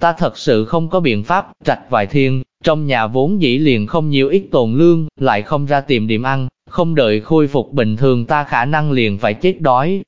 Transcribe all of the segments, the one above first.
ta thật sự không có biện pháp, trạch vài thiên, trong nhà vốn dĩ liền không nhiều ít tồn lương, lại không ra tìm điểm ăn, không đợi khôi phục bình thường ta khả năng liền phải chết đói.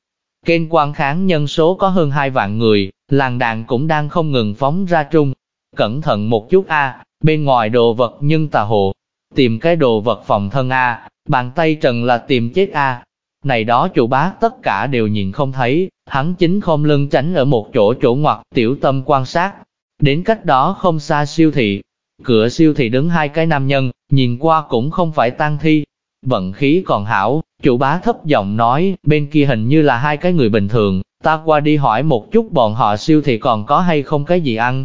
Kênh quan kháng nhân số có hơn 2 vạn người, làng đàn cũng đang không ngừng phóng ra trung. Cẩn thận một chút a, bên ngoài đồ vật nhưng tà hồ, tìm cái đồ vật phòng thân a, bàn tay trần là tìm chết a. Này đó chủ bá tất cả đều nhìn không thấy, hắn chính không lưng tránh ở một chỗ chỗ ngoặt, tiểu tâm quan sát. Đến cách đó không xa siêu thị, cửa siêu thị đứng hai cái nam nhân, nhìn qua cũng không phải tang thi. Vận khí còn hảo, chủ bá thấp giọng nói, bên kia hình như là hai cái người bình thường, ta qua đi hỏi một chút bọn họ siêu thị còn có hay không cái gì ăn.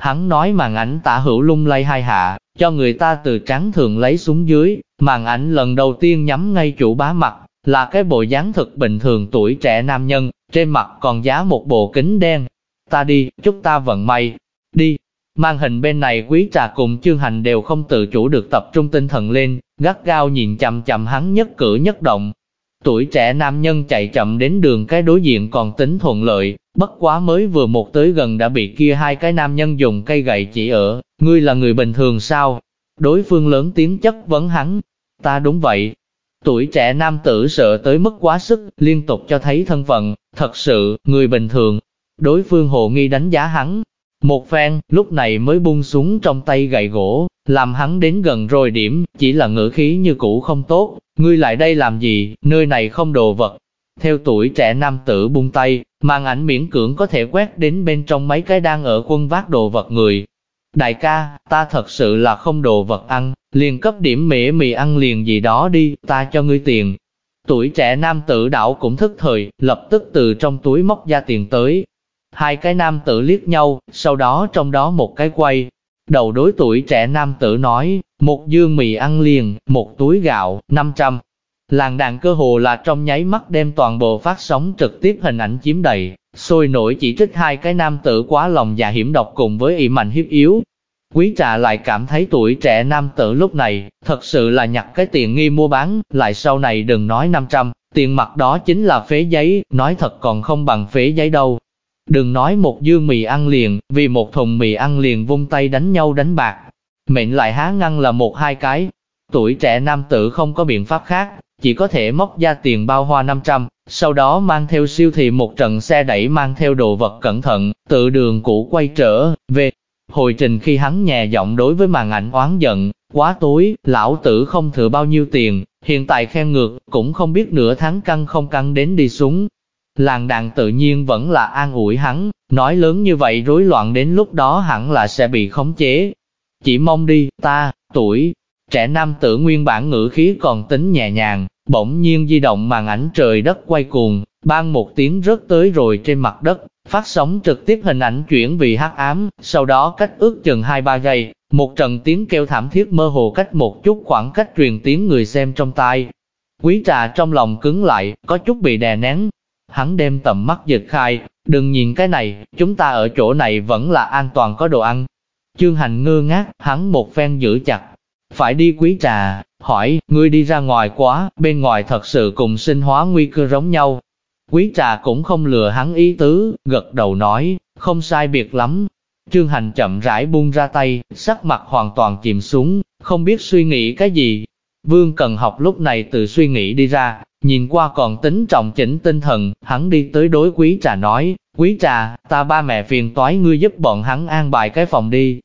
Hắn nói màn ảnh tả hữu lung lay hai hạ, cho người ta từ trắng thường lấy xuống dưới, màn ảnh lần đầu tiên nhắm ngay chủ bá mặt, là cái bộ dáng thực bình thường tuổi trẻ nam nhân, trên mặt còn giá một bộ kính đen. Ta đi, chúc ta vận may. Đi. Mang hình bên này quý trà cùng chương hành đều không tự chủ được tập trung tinh thần lên, gắt gao nhìn chậm chậm hắn nhất cử nhất động. Tuổi trẻ nam nhân chạy chậm đến đường cái đối diện còn tính thuận lợi, bất quá mới vừa một tới gần đã bị kia hai cái nam nhân dùng cây gậy chỉ ở, ngươi là người bình thường sao? Đối phương lớn tiếng chất vấn hắn, ta đúng vậy, Tuổi trẻ nam tử sợ tới mức quá sức, liên tục cho thấy thân phận, thật sự, người bình thường. Đối phương hồ nghi đánh giá hắn. Một phen, lúc này mới buông xuống trong tay gậy gỗ, làm hắn đến gần rồi điểm, chỉ là ngữ khí như cũ không tốt. Ngươi lại đây làm gì, nơi này không đồ vật. Theo tuổi trẻ nam tử buông tay, màn ảnh miễn cưỡng có thể quét đến bên trong mấy cái đang ở quân vác đồ vật người, Đại ca, ta thật sự là không đồ vật ăn, liền cấp điểm mễ mì ăn liền gì đó đi, ta cho ngươi tiền. Tuổi trẻ nam tử đảo cũng thức thời, lập tức từ trong túi móc ra tiền tới. Hai cái nam tử liếc nhau, sau đó trong đó một cái quay. Đầu đối tuổi trẻ nam tử nói, một dương mì ăn liền, một túi gạo, 500. Làng đàn cơ hồ là trong nháy mắt đem toàn bộ phát sóng trực tiếp hình ảnh chiếm đầy, sôi nổi chỉ trích hai cái nam tử quá lòng dạ hiểm độc cùng với y mạnh hiếp yếu. Quý trà lại cảm thấy tuổi trẻ nam tử lúc này, thật sự là nhặt cái tiền nghi mua bán, lại sau này đừng nói 500, tiền mặt đó chính là phế giấy, nói thật còn không bằng phế giấy đâu. Đừng nói một dương mì ăn liền, vì một thùng mì ăn liền vung tay đánh nhau đánh bạc. Mệnh lại há ngăn là một hai cái. Tuổi trẻ nam tử không có biện pháp khác, chỉ có thể móc ra tiền bao hoa 500, sau đó mang theo siêu thị một trận xe đẩy mang theo đồ vật cẩn thận, tự đường cũ quay trở về. Hồi trình khi hắn nhẹ giọng đối với màn ảnh oán giận, quá tối, lão tử không thừa bao nhiêu tiền, hiện tại khen ngược, cũng không biết nửa tháng căng không căng đến đi xuống. Làng đàn tự nhiên vẫn là an ủi hắn, nói lớn như vậy rối loạn đến lúc đó hẳn là sẽ bị khống chế. Chỉ mong đi, ta, tuổi, Trẻ nam tử nguyên bản ngữ khí còn tính nhẹ nhàng, bỗng nhiên di động màn ảnh trời đất quay cuồng, ban một tiếng rớt tới rồi trên mặt đất, phát sóng trực tiếp hình ảnh chuyển vì hắc ám, sau đó cách ước chừng 2-3 giây, một trận tiếng kêu thảm thiết mơ hồ cách một chút khoảng cách truyền tiếng người xem trong tai. Quý trà trong lòng cứng lại, có chút bị đè nén. Hắn đem tầm mắt giật khai, đừng nhìn cái này, chúng ta ở chỗ này vẫn là an toàn có đồ ăn. Chương hành ngơ ngác, hắn một phen giữ chặt, phải đi quý trà, hỏi, ngươi đi ra ngoài quá, bên ngoài thật sự cùng sinh hóa nguy cơ giống nhau. Quý trà cũng không lừa hắn ý tứ, gật đầu nói, không sai biệt lắm. Trương Hành chậm rãi buông ra tay, sắc mặt hoàn toàn chìm xuống, không biết suy nghĩ cái gì. Vương Cần học lúc này từ suy nghĩ đi ra, nhìn qua còn tính trọng chỉnh tinh thần, hắn đi tới đối quý trà nói, quý trà, ta ba mẹ phiền toái ngươi giúp bọn hắn an bài cái phòng đi,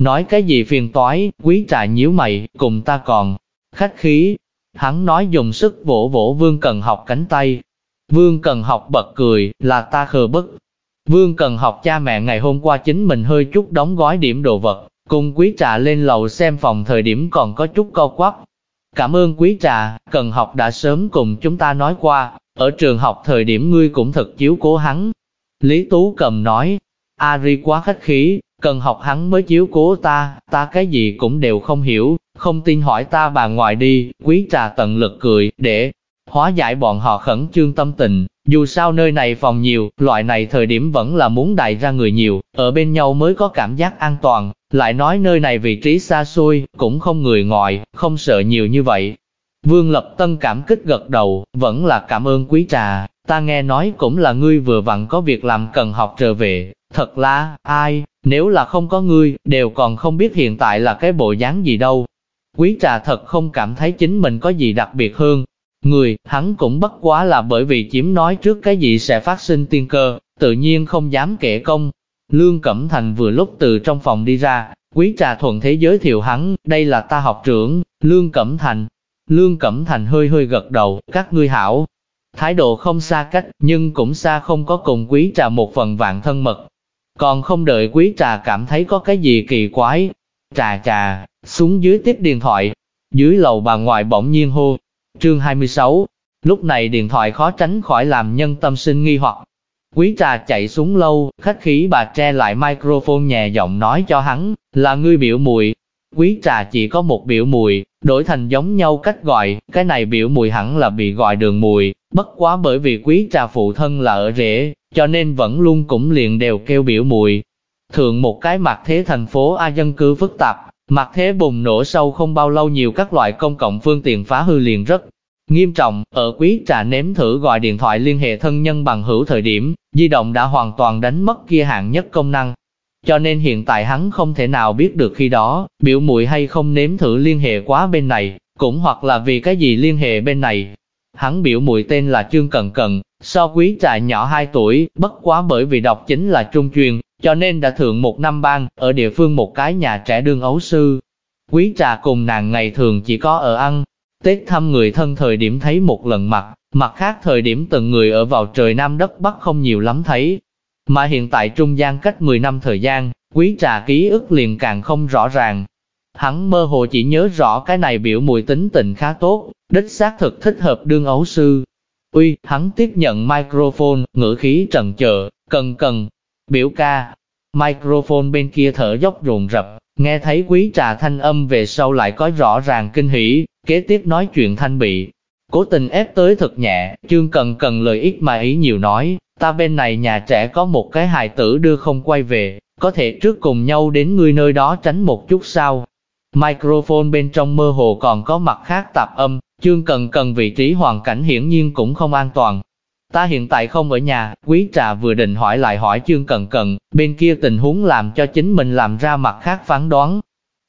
Nói cái gì phiền toái, quý trà nhíu mày, cùng ta còn, khách khí. Hắn nói dùng sức vỗ vỗ Vương Cần học cánh tay. Vương Cần học bật cười, là ta khờ bức. Vương Cần học cha mẹ ngày hôm qua chính mình hơi chút đóng gói điểm đồ vật, cùng quý trà lên lầu xem phòng thời điểm còn có chút co quắp. Cảm ơn quý trà, Cần học đã sớm cùng chúng ta nói qua, ở trường học thời điểm ngươi cũng thật chiếu cố hắn. Lý Tú cầm nói, Ari quá khách khí, cần học hắn mới chiếu cố ta, ta cái gì cũng đều không hiểu, không tin hỏi ta bà ngoại đi, quý trà tận lực cười, để hóa giải bọn họ khẩn trương tâm tình, dù sao nơi này phòng nhiều, loại này thời điểm vẫn là muốn đại ra người nhiều, ở bên nhau mới có cảm giác an toàn, lại nói nơi này vị trí xa xôi, cũng không người ngoài, không sợ nhiều như vậy. Vương Lập Tân cảm kích gật đầu, vẫn là cảm ơn quý trà, ta nghe nói cũng là ngươi vừa vặn có việc làm cần học trở về, thật là, ai, nếu là không có ngươi, đều còn không biết hiện tại là cái bộ dáng gì đâu. Quý trà thật không cảm thấy chính mình có gì đặc biệt hơn. Người, hắn cũng bất quá là bởi vì chiếm nói trước cái gì sẽ phát sinh tiên cơ, tự nhiên không dám kể công. Lương Cẩm Thành vừa lúc từ trong phòng đi ra, quý trà thuận thế giới thiệu hắn, đây là ta học trưởng, Lương Cẩm Thành. Lương Cẩm Thành hơi hơi gật đầu, các ngươi hảo. Thái độ không xa cách, nhưng cũng xa không có cùng quý trà một phần vạn thân mật. Còn không đợi quý trà cảm thấy có cái gì kỳ quái. Trà trà, xuống dưới tiếp điện thoại. Dưới lầu bà ngoại bỗng nhiên hô. Chương 26, lúc này điện thoại khó tránh khỏi làm nhân tâm sinh nghi hoặc. Quý trà chạy xuống lâu, khách khí bà tre lại microphone nhẹ giọng nói cho hắn, là ngươi biểu mùi. Quý trà chỉ có một biểu mùi, đổi thành giống nhau cách gọi, cái này biểu mùi hẳn là bị gọi đường mùi, bất quá bởi vì quý trà phụ thân là ở rễ, cho nên vẫn luôn cũng liền đều kêu biểu mùi. Thường một cái mặt thế thành phố A dân cư phức tạp, mặt thế bùng nổ sâu không bao lâu nhiều các loại công cộng phương tiện phá hư liền rất nghiêm trọng, ở quý trà nếm thử gọi điện thoại liên hệ thân nhân bằng hữu thời điểm, di động đã hoàn toàn đánh mất kia hạng nhất công năng. Cho nên hiện tại hắn không thể nào biết được khi đó, biểu muội hay không nếm thử liên hệ quá bên này, cũng hoặc là vì cái gì liên hệ bên này. Hắn biểu muội tên là Trương Cần Cần, so quý trà nhỏ 2 tuổi, bất quá bởi vì đọc chính là trung truyền, cho nên đã thượng một năm ban, ở địa phương một cái nhà trẻ đương ấu sư. Quý trà cùng nàng ngày thường chỉ có ở ăn, Tết thăm người thân thời điểm thấy một lần mặt, mặt khác thời điểm từng người ở vào trời Nam đất Bắc không nhiều lắm thấy. Mà hiện tại trung gian cách 10 năm thời gian, quý trà ký ức liền càng không rõ ràng. Hắn mơ hồ chỉ nhớ rõ cái này biểu mùi tính tình khá tốt, đích xác thực thích hợp đương ấu sư. Uy, hắn tiếp nhận microphone, ngữ khí trần chờ, cần cần, biểu ca. Microphone bên kia thở dốc rồn rập, nghe thấy quý trà thanh âm về sau lại có rõ ràng kinh hỉ, Kế tiếp nói chuyện thanh bị, cố tình ép tới thật nhẹ, chương cần cần lời ít mà ý nhiều nói, ta bên này nhà trẻ có một cái hài tử đưa không quay về, có thể trước cùng nhau đến người nơi đó tránh một chút sao. Microphone bên trong mơ hồ còn có mặt khác tạp âm, chương cần cần vị trí hoàn cảnh hiển nhiên cũng không an toàn. Ta hiện tại không ở nhà, quý trà vừa định hỏi lại hỏi chương cần cần, bên kia tình huống làm cho chính mình làm ra mặt khác phán đoán,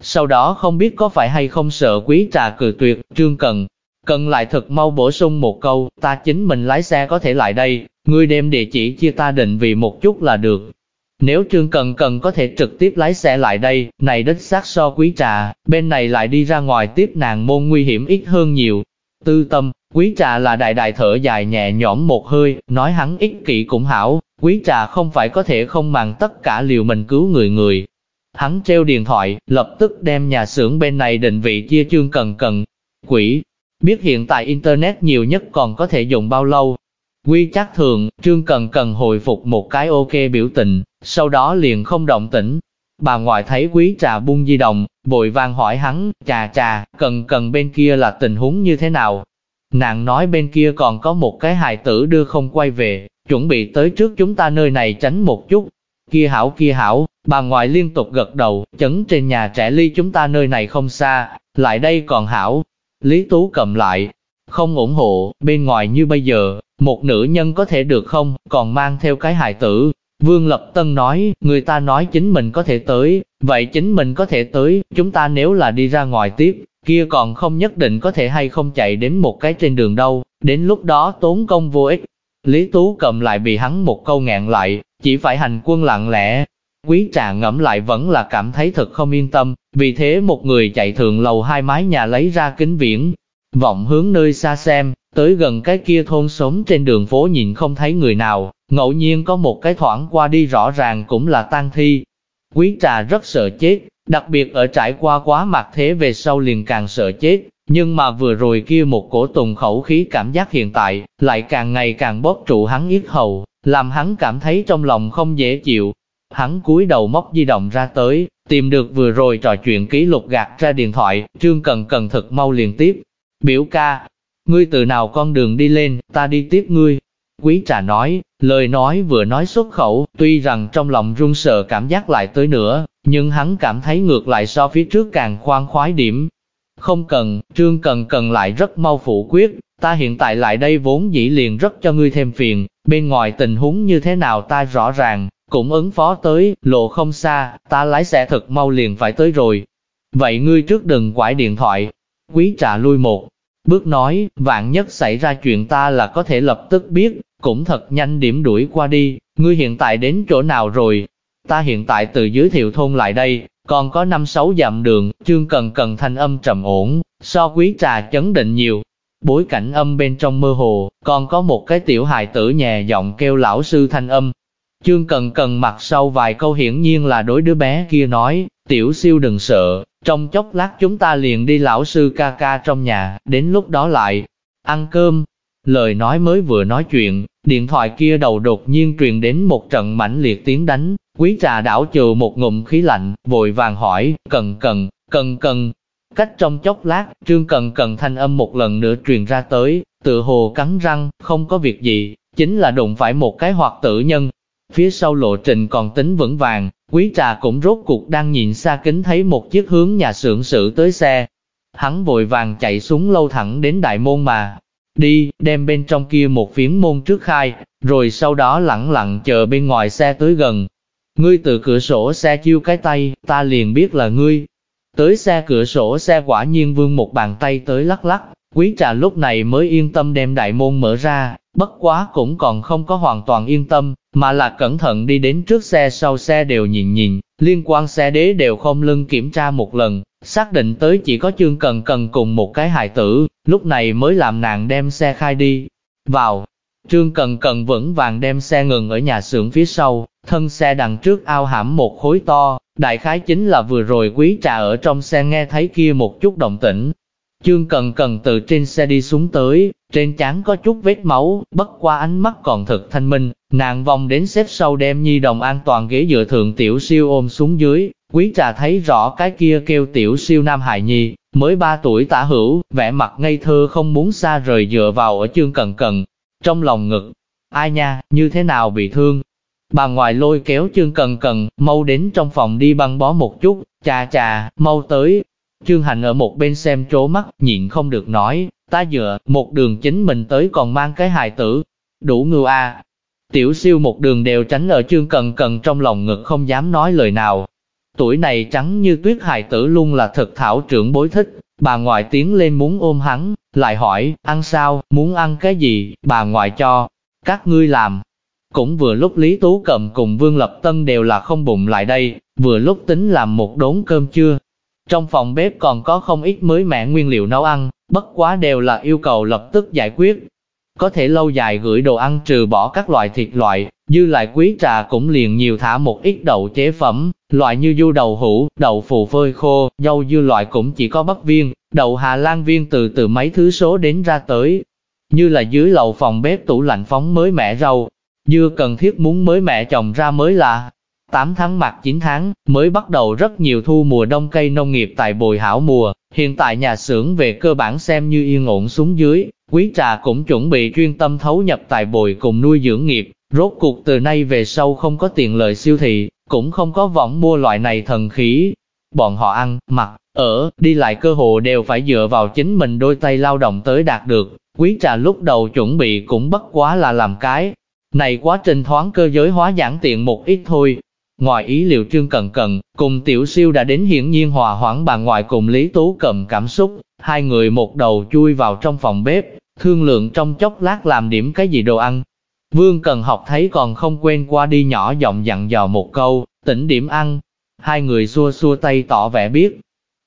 sau đó không biết có phải hay không sợ quý trà cử tuyệt, trương cần. Cần lại thật mau bổ sung một câu, ta chính mình lái xe có thể lại đây, ngươi đem địa chỉ chia ta định vị một chút là được. Nếu Trương Cần Cần có thể trực tiếp lái xe lại đây, này đích xác so quý trà, bên này lại đi ra ngoài tiếp nàng môn nguy hiểm ít hơn nhiều. Tư tâm, quý trà là đại đại thở dài nhẹ nhõm một hơi, nói hắn ích kỷ cũng hảo, quý trà không phải có thể không màng tất cả liều mình cứu người người, Hắn treo điện thoại, lập tức đem nhà xưởng bên này định vị chia chương cần cần. Quỷ, biết hiện tại Internet nhiều nhất còn có thể dùng bao lâu. Quy chắc thường, trương cần cần hồi phục một cái ok biểu tình, sau đó liền không động tĩnh. Bà ngoại thấy quý trà buông di động, vội vàng hỏi hắn, trà trà, cần cần bên kia là tình huống như thế nào? Nàng nói bên kia còn có một cái hài tử đưa không quay về, chuẩn bị tới trước chúng ta nơi này tránh một chút. Kia hảo kia hảo, Bà ngoại liên tục gật đầu, chấn trên nhà trẻ ly chúng ta nơi này không xa, lại đây còn hảo. Lý Tú cầm lại, không ủng hộ, bên ngoài như bây giờ, một nữ nhân có thể được không, còn mang theo cái hài tử. Vương Lập Tân nói, người ta nói chính mình có thể tới, vậy chính mình có thể tới, chúng ta nếu là đi ra ngoài tiếp, kia còn không nhất định có thể hay không chạy đến một cái trên đường đâu, đến lúc đó tốn công vô ích. Lý Tú cầm lại bị hắn một câu ngẹn lại, chỉ phải hành quân lặng lẽ, Quý trà ngẫm lại vẫn là cảm thấy thật không yên tâm, vì thế một người chạy thượng lầu hai mái nhà lấy ra kính viễn, vọng hướng nơi xa xem, tới gần cái kia thôn sống trên đường phố nhìn không thấy người nào, ngẫu nhiên có một cái thoảng qua đi rõ ràng cũng là tang thi. Quý trà rất sợ chết, đặc biệt ở trải qua quá mặt thế về sau liền càng sợ chết, nhưng mà vừa rồi kia một cổ tùng khẩu khí cảm giác hiện tại, lại càng ngày càng bóp trụ hắn yết hầu, làm hắn cảm thấy trong lòng không dễ chịu, Hắn cúi đầu móc di động ra tới, tìm được vừa rồi trò chuyện ký lục gạt ra điện thoại, Trương Cần Cần thật mau liền tiếp. Biểu ca, ngươi từ nào con đường đi lên, ta đi tiếp ngươi. Quý trà nói, lời nói vừa nói xuất khẩu, tuy rằng trong lòng run sợ cảm giác lại tới nữa, nhưng hắn cảm thấy ngược lại so phía trước càng khoan khoái điểm. Không cần, Trương Cần Cần lại rất mau phủ quyết, ta hiện tại lại đây vốn dĩ liền rất cho ngươi thêm phiền, bên ngoài tình huống như thế nào ta rõ ràng, cũng ứng phó tới, lộ không xa, ta lái xe thật mau liền phải tới rồi. Vậy ngươi trước đừng quải điện thoại. Quý trà lui một bước nói, vạn nhất xảy ra chuyện ta là có thể lập tức biết, cũng thật nhanh điểm đuổi qua đi, ngươi hiện tại đến chỗ nào rồi? Ta hiện tại từ dưới thiệu thôn lại đây, còn có năm sáu dặm đường, chương cần cần thanh âm trầm ổn, so quý trà chấn định nhiều. Bối cảnh âm bên trong mơ hồ, còn có một cái tiểu hài tử nhẹ giọng kêu lão sư thanh âm. Chương cần cần mặt sau vài câu hiển nhiên là đối đứa bé kia nói, tiểu siêu đừng sợ, trong chốc lát chúng ta liền đi lão sư ca ca trong nhà, đến lúc đó lại ăn cơm. Lời nói mới vừa nói chuyện, điện thoại kia đầu đột nhiên truyền đến một trận mãnh liệt tiếng đánh, quý trà đảo trừ một ngụm khí lạnh, vội vàng hỏi, cần cần, cần cần. Cách trong chốc lát, trương cần cần thanh âm một lần nữa truyền ra tới, tự hồ cắn răng, không có việc gì, chính là đụng phải một cái hoạt tử nhân. Phía sau lộ trình còn tính vững vàng, quý trà cũng rốt cuộc đang nhìn xa kính thấy một chiếc hướng nhà xưởng sự tới xe. Hắn vội vàng chạy xuống lâu thẳng đến đại môn mà, đi, đem bên trong kia một phiến môn trước khai, rồi sau đó lặng lặng chờ bên ngoài xe tới gần. Ngươi từ cửa sổ xe chiêu cái tay, ta liền biết là ngươi. Tới xe cửa sổ xe quả nhiên vương một bàn tay tới lắc lắc, quý trà lúc này mới yên tâm đem đại môn mở ra, bất quá cũng còn không có hoàn toàn yên tâm, mà là cẩn thận đi đến trước xe sau xe đều nhìn nhìn, liên quan xe đế đều không lưng kiểm tra một lần, xác định tới chỉ có chương cần cần cùng một cái hài tử, lúc này mới làm nàng đem xe khai đi. Vào, trương cần cần vững vàng đem xe ngừng ở nhà xưởng phía sau, thân xe đằng trước ao hãm một khối to, đại khái chính là vừa rồi quý trà ở trong xe nghe thấy kia một chút động tĩnh, Chương cần cần từ trên xe đi xuống tới, trên trán có chút vết máu, bất qua ánh mắt còn thật thanh minh, nàng vòng đến xếp sau đem nhi đồng an toàn ghế dựa thượng tiểu siêu ôm xuống dưới, quý trà thấy rõ cái kia kêu tiểu siêu nam hài nhi, mới 3 tuổi tả hữu, vẻ mặt ngây thơ không muốn xa rời dựa vào ở chương cần cần, trong lòng ngực, ai nha, như thế nào bị thương. Bà ngoài lôi kéo chương cần cần, mau đến trong phòng đi băng bó một chút, chà chà, mau tới, Trương Hành ở một bên xem trố mắt, nhịn không được nói, ta dựa, một đường chính mình tới còn mang cái hài tử, đủ ngưu a. Tiểu siêu một đường đều tránh ở trương cần cần trong lòng ngực không dám nói lời nào. Tuổi này trắng như tuyết hài tử luôn là thật thảo trưởng bối thích, bà ngoại tiến lên muốn ôm hắn, lại hỏi, ăn sao, muốn ăn cái gì, bà ngoại cho, các ngươi làm. Cũng vừa lúc Lý Tú Cầm cùng Vương Lập Tân đều là không bụng lại đây, vừa lúc tính làm một đốn cơm trưa, trong phòng bếp còn có không ít mới mẻ nguyên liệu nấu ăn, bất quá đều là yêu cầu lập tức giải quyết. Có thể lâu dài gửi đồ ăn trừ bỏ các loại thịt loại, dư lại quý trà cũng liền nhiều thả một ít đậu chế phẩm, loại như du đầu hũ, đậu phụ phơi khô, dâu dư loại cũng chỉ có bắp viên, đậu Hà Lan viên từ từ mấy thứ số đến ra tới. Như là dưới lầu phòng bếp tủ lạnh phóng mới mẻ rau, dưa cần thiết muốn mới mẻ chồng ra mới là 8 tháng mặt 9 tháng, mới bắt đầu rất nhiều thu mùa đông cây nông nghiệp tại bồi hảo mùa, hiện tại nhà xưởng về cơ bản xem như yên ổn xuống dưới, quý trà cũng chuẩn bị chuyên tâm thấu nhập tại bồi cùng nuôi dưỡng nghiệp, rốt cuộc từ nay về sau không có tiền lợi siêu thị, cũng không có võng mua loại này thần khí. Bọn họ ăn, mặc, ở, đi lại cơ hồ đều phải dựa vào chính mình đôi tay lao động tới đạt được, quý trà lúc đầu chuẩn bị cũng bất quá là làm cái. Này quá trình thoáng cơ giới hóa giản tiện một ít thôi, Ngoài ý liệu trương cận cận, cùng tiểu siêu đã đến hiển nhiên hòa hoãn bà ngoại cùng Lý Tú cầm cảm xúc, hai người một đầu chui vào trong phòng bếp, thương lượng trong chốc lát làm điểm cái gì đồ ăn. Vương Cần học thấy còn không quên qua đi nhỏ giọng dặn dò một câu, tỉnh điểm ăn. Hai người xua xua tay tỏ vẻ biết.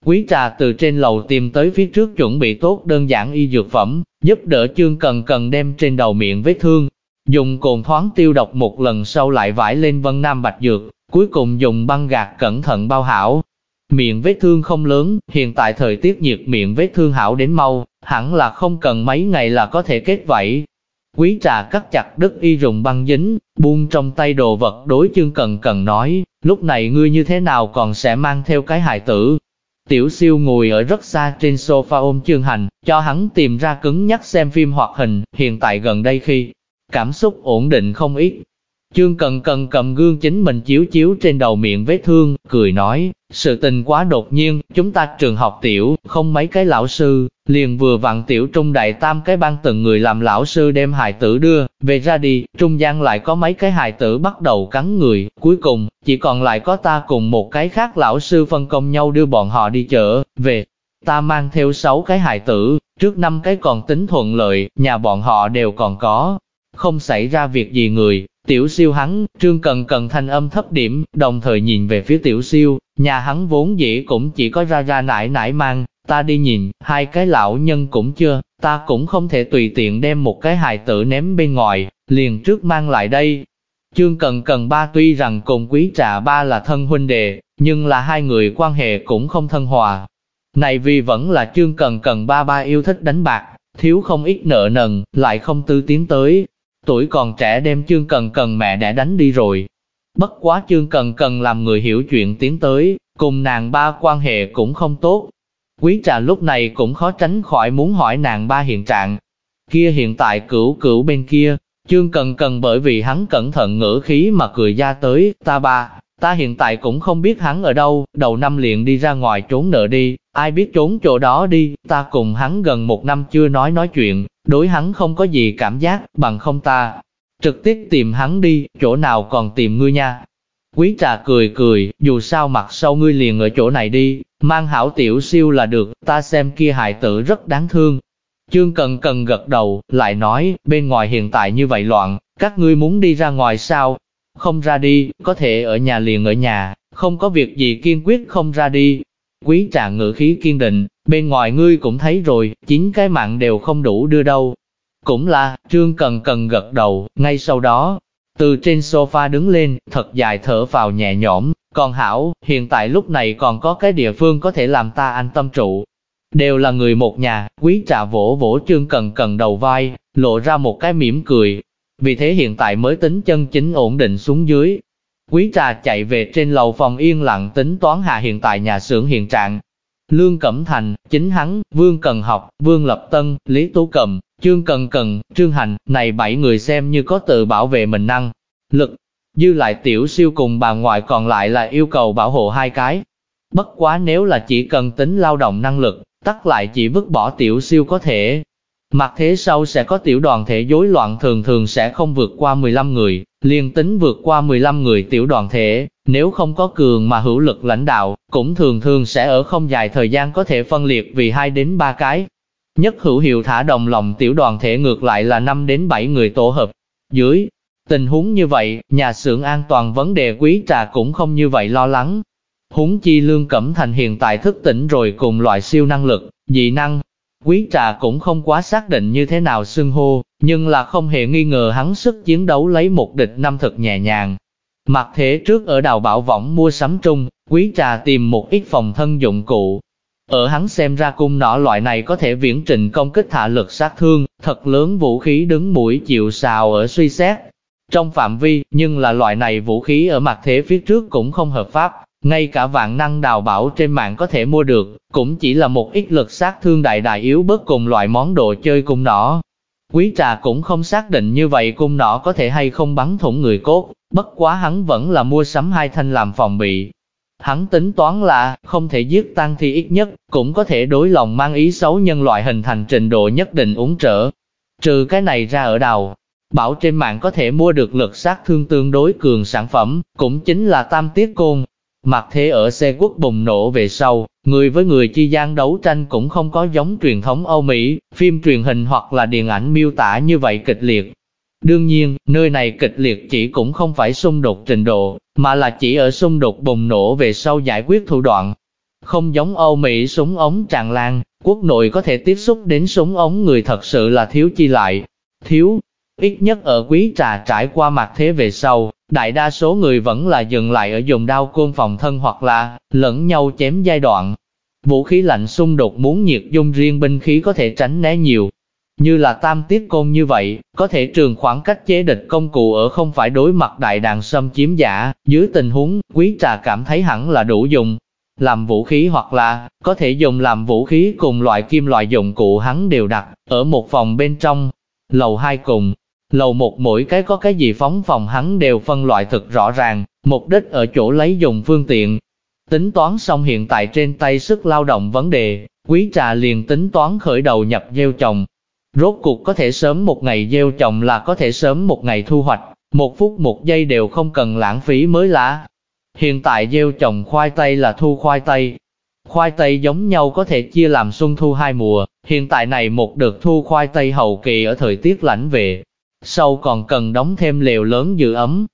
Quý trà từ trên lầu tìm tới phía trước chuẩn bị tốt đơn giản y dược phẩm, giúp đỡ chương cần cần đem trên đầu miệng vết thương. Dùng cồn thoáng tiêu độc một lần sau lại vải lên vân nam bạch dược, cuối cùng dùng băng gạc cẩn thận bao hảo. Miệng vết thương không lớn, hiện tại thời tiết nhiệt miệng vết thương hảo đến mau, hẳn là không cần mấy ngày là có thể kết vảy. Quý trà cắt chặt đất y dùng băng dính, buông trong tay đồ vật đối chương cần cần nói, lúc này ngươi như thế nào còn sẽ mang theo cái hài tử. Tiểu siêu ngồi ở rất xa trên sofa ôm chương hành, cho hắn tìm ra cứng nhắc xem phim hoạt hình, hiện tại gần đây khi cảm xúc ổn định không ít, trương cần cần cầm gương chính mình chiếu chiếu trên đầu miệng vết thương, cười nói, Sự tình quá đột nhiên, chúng ta trường học tiểu, không mấy cái lão sư, liền vừa vặn tiểu trung đại tam cái ban từng người làm lão sư đem hài tử đưa, về ra đi, trung gian lại có mấy cái hài tử bắt đầu cắn người, cuối cùng, chỉ còn lại có ta cùng một cái khác lão sư phân công nhau đưa bọn họ đi chợ, về. Ta mang theo sáu cái hài tử, trước năm cái còn tính thuận lợi, nhà bọn họ đều còn có, không xảy ra việc gì người, tiểu siêu hắn, trương cần cần thanh âm thấp điểm, đồng thời nhìn về phía tiểu siêu, nhà hắn vốn dĩ cũng chỉ có ra ra nải nải mang, ta đi nhìn, hai cái lão nhân cũng chưa, ta cũng không thể tùy tiện đem một cái hài tử ném bên ngoài, liền trước mang lại đây. Trương Cần Cần ba tuy rằng cùng quý trà ba là thân huynh đệ, nhưng là hai người quan hệ cũng không thân hòa. Này vì vẫn là Trương Cần Cần ba ba yêu thích đánh bạc, thiếu không ít nợ nần, lại không tư tiến tới, Tuổi còn trẻ đem chương cần cần mẹ đã đánh đi rồi. Bất quá chương cần cần làm người hiểu chuyện tiến tới, cùng nàng ba quan hệ cũng không tốt. Quý trà lúc này cũng khó tránh khỏi muốn hỏi nàng ba hiện trạng. Kia hiện tại cửu cửu bên kia, chương cần cần bởi vì hắn cẩn thận ngữ khí mà cười ra tới, ta ba, ta hiện tại cũng không biết hắn ở đâu, đầu năm liền đi ra ngoài trốn nợ đi, ai biết trốn chỗ đó đi, ta cùng hắn gần một năm chưa nói nói chuyện, đối hắn không có gì cảm giác, bằng không ta. Trực tiếp tìm hắn đi, chỗ nào còn tìm ngươi nha. Quý trà cười cười, dù sao mặt sau ngươi liền ở chỗ này đi, mang hảo tiểu siêu là được, ta xem kia hài tử rất đáng thương. Chương cần cần gật đầu, lại nói, bên ngoài hiện tại như vậy loạn, các ngươi muốn đi ra ngoài sao? Không ra đi, có thể ở nhà liền ở nhà, không có việc gì kiên quyết không ra đi. Quý trà ngữ khí kiên định, bên ngoài ngươi cũng thấy rồi, chính cái mạng đều không đủ đưa đâu. Cũng là, Trương Cần Cần gật đầu, ngay sau đó, từ trên sofa đứng lên, thật dài thở vào nhẹ nhõm, còn hảo, hiện tại lúc này còn có cái địa phương có thể làm ta an tâm trụ. Đều là người một nhà, quý trà vỗ vỗ Trương Cần Cần đầu vai, lộ ra một cái mỉm cười. Vì thế hiện tại mới tính chân chính ổn định xuống dưới. Quý trà chạy về trên lầu phòng yên lặng tính toán hạ hiện tại nhà xưởng hiện trạng, Lương Cẩm Thành, chính hắn, Vương Cần Học, Vương Lập Tân, Lý Tú Cầm, Trương Cần Cần, Trương Hành, này bảy người xem như có tự bảo vệ mình năng. Lực, dư lại tiểu siêu cùng bà ngoại còn lại là yêu cầu bảo hộ hai cái. Bất quá nếu là chỉ cần tính lao động năng lực, tắt lại chỉ vứt bỏ tiểu siêu có thể. Mặt thế sau sẽ có tiểu đoàn thể rối loạn thường thường sẽ không vượt qua 15 người, liên tính vượt qua 15 người tiểu đoàn thể, nếu không có cường mà hữu lực lãnh đạo, cũng thường thường sẽ ở không dài thời gian có thể phân liệt vì hai đến ba cái. Nhất hữu hiệu thả đồng lòng tiểu đoàn thể ngược lại là 5 đến 7 người tổ hợp. Dưới tình huống như vậy, nhà xưởng an toàn vấn đề quý trà cũng không như vậy lo lắng. Húng chi lương cẩm thành hiện tại thức tỉnh rồi cùng loại siêu năng lực, dị năng. Quý trà cũng không quá xác định như thế nào xưng hô, nhưng là không hề nghi ngờ hắn sức chiến đấu lấy một địch năm thật nhẹ nhàng, Mặt thế trước ở đào bảo võng mua sắm trung, quý trà tìm một ít phòng thân dụng cụ. Ở hắn xem ra cung nỏ loại này có thể viễn trình công kích thả lực sát thương, thật lớn vũ khí đứng mũi chịu sào ở suy xét. Trong phạm vi, nhưng là loại này vũ khí ở mặt thế phía trước cũng không hợp pháp, ngay cả vạn năng đào bảo trên mạng có thể mua được, cũng chỉ là một ít lực sát thương đại đại yếu bớt cùng loại món đồ chơi cung nỏ. Quý trà cũng không xác định như vậy cung nỏ có thể hay không bắn thủng người cốt, bất quá hắn vẫn là mua sắm hai thanh làm phòng bị. Hắn tính toán là, không thể giết tăng thì ít nhất, cũng có thể đối lòng mang ý xấu nhân loại hình thành trình độ nhất định uống trở. Trừ cái này ra ở đầu, bảo trên mạng có thể mua được lực sát thương tương đối cường sản phẩm, cũng chính là tam tiết côn. Mặt thế ở xe quốc bùng nổ về sau, người với người chi gian đấu tranh cũng không có giống truyền thống Âu Mỹ, phim truyền hình hoặc là điện ảnh miêu tả như vậy kịch liệt. Đương nhiên, nơi này kịch liệt chỉ cũng không phải xung đột trình độ, mà là chỉ ở xung đột bùng nổ về sau giải quyết thủ đoạn. Không giống Âu Mỹ súng ống tràn lan, quốc nội có thể tiếp xúc đến súng ống người thật sự là thiếu chi lại. Thiếu, ít nhất ở quý trà trải qua mặt thế về sau, đại đa số người vẫn là dừng lại ở dùng đao côn phòng thân hoặc là lẫn nhau chém giai đoạn. Vũ khí lạnh xung đột muốn nhiệt dung riêng binh khí có thể tránh né nhiều, như là tam tiết côn như vậy, có thể trường khoảng cách chế địch công cụ ở không phải đối mặt đại đàn xâm chiếm giả, dưới tình huống, quý trà cảm thấy hẳn là đủ dùng. Làm vũ khí hoặc là, có thể dùng làm vũ khí cùng loại kim loại dụng cụ hắn đều đặt, ở một phòng bên trong, lầu hai cùng. Lầu một mỗi cái có cái gì phóng phòng hắn đều phân loại thực rõ ràng, mục đích ở chỗ lấy dùng phương tiện. Tính toán xong hiện tại trên tay sức lao động vấn đề, quý trà liền tính toán khởi đầu nhập gieo trồng. Rốt cuộc có thể sớm một ngày gieo trồng là có thể sớm một ngày thu hoạch, một phút một giây đều không cần lãng phí mới lạ. Hiện tại gieo trồng khoai tây là thu khoai tây. Khoai tây giống nhau có thể chia làm xuân thu hai mùa, hiện tại này một đợt thu khoai tây hậu kỳ ở thời tiết lạnh về. Sau còn cần đóng thêm lều lớn giữ ấm.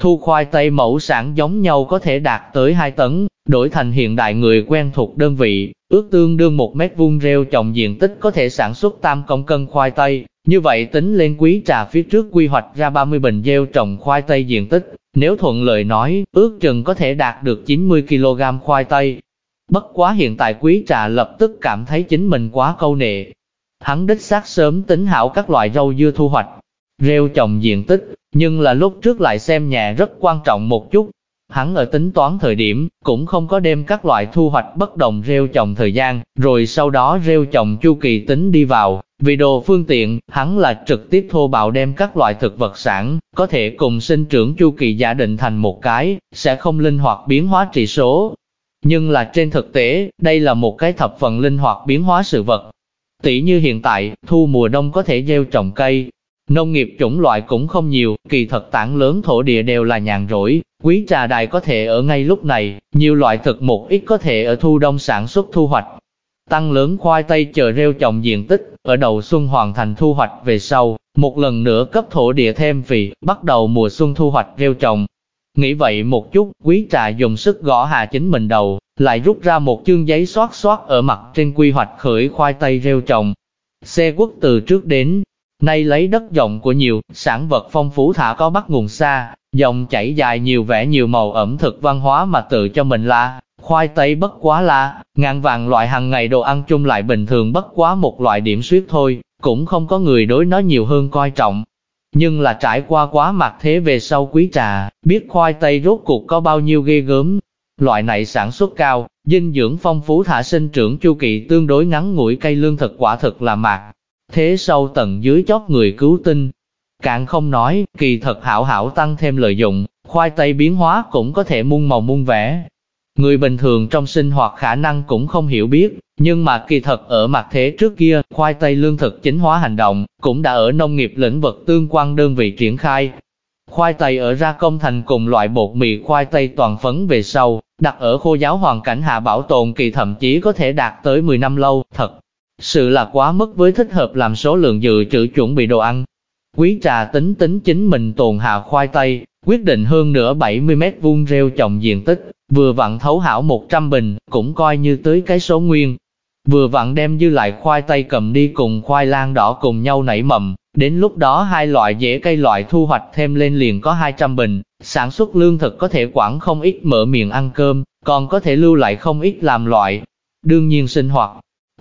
Thu khoai tây mẫu sản giống nhau có thể đạt tới 2 tấn, đổi thành hiện đại người quen thuộc đơn vị, ước tương đương một mét vuông rêu trồng diện tích có thể sản xuất tam công cân khoai tây. Như vậy tính lên quý trà phía trước quy hoạch ra 30 bình gieo trồng khoai tây diện tích, nếu thuận lợi nói, ước chừng có thể đạt được 90 kg khoai tây. Bất quá hiện tại quý trà lập tức cảm thấy chính mình quá câu nệ. Hắn đích xác sớm tính hảo các loại rau dưa thu hoạch, rêu trồng diện tích, nhưng là lúc trước lại xem nhà rất quan trọng một chút. Hắn ở tính toán thời điểm, cũng không có đem các loại thu hoạch bất đồng rêu trồng thời gian, rồi sau đó rêu trồng chu kỳ tính đi vào, vì đồ phương tiện, hắn là trực tiếp thô bạo đem các loại thực vật sản, có thể cùng sinh trưởng chu kỳ giả định thành một cái, sẽ không linh hoạt biến hóa trị số. Nhưng là trên thực tế, đây là một cái thập phần linh hoạt biến hóa sự vật. Tỷ như hiện tại, thu mùa đông có thể gieo trồng cây, nông nghiệp chủng loại cũng không nhiều, kỳ thật tảng lớn thổ địa đều là nhàn rỗi, quý trà đài có thể ở ngay lúc này, nhiều loại thực một ít có thể ở thu đông sản xuất thu hoạch, tăng lớn khoai tây chờ rêu trồng diện tích, ở đầu xuân hoàn thành thu hoạch về sau, một lần nữa cấp thổ địa thêm vị, bắt đầu mùa xuân thu hoạch rêu trồng. Nghĩ vậy một chút, quý trà dùng sức gõ hạ chính mình đầu, lại rút ra một chương giấy xoát xoát ở mặt trên quy hoạch khởi khoai tây rêu trồng. Xe quốc từ trước đến, nay lấy đất rộng của nhiều, sản vật phong phú thả có bắt nguồn xa, dòng chảy dài nhiều vẻ nhiều màu ẩm thực văn hóa mà tự cho mình là, Khoai tây bất quá là, ngàn vàng loại hàng ngày đồ ăn chung lại bình thường bất quá một loại điểm suyết thôi, cũng không có người đối nó nhiều hơn coi trọng. Nhưng là trải qua quá mặt thế về sau quý trà, biết khoai tây rốt cuộc có bao nhiêu ghê gớm. Loại này sản xuất cao, dinh dưỡng phong phú thả sinh trưởng chu kỳ tương đối ngắn ngủi cây lương thực quả thực là mạc. Thế sâu tầng dưới chót người cứu tinh. Càng không nói, kỳ thật hảo hảo tăng thêm lợi dụng, khoai tây biến hóa cũng có thể muôn màu muôn vẻ, Người bình thường trong sinh hoạt khả năng cũng không hiểu biết, nhưng mà kỳ thật ở mặt thế trước kia, khoai tây lương thực chính hóa hành động, cũng đã ở nông nghiệp lĩnh vực tương quan đơn vị triển khai. Khoai tây ở ra công thành cùng loại bột mì khoai tây toàn phấn về sau, đặt ở khô giáo hoàn cảnh hạ bảo tồn kỳ thậm chí có thể đạt tới 10 năm lâu, thật. Sự là quá mức với thích hợp làm số lượng dự trữ chuẩn bị đồ ăn. Quý trà tính tính chính mình tồn hạ khoai tây, quyết định hơn nửa 70 mét vuông rêu trồng diện tích, vừa vặn thấu hảo 100 bình, cũng coi như tới cái số nguyên. Vừa vặn đem dư lại khoai tây cầm đi cùng khoai lang đỏ cùng nhau nảy mầm, đến lúc đó hai loại dễ cây loại thu hoạch thêm lên liền có 200 bình, sản xuất lương thực có thể quản không ít mở miệng ăn cơm, còn có thể lưu lại không ít làm loại. Đương nhiên sinh hoạt,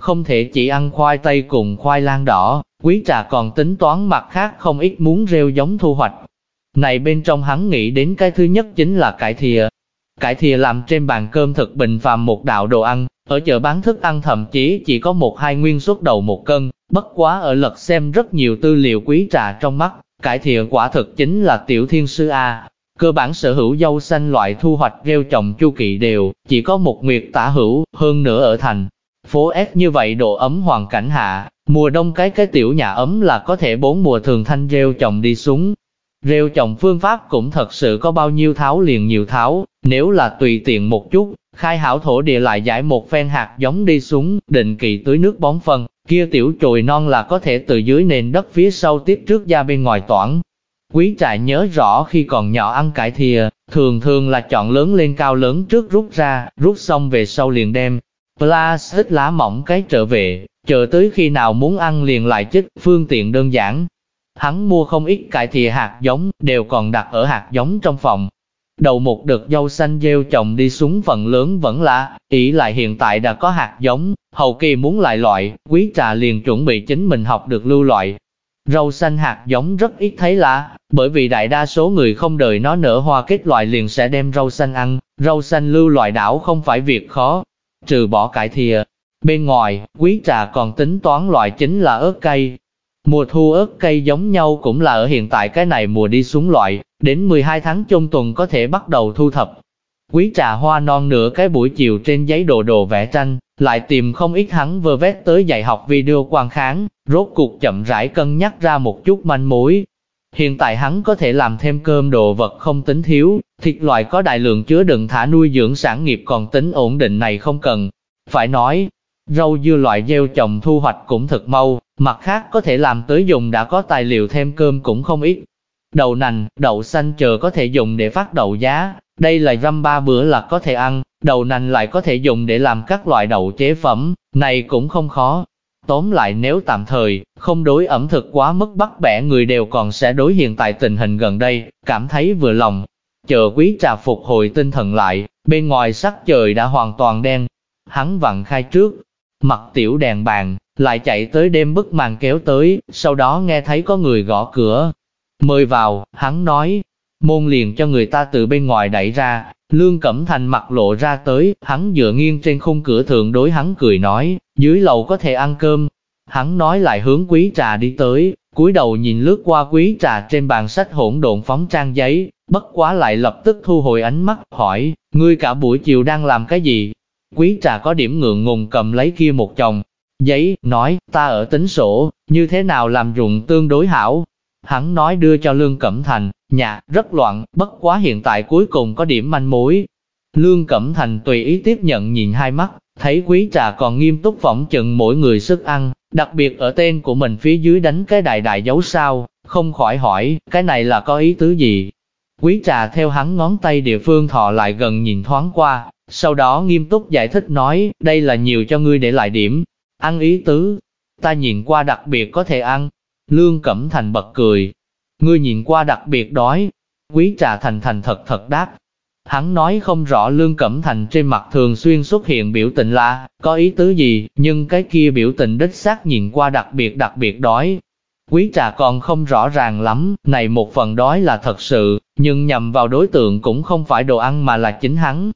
không thể chỉ ăn khoai tây cùng khoai lang đỏ, quý trà còn tính toán mặt khác không ít muốn rêu giống thu hoạch. Này bên trong hắn nghĩ đến cái thứ nhất chính là cải thìa, Cải thìa làm trên bàn cơm thực bình phàm một đạo đồ ăn, ở chợ bán thức ăn thậm chí chỉ có một hai nguyên suất đầu một cân, bất quá ở lật xem rất nhiều tư liệu quý trà trong mắt, cải thìa quả thực chính là tiểu thiên sư A. Cơ bản sở hữu dâu xanh loại thu hoạch gieo trồng chu kỳ đều, chỉ có một nguyệt tả hữu, hơn nữa ở thành. Phố S như vậy độ ấm hoàn cảnh hạ, mùa đông cái cái tiểu nhà ấm là có thể bốn mùa thường thanh rêu trồng đi xuống, Rêu trồng phương pháp cũng thật sự có bao nhiêu tháo liền nhiều tháo, nếu là tùy tiện một chút, khai hảo thổ địa lại giải một phen hạt giống đi xuống, định kỳ tưới nước bón phân, kia tiểu chồi non là có thể từ dưới nền đất phía sau tiếp trước ra bên ngoài toảng. Quý trại nhớ rõ khi còn nhỏ ăn cải thìa, thường thường là chọn lớn lên cao lớn trước rút ra, rút xong về sau liền đem. Plus ít lá mỏng cái trở về, chờ tới khi nào muốn ăn liền lại chích, phương tiện đơn giản, Hắn mua không ít cải thìa hạt giống, đều còn đặt ở hạt giống trong phòng. Đầu một đợt dâu xanh gieo trồng đi xuống phần lớn vẫn là, ý lại hiện tại đã có hạt giống, hậu kỳ muốn lại loại, quý trà liền chuẩn bị chính mình học được lưu loại. Rau xanh hạt giống rất ít thấy lạ, bởi vì đại đa số người không đợi nó nở hoa kết loại liền sẽ đem rau xanh ăn, rau xanh lưu loại đảo không phải việc khó. Trừ bỏ cải thìa, bên ngoài, quý trà còn tính toán loại chính là ớt cây, Mùa thu ớt cây giống nhau cũng là ở hiện tại cái này mùa đi xuống loại, đến 12 tháng trong tuần có thể bắt đầu thu thập. Quý trà hoa non nửa cái buổi chiều trên giấy đồ đồ vẽ tranh, lại tìm không ít hắn vơ vét tới dạy học video quan kháng, rốt cuộc chậm rãi cân nhắc ra một chút manh mối. Hiện tại hắn có thể làm thêm cơm đồ vật không tính thiếu, thịt loại có đại lượng chứa đựng thả nuôi dưỡng sản nghiệp còn tính ổn định này không cần. Phải nói, rau dưa loại gieo trồng thu hoạch cũng thật mau, mặt khác có thể làm tới dùng đã có tài liệu thêm cơm cũng không ít. Đậu nành, đậu xanh chờ có thể dùng để phát đậu giá, đây là răm ba bữa là có thể ăn, đậu nành lại có thể dùng để làm các loại đậu chế phẩm, này cũng không khó. Tóm lại nếu tạm thời, không đối ẩm thực quá mức bắt bẻ người đều còn sẽ đối hiện tại tình hình gần đây, cảm thấy vừa lòng. Chờ quý trà phục hồi tinh thần lại, bên ngoài sắc trời đã hoàn toàn đen. Hắn vặn khai trước, mặt tiểu đèn bàn, lại chạy tới đêm bức màn kéo tới, sau đó nghe thấy có người gõ cửa. Mời vào, hắn nói, môn liền cho người ta từ bên ngoài đẩy ra, Lương Cẩm Thành mặt lộ ra tới, hắn dựa nghiêng trên khung cửa thượng đối hắn cười nói, dưới lầu có thể ăn cơm. Hắn nói lại hướng quý trà đi tới, cúi đầu nhìn lướt qua quý trà trên bàn sách hỗn độn phóng trang giấy, bất quá lại lập tức thu hồi ánh mắt, hỏi, ngươi cả buổi chiều đang làm cái gì? Quý trà có điểm ngượng ngùng cầm lấy kia một chồng giấy, nói, ta ở tính sổ, như thế nào làm ruộng tương đối hảo. Hắn nói đưa cho Lương Cẩm Thành, nhà, rất loạn, bất quá hiện tại cuối cùng có điểm manh mối. Lương Cẩm Thành tùy ý tiếp nhận nhìn hai mắt, thấy quý trà còn nghiêm túc phỏng chừng mỗi người sức ăn, đặc biệt ở tên của mình phía dưới đánh cái đại đại dấu sao, không khỏi hỏi, cái này là có ý tứ gì? Quý trà theo hắn ngón tay địa phương thọ lại gần nhìn thoáng qua, sau đó nghiêm túc giải thích nói, đây là nhiều cho ngươi để lại điểm, ăn ý tứ, ta nhìn qua đặc biệt có thể ăn. Lương Cẩm Thành bật cười, ngươi nhìn qua đặc biệt đói. Quý trà thành thành thật thật đáp. Hắn nói không rõ Lương Cẩm Thành trên mặt thường xuyên xuất hiện biểu tình là, có ý tứ gì, nhưng cái kia biểu tình đích xác nhìn qua đặc biệt đặc biệt đói. Quý trà còn không rõ ràng lắm, này một phần đói là thật sự, nhưng nhằm vào đối tượng cũng không phải đồ ăn mà là chính hắn.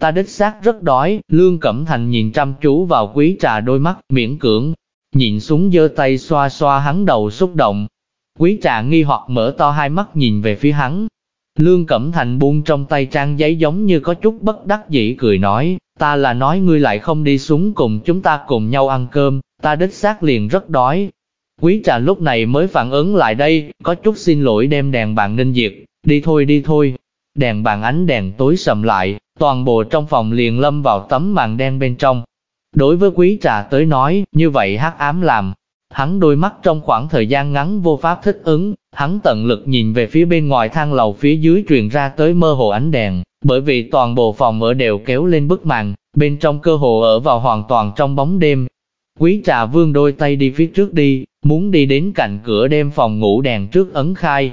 Ta đích xác rất đói, Lương Cẩm Thành nhìn chăm chú vào quý trà đôi mắt, miễn cưỡng, nhìn xuống giơ tay xoa xoa hắn đầu xúc động. Quý trà nghi hoặc mở to hai mắt nhìn về phía hắn. Lương Cẩm Thành buông trong tay trang giấy giống như có chút bất đắc dĩ cười nói, ta là nói ngươi lại không đi xuống cùng chúng ta cùng nhau ăn cơm, ta đích xác liền rất đói. Quý trà lúc này mới phản ứng lại đây, có chút xin lỗi đem đèn bàn ninh diệt, đi thôi đi thôi. Đèn bàn ánh đèn tối sầm lại, toàn bộ trong phòng liền lâm vào tấm màn đen bên trong. Đối với quý trà tới nói, như vậy hắc ám làm. Hắn đôi mắt trong khoảng thời gian ngắn vô pháp thích ứng, hắn tận lực nhìn về phía bên ngoài thang lầu phía dưới truyền ra tới mơ hồ ánh đèn, bởi vì toàn bộ phòng ở đều kéo lên bức màn, bên trong cơ hồ ở vào hoàn toàn trong bóng đêm. Quý trà vương đôi tay đi phía trước đi, muốn đi đến cạnh cửa đêm phòng ngủ đèn trước ấn khai.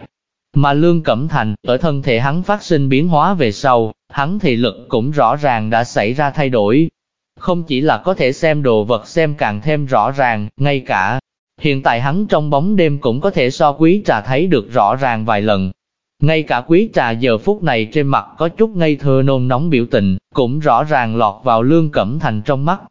Mà Lương Cẩm Thành, ở thân thể hắn phát sinh biến hóa về sau, hắn thị lực cũng rõ ràng đã xảy ra thay đổi. Không chỉ là có thể xem đồ vật xem càng thêm rõ ràng, ngay cả hiện tại hắn trong bóng đêm cũng có thể so quý trà thấy được rõ ràng vài lần. Ngay cả quý trà giờ phút này trên mặt có chút ngây thơ nôn nóng biểu tình, cũng rõ ràng lọt vào lương cẩm thành trong mắt.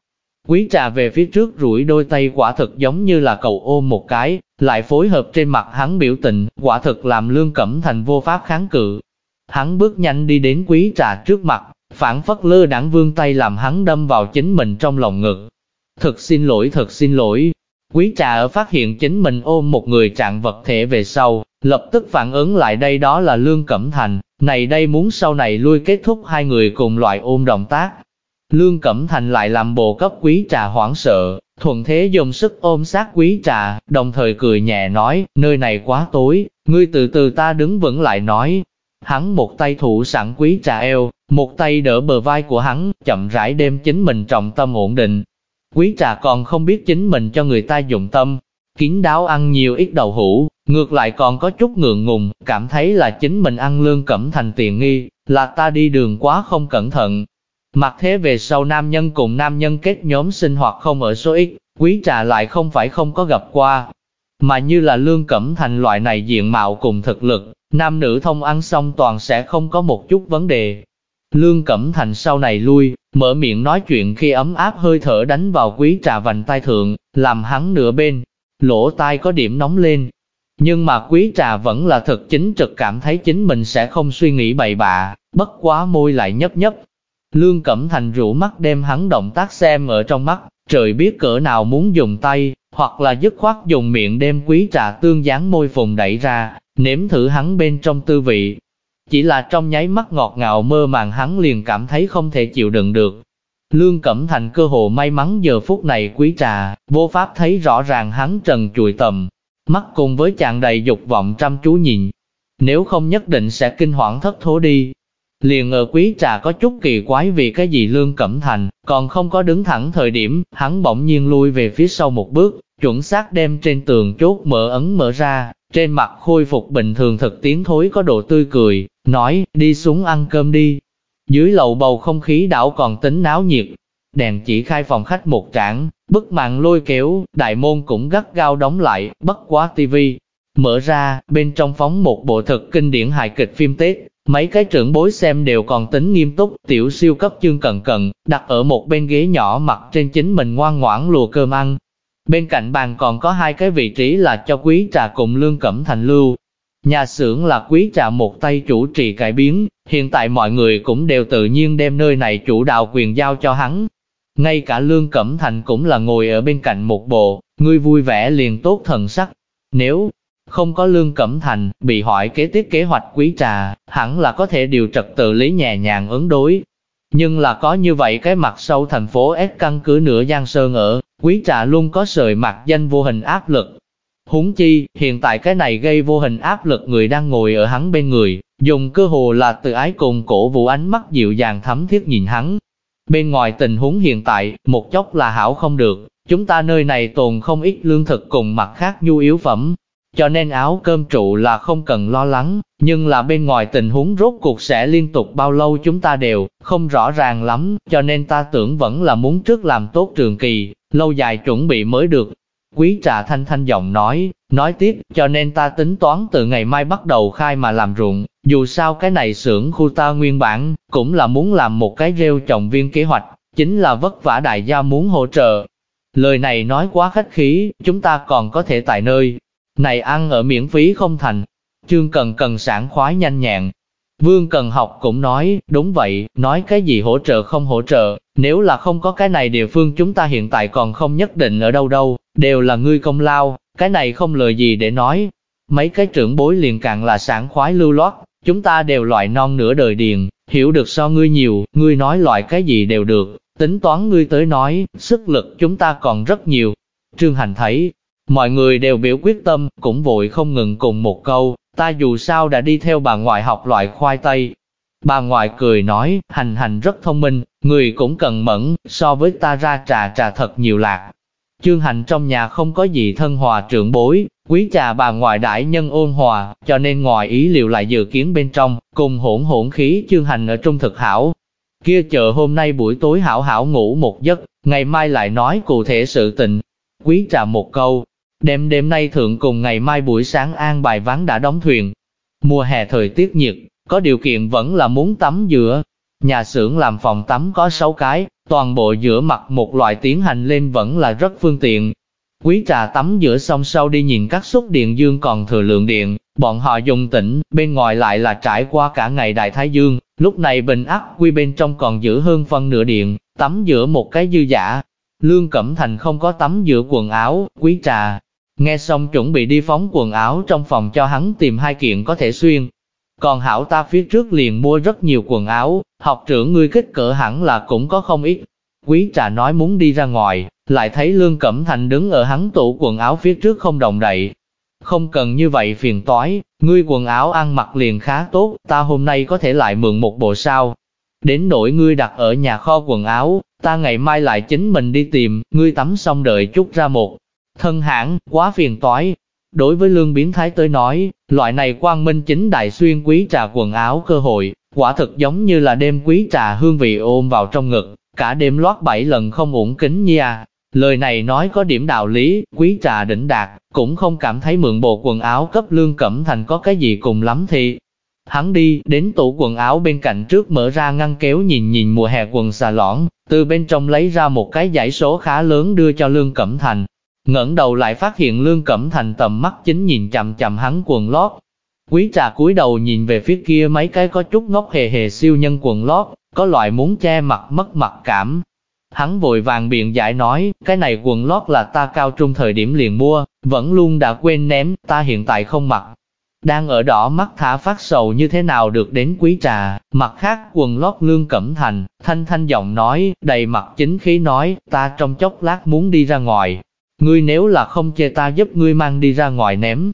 Quý trà về phía trước rủi đôi tay quả thực giống như là cầu ôm một cái, lại phối hợp trên mặt hắn biểu tình, quả thực làm lương cẩm thành vô pháp kháng cự, Hắn bước nhanh đi đến quý trà trước mặt, phản phất lơ đảng vương tay làm hắn đâm vào chính mình trong lòng ngực. Thật xin lỗi, thật xin lỗi. Quý trà ở phát hiện chính mình ôm một người trạng vật thể về sau, lập tức phản ứng lại đây đó là Lương Cẩm Thành, này đây muốn sau này lui kết thúc hai người cùng loại ôm động tác. Lương Cẩm Thành lại làm bộ cấp quý trà hoảng sợ, thuận thế dùng sức ôm sát quý trà, đồng thời cười nhẹ nói, nơi này quá tối, ngươi từ từ ta đứng vững lại nói, Hắn một tay thủ sẵn quý trà eo, một tay đỡ bờ vai của hắn, chậm rãi đem chính mình trọng tâm ổn định. Quý trà còn không biết chính mình cho người ta dụng tâm, kín đáo ăn nhiều ít đầu hũ, ngược lại còn có chút ngượng ngùng, cảm thấy là chính mình ăn lương cẩm thành tiền nghi, là ta đi đường quá không cẩn thận. Mặc thế về sau nam nhân cùng nam nhân kết nhóm sinh hoạt không ở số ít, quý trà lại không phải không có gặp qua, mà như là lương cẩm thành loại này diện mạo cùng thực lực, nam nữ thông ăn xong toàn sẽ không có một chút vấn đề. Lương Cẩm Thành sau này lui, mở miệng nói chuyện khi ấm áp hơi thở đánh vào quý trà vành tai thượng, làm hắn nửa bên, lỗ tai có điểm nóng lên. Nhưng mà quý trà vẫn là thật chính trực cảm thấy chính mình sẽ không suy nghĩ bậy bạ, bất quá môi lại nhấp nhấp. Lương Cẩm Thành rủ mắt đem hắn động tác xem ở trong mắt, trời biết cỡ nào muốn dùng tay, hoặc là dứt khoát dùng miệng đem quý trà tương dán môi phùng đẩy ra, nếm thử hắn bên trong tư vị. Chỉ là trong nháy mắt ngọt ngào mơ màng hắn liền cảm thấy không thể chịu đựng được. Lương Cẩm Thành cơ hồ may mắn giờ phút này quý trà, vô pháp thấy rõ ràng hắn trần chùi tầm, mắt cùng với chàng đầy dục vọng chăm chú nhìn. Nếu không nhất định sẽ kinh hoảng thất thố đi. Liền ở quý trà có chút kỳ quái vì cái gì Lương Cẩm Thành, còn không có đứng thẳng thời điểm, hắn bỗng nhiên lui về phía sau một bước, chuẩn xác đem trên tường chốt mở ấn mở ra, trên mặt khôi phục bình thường thực tiếng thối có độ tươi cười, nói, đi xuống ăn cơm đi. Dưới lầu bầu không khí đảo còn tính náo nhiệt, đèn chỉ khai phòng khách một trảng, bức màn lôi kéo, đại môn cũng gắt gao đóng lại, bất quá tivi. Mở ra, bên trong phóng một bộ thực kinh điển hài kịch phim Tết, mấy cái trưởng bối xem đều còn tính nghiêm túc, tiểu siêu cấp chương cần cần, đặt ở một bên ghế nhỏ mặt trên chính mình ngoan ngoãn lùa cơm ăn. Bên cạnh bàn còn có hai cái vị trí là cho quý trà cùng lương cẩm thành lưu. Nhà xưởng là quý trà một tay chủ trì cải biến, hiện tại mọi người cũng đều tự nhiên đem nơi này chủ đạo quyền giao cho hắn, ngay cả Lương Cẩm Thành cũng là ngồi ở bên cạnh một bộ, người vui vẻ liền tốt thần sắc. Nếu không có Lương Cẩm Thành, bị hỏi kế tiếp kế hoạch quý trà, hẳn là có thể điều trật tự lý nhẹ nhàng ứng đối. Nhưng là có như vậy cái mặt sâu thành phố S căn cứ nửa Giang Sơn ở, quý trà luôn có sợi mặt danh vô hình áp lực. Húng chi, hiện tại cái này gây vô hình áp lực người đang ngồi ở hắn bên người, dùng cơ hồ là từ ái cùng cổ vũ ánh mắt dịu dàng thấm thiết nhìn hắn, Bên ngoài tình huống hiện tại, một chốc là hảo không được, chúng ta nơi này tồn không ít lương thực cùng mặt khác nhu yếu phẩm, cho nên áo cơm trụ là không cần lo lắng, nhưng là bên ngoài tình huống rốt cuộc sẽ liên tục bao lâu chúng ta đều không rõ ràng lắm, cho nên ta tưởng vẫn là muốn trước làm tốt trường kỳ, lâu dài chuẩn bị mới được. Quý trà thanh thanh giọng nói, nói tiếp, cho nên ta tính toán từ ngày mai bắt đầu khai mà làm ruộng, dù sao cái này xưởng khu ta nguyên bản, cũng là muốn làm một cái rêu trồng viên kế hoạch, chính là vất vả đại gia muốn hỗ trợ. Lời này nói quá khách khí, chúng ta còn có thể tại nơi này ăn ở miễn phí không thành. Trương Cần Cần sản khoái nhanh nhẹn. Vương Cần học cũng nói, đúng vậy, nói cái gì hỗ trợ không hỗ trợ, nếu là không có cái này địa phương chúng ta hiện tại còn không nhất định ở đâu đâu, đều là ngươi công lao, cái này không lời gì để nói. Mấy cái trưởng bối liền càng là sản khoái lưu loát, Chúng ta đều loại non nửa đời điền, hiểu được so ngươi nhiều, ngươi nói loại cái gì đều được, tính toán ngươi tới nói, sức lực chúng ta còn rất nhiều. Trương Hành thấy, mọi người đều biểu quyết tâm, cũng vội không ngừng cùng một câu, ta dù sao đã đi theo bà ngoại học loại khoai tây. Bà ngoại cười nói, hành hành rất thông minh, người cũng cần mẫn, so với ta ra trà trà thật nhiều lạc. chương Hành trong nhà không có gì thân hòa trưởng bối, Quý trà bà ngoại đại nhân ôn hòa, cho nên ngoài ý liệu lại dự kiến bên trong, cùng hỗn hỗn khí chương hành ở trung thực hảo. Kia chờ hôm nay buổi tối hảo hảo ngủ một giấc, ngày mai lại nói cụ thể sự tình. Quý trà một câu, đêm đêm nay thượng cùng ngày mai buổi sáng an bài ván đã đóng thuyền. Mùa hè thời tiết nhiệt, có điều kiện vẫn là muốn tắm giữa. Nhà xưởng làm phòng tắm có 6 cái, toàn bộ giữa mặt một loại tiến hành lên vẫn là rất phương tiện, Quý trà tắm giữa xong sau đi nhìn các xúc điện dương còn thừa lượng điện, bọn họ dùng tỉnh, bên ngoài lại là trải qua cả ngày đại thái dương, lúc này bình ắc quy bên trong còn giữ hơn phân nửa điện, tắm giữa một cái dư giả. Lương Cẩm Thành không có tắm giữa quần áo, quý trà. Nghe xong chuẩn bị đi phóng quần áo trong phòng cho hắn tìm hai kiện có thể xuyên. Còn hảo ta phía trước liền mua rất nhiều quần áo, học trưởng ngươi kích cỡ hẳn là cũng có không ít. Quý trà nói muốn đi ra ngoài, lại thấy Lương Cẩm Thành đứng ở hắn tủ quần áo phía trước không đồng đậy. Không cần như vậy phiền toái, ngươi quần áo ăn mặc liền khá tốt, ta hôm nay có thể lại mượn một bộ sao. Đến nỗi ngươi đặt ở nhà kho quần áo, ta ngày mai lại chính mình đi tìm, ngươi tắm xong đợi chút ra một. Thân hãng, quá phiền toái. Đối với lương biến thái tới nói, loại này quang minh chính đại xuyên quý trà quần áo cơ hội, quả thực giống như là đêm quý trà hương vị ôm vào trong ngực, cả đêm lót bảy lần không uổng kính nha. Lời này nói có điểm đạo lý, quý trà đỉnh đạt, cũng không cảm thấy mượn bộ quần áo cấp lương cẩm thành có cái gì cùng lắm thì. Hắn đi, đến tủ quần áo bên cạnh trước mở ra ngăn kéo nhìn nhìn mùa hè quần xà lõn, từ bên trong lấy ra một cái giải số khá lớn đưa cho lương cẩm thành ngẩng đầu lại phát hiện lương cẩm thành tầm mắt chính nhìn chằm chằm hắn quần lót. Quý trà cúi đầu nhìn về phía kia mấy cái có chút ngốc hề hề siêu nhân quần lót, có loại muốn che mặt mất mặt cảm. Hắn vội vàng biện giải nói, cái này quần lót là ta cao trung thời điểm liền mua, vẫn luôn đã quên ném, ta hiện tại không mặc. Đang ở đỏ mắt thả phát sầu như thế nào được đến quý trà, mặt khác quần lót lương cẩm thành, thanh thanh giọng nói, đầy mặt chính khí nói, ta trong chốc lát muốn đi ra ngoài. Ngươi nếu là không chê ta giúp ngươi mang đi ra ngoài ném,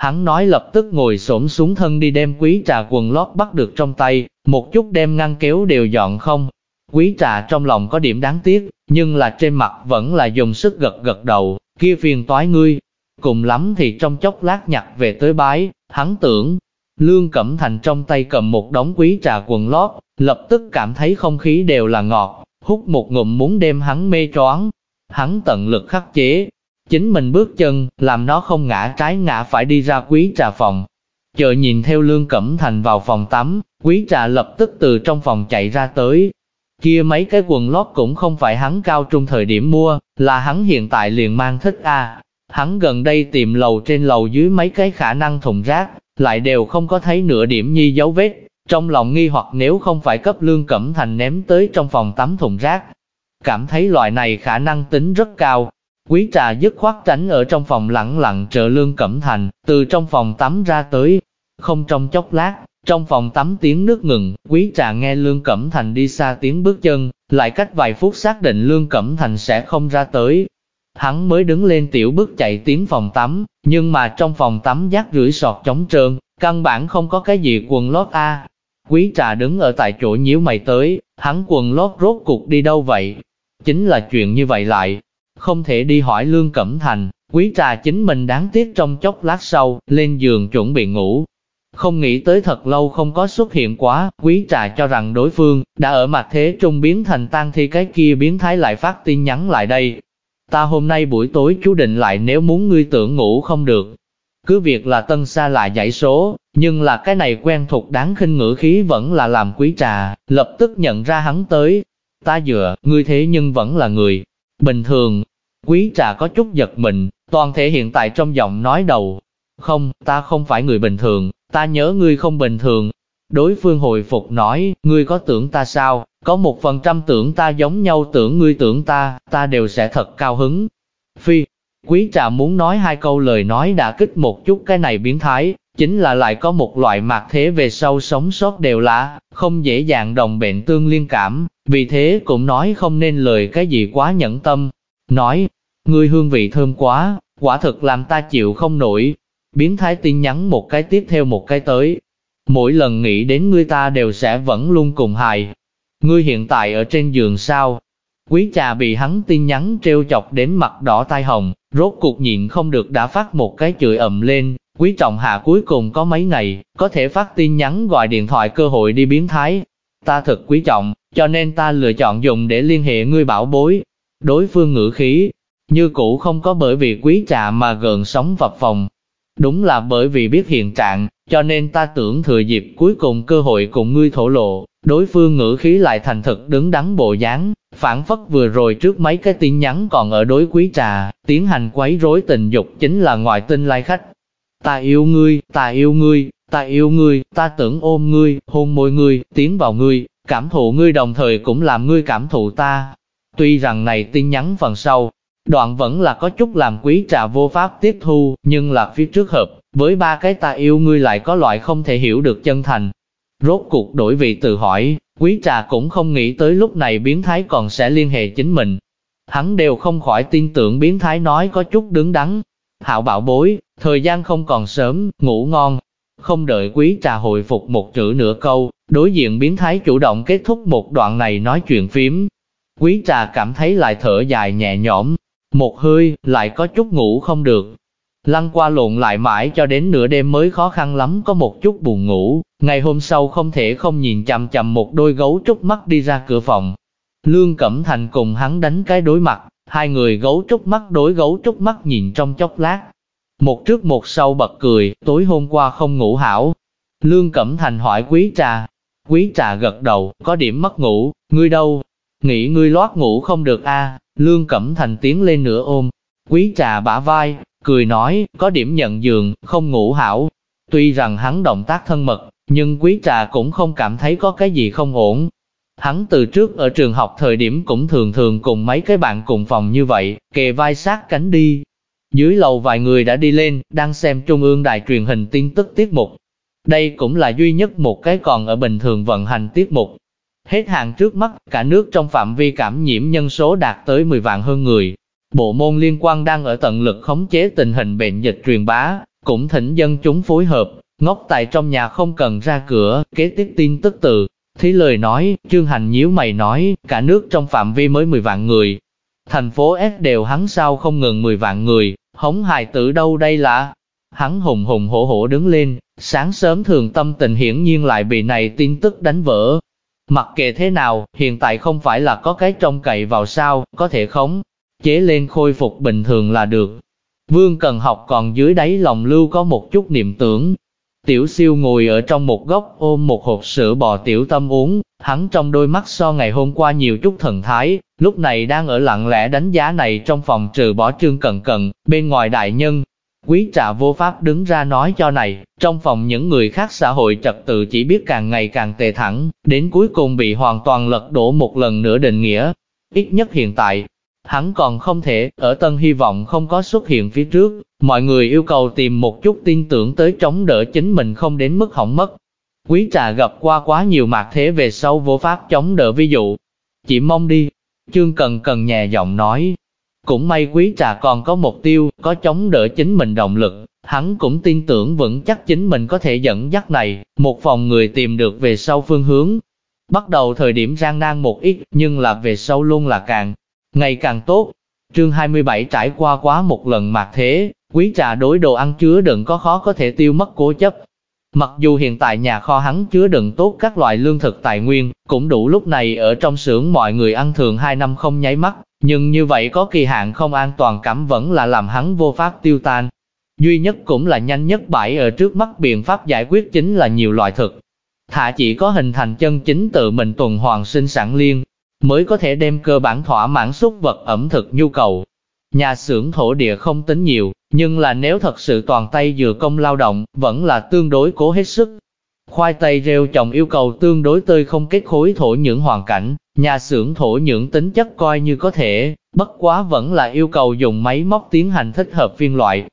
Hắn nói lập tức ngồi xổm xuống thân đi đem quý trà quần lót bắt được trong tay, một chút đem ngăn kéo đều dọn không. Quý trà trong lòng có điểm đáng tiếc, nhưng là trên mặt vẫn là dùng sức gật gật đầu, kia phiền toái ngươi. Cùng lắm thì trong chốc lát nhặt về tới bái, hắn tưởng. Lương Cẩm Thành trong tay cầm một đống quý trà quần lót, lập tức cảm thấy không khí đều là ngọt, hút một ngụm muốn đem hắn mê choáng. Hắn tận lực khắc chế, Chính mình bước chân, làm nó không ngã trái ngã phải đi ra quý trà phòng. Chờ nhìn theo Lương Cẩm Thành vào phòng tắm, quý trà lập tức từ trong phòng chạy ra tới. Kia mấy cái quần lót cũng không phải hắn cao trung thời điểm mua, là hắn hiện tại liền mang thích a. Hắn gần đây tìm lầu trên lầu dưới mấy cái khả năng thùng rác, lại đều không có thấy nửa điểm nhi dấu vết. Trong lòng nghi hoặc nếu không phải cấp Lương Cẩm Thành ném tới trong phòng tắm thùng rác. Cảm thấy loại này khả năng tính rất cao, Quý trà dứt khoát tránh ở trong phòng lặng lặng trợ lương cẩm thành, từ trong phòng tắm ra tới. Không trong chốc lát, trong phòng tắm tiếng nước ngừng, quý trà nghe lương cẩm thành đi xa tiếng bước chân, lại cách vài phút xác định lương cẩm thành sẽ không ra tới. Hắn mới đứng lên tiểu bước chạy tiến phòng tắm, nhưng mà trong phòng tắm giác rưỡi sọt trống trơn, căn bản không có cái gì quần lót a. Quý trà đứng ở tại chỗ nhíu mày tới, hắn quần lót rốt cục đi đâu vậy? Chính là chuyện như vậy lại, không thể đi hỏi Lương Cẩm Thành, quý trà chính mình đáng tiếc trong chốc lát sau, lên giường chuẩn bị ngủ. Không nghĩ tới thật lâu không có xuất hiện quá, quý trà cho rằng đối phương, đã ở mặt thế trung biến thành tan thi cái kia biến thái lại phát tin nhắn lại đây. Ta hôm nay buổi tối chú định lại nếu muốn ngươi tưởng ngủ không được. Cứ việc là tân xa lại giải số, nhưng là cái này quen thuộc đáng khinh ngữ khí vẫn là làm quý trà, lập tức nhận ra hắn tới. Ta dựa, ngươi thế nhưng vẫn là người. Bình thường, Quý trà có chút giật mình, toàn thể hiện tại trong giọng nói đầu. Không, ta không phải người bình thường, ta nhớ ngươi không bình thường. Đối phương hồi phục nói, ngươi có tưởng ta sao, có một phần trăm tưởng ta giống nhau tưởng ngươi tưởng ta, ta đều sẽ thật cao hứng. Phi, quý trà muốn nói hai câu lời nói đã kích một chút cái này biến thái, chính là lại có một loại mạc thế về sau sống sót đều là không dễ dàng đồng bệnh tương liên cảm, vì thế cũng nói không nên lời cái gì quá nhẫn tâm, nói, ngươi hương vị thơm quá, quả thực làm ta chịu không nổi. Biến thái tin nhắn một cái tiếp theo một cái tới. Mỗi lần nghĩ đến ngươi ta đều sẽ vẫn luôn cùng hài. Ngươi hiện tại ở trên giường sao? Quý trà bị hắn tin nhắn treo chọc đến mặt đỏ tai hồng, rốt cuộc nhịn không được đã phát một cái chửi ầm lên. Quý trọng hạ cuối cùng có mấy ngày, có thể phát tin nhắn gọi điện thoại cơ hội đi biến thái. Ta thật quý trọng, cho nên ta lựa chọn dùng để liên hệ ngươi bảo bối. Đối phương ngữ khí, như cũ không có bởi vì quý trà mà gợn sóng vập phòng. Đúng là bởi vì biết hiện trạng, cho nên ta tưởng thừa dịp cuối cùng cơ hội cùng ngươi thổ lộ, đối phương ngữ khí lại thành thật đứng đắn bộ dáng, phản phất vừa rồi trước mấy cái tin nhắn còn ở đối quý trà, tiến hành quấy rối tình dục chính là ngoại tinh lai khách. Ta yêu ngươi, ta yêu ngươi, ta yêu ngươi, ta tưởng ôm ngươi, hôn môi ngươi, tiến vào ngươi, cảm thụ ngươi đồng thời cũng làm ngươi cảm thụ ta. Tuy rằng này tin nhắn phần sau, Đoạn vẫn là có chút làm quý trà vô pháp tiếp thu, nhưng là phía trước hợp, với ba cái ta yêu ngươi lại có loại không thể hiểu được chân thành. Rốt cuộc đổi vị tự hỏi, quý trà cũng không nghĩ tới lúc này biến thái còn sẽ liên hệ chính mình. Hắn đều không khỏi tin tưởng biến thái nói có chút đứng đắn. Hảo bảo bối, thời gian không còn sớm, ngủ ngon. Không đợi quý trà hồi phục một chữ nửa câu, đối diện biến thái chủ động kết thúc một đoạn này nói chuyện phím. Quý trà cảm thấy lại thở dài nhẹ nhõm, một hơi, lại có chút ngủ không được. Lăn qua lộn lại mãi cho đến nửa đêm mới khó khăn lắm có một chút buồn ngủ, ngày hôm sau không thể không nhìn chằm chằm một đôi gấu trúc mắt đi ra cửa phòng. Lương Cẩm Thành cùng hắn đánh cái đối mặt, hai người gấu trúc mắt đối gấu trúc mắt nhìn trong chốc lát. Một trước một sau bật cười, tối hôm qua không ngủ hảo. Lương Cẩm Thành hỏi quý trà. Quý trà gật đầu, có điểm mất ngủ, ngươi đâu? Nghĩ ngươi lót ngủ không được a Lương Cẩm Thành tiến lên nửa ôm, quý trà bả vai, cười nói, có điểm nhận giường, không ngủ hảo. Tuy rằng hắn động tác thân mật, nhưng quý trà cũng không cảm thấy có cái gì không ổn. Hắn từ trước ở trường học thời điểm cũng thường thường cùng mấy cái bạn cùng phòng như vậy, kề vai sát cánh đi. Dưới lầu vài người đã đi lên, đang xem trung ương đài truyền hình tin tức tiết mục. Đây cũng là duy nhất một cái còn ở bình thường vận hành tiết mục. Hết hàng trước mắt, cả nước trong phạm vi cảm nhiễm nhân số đạt tới 10 vạn hơn người. Bộ môn liên quan đang ở tận lực khống chế tình hình bệnh dịch truyền bá, cũng thỉnh dân chúng phối hợp, ngốc tại trong nhà không cần ra cửa, kế tiếp tin tức từ. Thí lời nói, Trương Hành nhíu mày nói, cả nước trong phạm vi mới 10 vạn người. Thành phố S đều hắn sao không ngừng 10 vạn người, hống hài tử đâu đây là. Hắn hùng hùng hổ hổ đứng lên, sáng sớm thường tâm tình hiển nhiên lại bị này tin tức đánh vỡ. Mặc kệ thế nào, hiện tại không phải là có cái trông cậy vào sao, có thể khống, chế lên khôi phục bình thường là được. Vương Cần học còn dưới đáy lòng lưu có một chút niệm tưởng. Tiểu siêu ngồi ở trong một góc ôm một hộp sữa bò tiểu tâm uống, hắn trong đôi mắt so ngày hôm qua nhiều chút thần thái, lúc này đang ở lặng lẽ đánh giá này trong phòng trừ bỏ trương cận cận, bên ngoài đại nhân. Quý trà vô pháp đứng ra nói cho này, trong phòng những người khác xã hội trật tự chỉ biết càng ngày càng tệ thẳng, đến cuối cùng bị hoàn toàn lật đổ một lần nữa định nghĩa. Ít nhất hiện tại, Hắn còn không thể, ở tân hy vọng không có xuất hiện phía trước, mọi người yêu cầu tìm một chút tin tưởng tới chống đỡ chính mình không đến mức hỏng mất. Quý trà gặp qua quá nhiều mạc thế về sau vô pháp chống đỡ ví dụ. Chỉ mong đi. Chương Cần Cần nhẹ giọng nói. Cũng may quý trà còn có mục tiêu, có chống đỡ chính mình động lực. Hắn cũng tin tưởng vững chắc chính mình có thể dẫn dắt này, một phòng người tìm được về sau phương hướng. Bắt đầu thời điểm gian nan một ít, nhưng là về sau luôn là càng ngày càng tốt. Chương 27 trải qua quá một lần mạc thế, quý trà đối đồ ăn chứa đựng có khó có thể tiêu mất cố chấp. Mặc dù hiện tại nhà kho hắn chứa đựng tốt các loại lương thực tài nguyên, cũng đủ lúc này ở trong xưởng mọi người ăn thường 2 năm không nháy mắt, nhưng như vậy có kỳ hạn không an toàn cảm vẫn là làm hắn vô pháp tiêu tan. Duy nhất cũng là nhanh nhất bãi ở trước mắt biện pháp giải quyết chính là nhiều loại thực. Thả chỉ có hình thành chân chính tự mình tuần hoàn sinh sản liên, mới có thể đem cơ bản thỏa mãn xúc vật ẩm thực nhu cầu. Nhà xưởng thổ địa không tính nhiều, nhưng là nếu thật sự toàn tay dừa công lao động, vẫn là tương đối cố hết sức. Khoai tây rêu trồng yêu cầu tương đối tươi không kết khối thổ nhưỡng hoàn cảnh, nhà xưởng thổ nhưỡng tính chất coi như có thể, bất quá vẫn là yêu cầu dùng máy móc tiến hành thích hợp viên loại.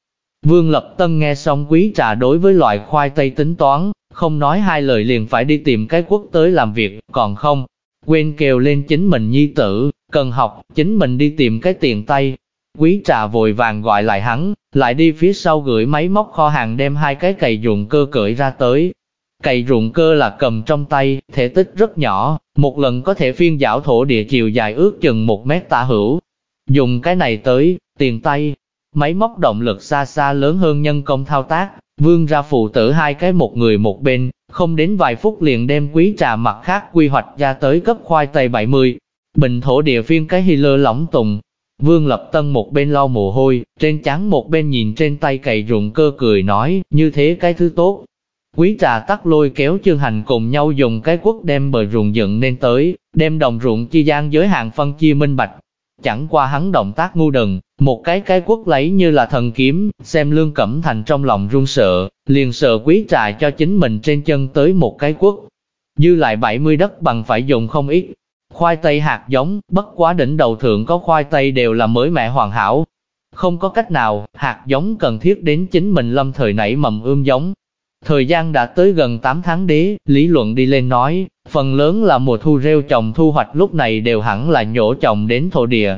Vương Lập Tân nghe xong quý trà đối với loại khoai tây tính toán, không nói hai lời liền phải đi tìm cái quốc tới làm việc, còn không, quên kêu lên chính mình nhi tử, cần học, chính mình đi tìm cái tiền tay. Quý trà vội vàng gọi lại hắn, lại đi phía sau gửi máy móc kho hàng đem hai cái cày ruộng cơ cởi ra tới. Cày ruộng cơ là cầm trong tay, thể tích rất nhỏ, một lần có thể phiên dạo thổ địa chiều dài ước chừng một mét tả hữu. Dùng cái này tới, tiền tay, máy móc động lực xa xa lớn hơn nhân công thao tác, vương ra phụ tử hai cái một người một bên, không đến vài phút liền đem quý trà mặt khác quy hoạch ra tới cấp khoai tây 70. Bình thổ địa phiên cái hy lơ lỏng tùng. Vương Lập Tân một bên lau mồ hôi, trên trắng một bên nhìn trên tay cày ruộng cơ cười nói, như thế cái thứ tốt. Quý trà tắt lôi kéo chương hành cùng nhau dùng cái quốc đem bờ ruộng dựng nên tới, đem đồng ruộng chi gian giới hạn phân chia minh bạch. Chẳng qua hắn động tác ngu đần, một cái cái quốc lấy như là thần kiếm, xem lương cẩm thành trong lòng run sợ, liền sợ quý trà cho chính mình trên chân tới một cái quốc. Dư lại 70 đất bằng phải dùng không ít. Khoai tây hạt giống, bất quá đỉnh đầu thượng có khoai tây đều là mới mẹ hoàn hảo. Không có cách nào, hạt giống cần thiết đến chính mình lâm thời nảy mầm ươm giống. Thời gian đã tới gần 8 tháng đế, lý luận đi lên nói, phần lớn là mùa thu rêu trồng thu hoạch lúc này đều hẳn là nhổ trồng đến thổ địa,